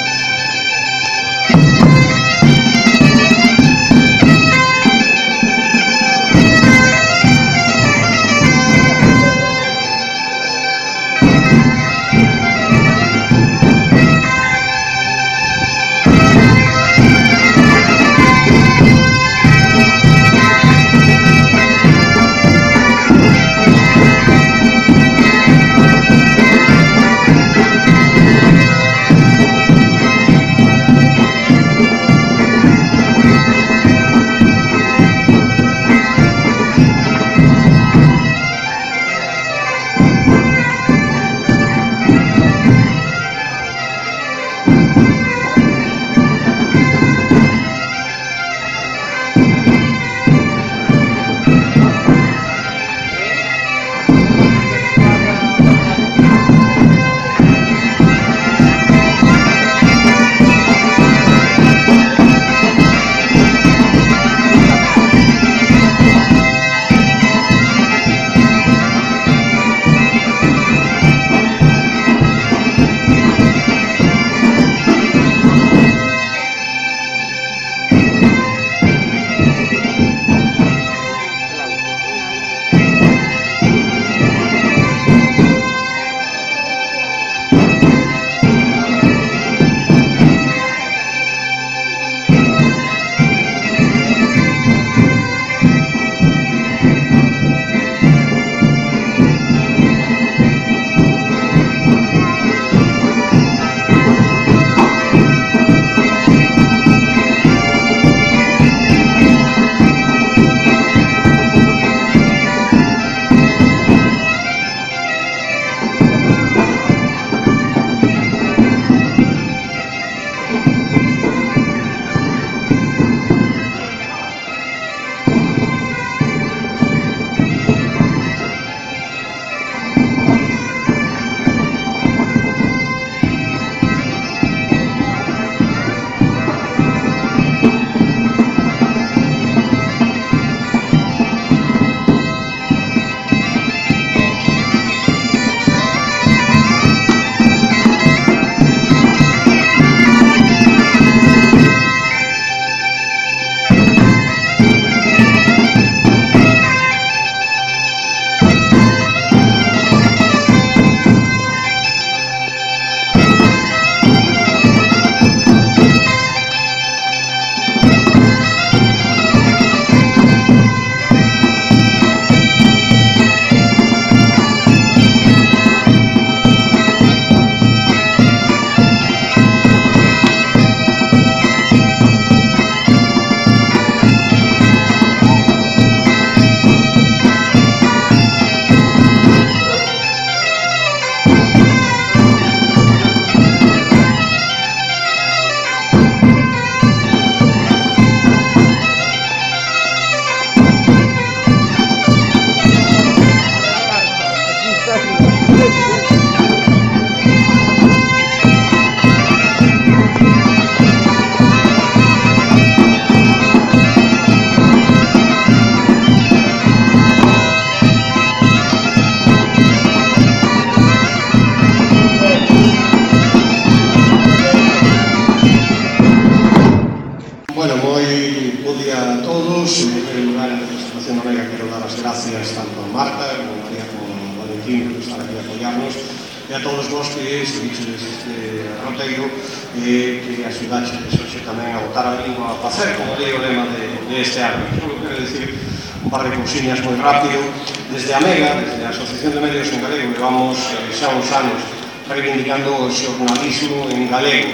do xornalismo en galego.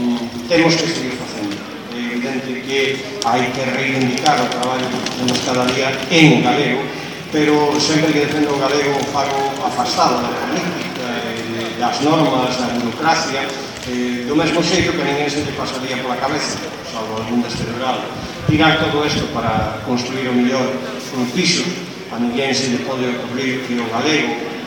Mm, temos que seguir facendo. É evidente que hai que reivindicar o traballo que facemos cada día en galego, pero sempre que defendo o galego fago afastado da política, eh, das normas, da burocracia, eh, do mesmo xeito que ninguén se te pasaría pola cabeza, salvo algún descerebrado. Tirar todo isto para construir o mellor un piso, a ninguén se le pode ocurrir que o galego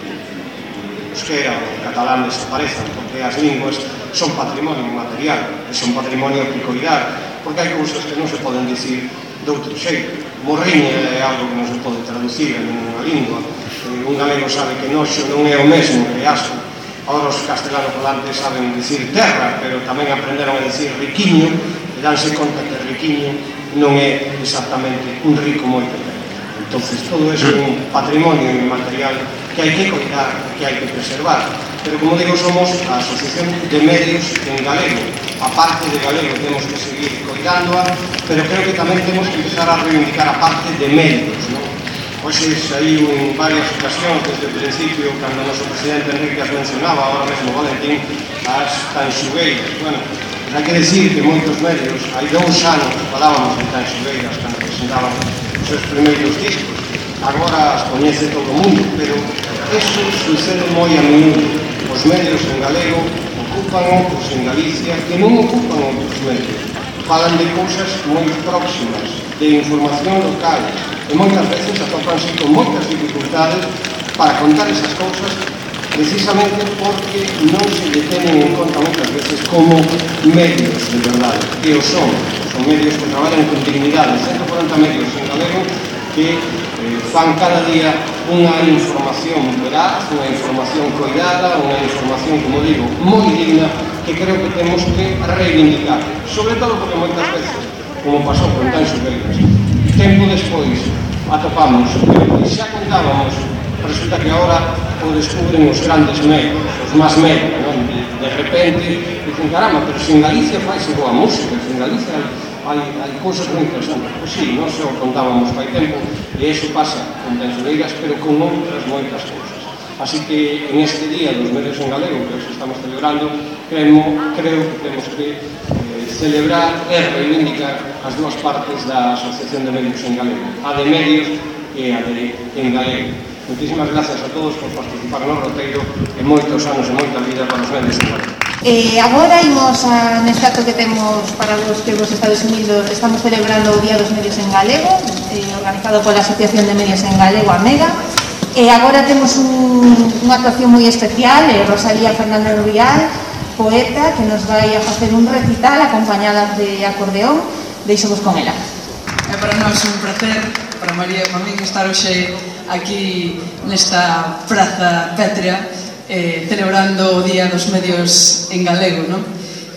euskera ou catalán desaparezan, porque as linguas son patrimonio material, e son patrimonio de peculiar, porque hai cousas que non se poden dicir de outro xeito. Morriña é algo que non se pode traducir en unha lingua, eh, un galego sabe que noxo non é o mesmo que asco, Ahora os castellanos falantes saben dicir terra, pero tamén aprenderon a dicir riquiño, e danse conta que riquiño non é exactamente un rico moito. pequeno. Entón, todo eso é un patrimonio inmaterial que hai que coidar, que hai que preservar. Pero, como digo, somos a Asociación de Medios en Galego. A parte de Galego temos que seguir coidándoa, pero creo que tamén temos que empezar a reivindicar a parte de medios, non? Hoxe saiu en varias ocasións desde o principio, cando o noso presidente Enrique as mencionaba, ahora mesmo Valentín, as tanxugueiras. Bueno, pues hai que decir que moitos medios, hai dous anos falábamos de tanxugueiras cando presentaban os seus primeiros discos, agora coñece todo o mundo, pero eso sucede moi a menudo. Os medios en galego ocupan outros en Galicia que non ocupan outros medios. Falan de cousas moi próximas, de información local, e moitas veces atopanse con moitas dificultades para contar esas cousas precisamente porque non se detenen en conta moitas veces como medios de verdade, que o son, son medios que traballan con dignidade, 140 medios en galego que fan cada día unha información veraz, unha información coidada, unha información, como digo, moi digna, que creo que temos que reivindicar. Sobre todo porque moitas veces, como pasou con tan superiores, tempo despois atopamos, e xa contábamos, resulta que agora o descubren os grandes medios, os máis medios, non? De, de repente, dicen, caramba, pero se en Galicia faise boa música, se en Galicia hai, hai cousas moi interesantes Pois sí, non se o contábamos fai tempo, e iso pasa con Tensureiras, pero con outras moitas cousas. Así que en este día dos medios en galego que os estamos celebrando, creo, creo que temos que eh, celebrar e reivindicar as dúas partes da Asociación de Medios en Galego, a de medios e a de en galego. Muchísimas gracias a todos por participar no roteiro e moitos anos e moita vida para os medios en galego. Eh, agora imos a, neste acto que temos para os que vos Estados Unidos estamos celebrando o Día dos Medios en Galego eh, organizado pola Asociación de Medios en Galego, AMEGA. E eh, agora temos un, unha actuación moi especial eh, Rosalía Fernández Rubial poeta que nos vai a facer un recital acompañada de acordeón. Deixemos con ela. É para nós un placer para María e para mí estar hoxe aquí nesta praza pétrea eh, celebrando o Día dos Medios en Galego, non?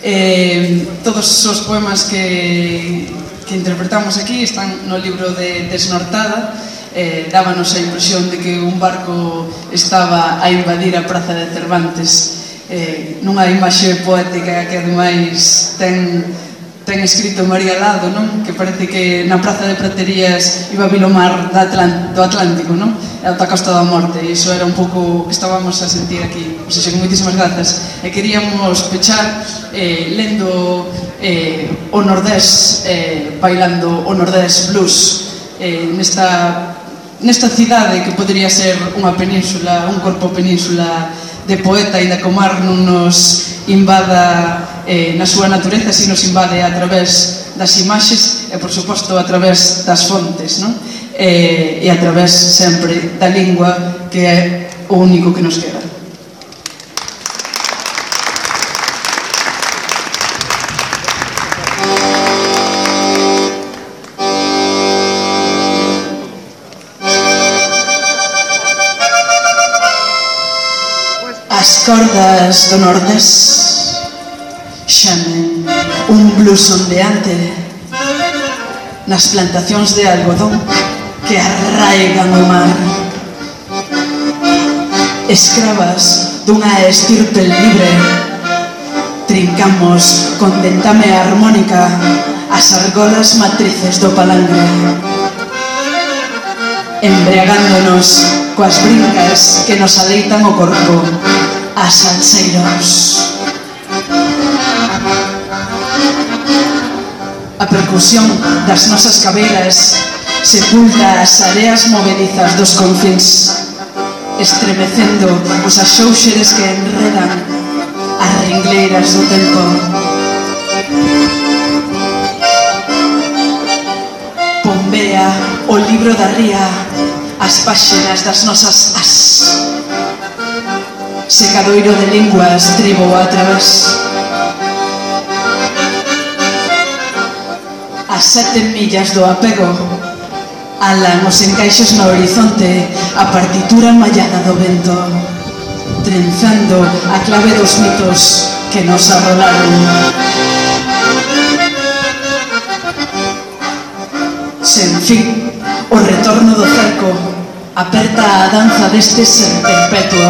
Eh, todos os poemas que, que interpretamos aquí están no libro de Desnortada, eh, dábanos a impresión de que un barco estaba a invadir a Praza de Cervantes, eh, nunha imaxe poética que ademais ten ten escrito María Lado, non? Que parece que na Praza de Praterías iba a vilomar da Atlant do Atlántico, non? E ata a Costa da Morte, e iso era un pouco o que estábamos a sentir aquí. Pois xe, moitísimas grazas. E queríamos pechar eh, lendo eh, o Nordés, eh, bailando o Nordés Blues, eh, nesta nesta cidade que podería ser unha península, un corpo península de poeta e da comar non nos invada eh, na súa natureza si nos invade a través das imaxes e, por suposto, a través das fontes, non? Eh, e a través sempre da lingua que é o único que nos queda. As cordas do Nordés Xamen un blues ondeante nas plantacións de algodón que arraigan o mar. Escravas dunha estirpe libre trincamos con dentame armónica as argolas matrices do palangre. Embriagándonos coas brincas que nos aleitan o corpo as salseiros. A percusión das nosas cabelas sepulta as areas movedizas dos confins estremecendo os axouxeres que enredan as ringleiras do tempo. Pombea o libro da ría as páxinas das nosas as. Secadoiro de linguas tribo a través. sete millas do apego. Alan os encaixes no horizonte, a partitura mallada do vento, trenzando a clave dos mitos que nos arrolaron. Sen fin, o retorno do cerco aperta a danza deste ser perpetuo,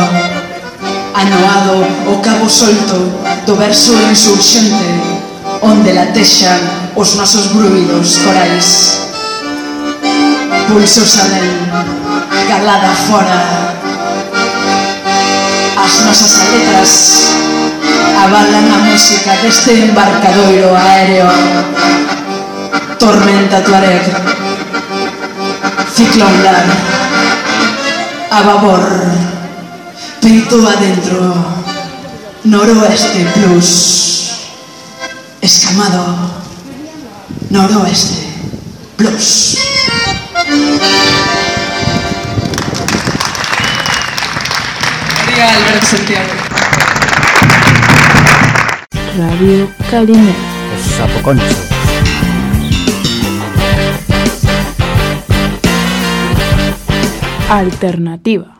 anoado o cabo solto do verso insurxente, onde latexan os nosos bruidos corais pulsos alén, galada fora. As nosas aletas avalan a música deste embarcadoiro aéreo. Tormenta Tuareg, Ciclón Lar, a babor, peito adentro, noroeste plus, escamado, noroeste plus. María Alberto Santiago. Radio Calimera. Os sapoconchos. Alternativa.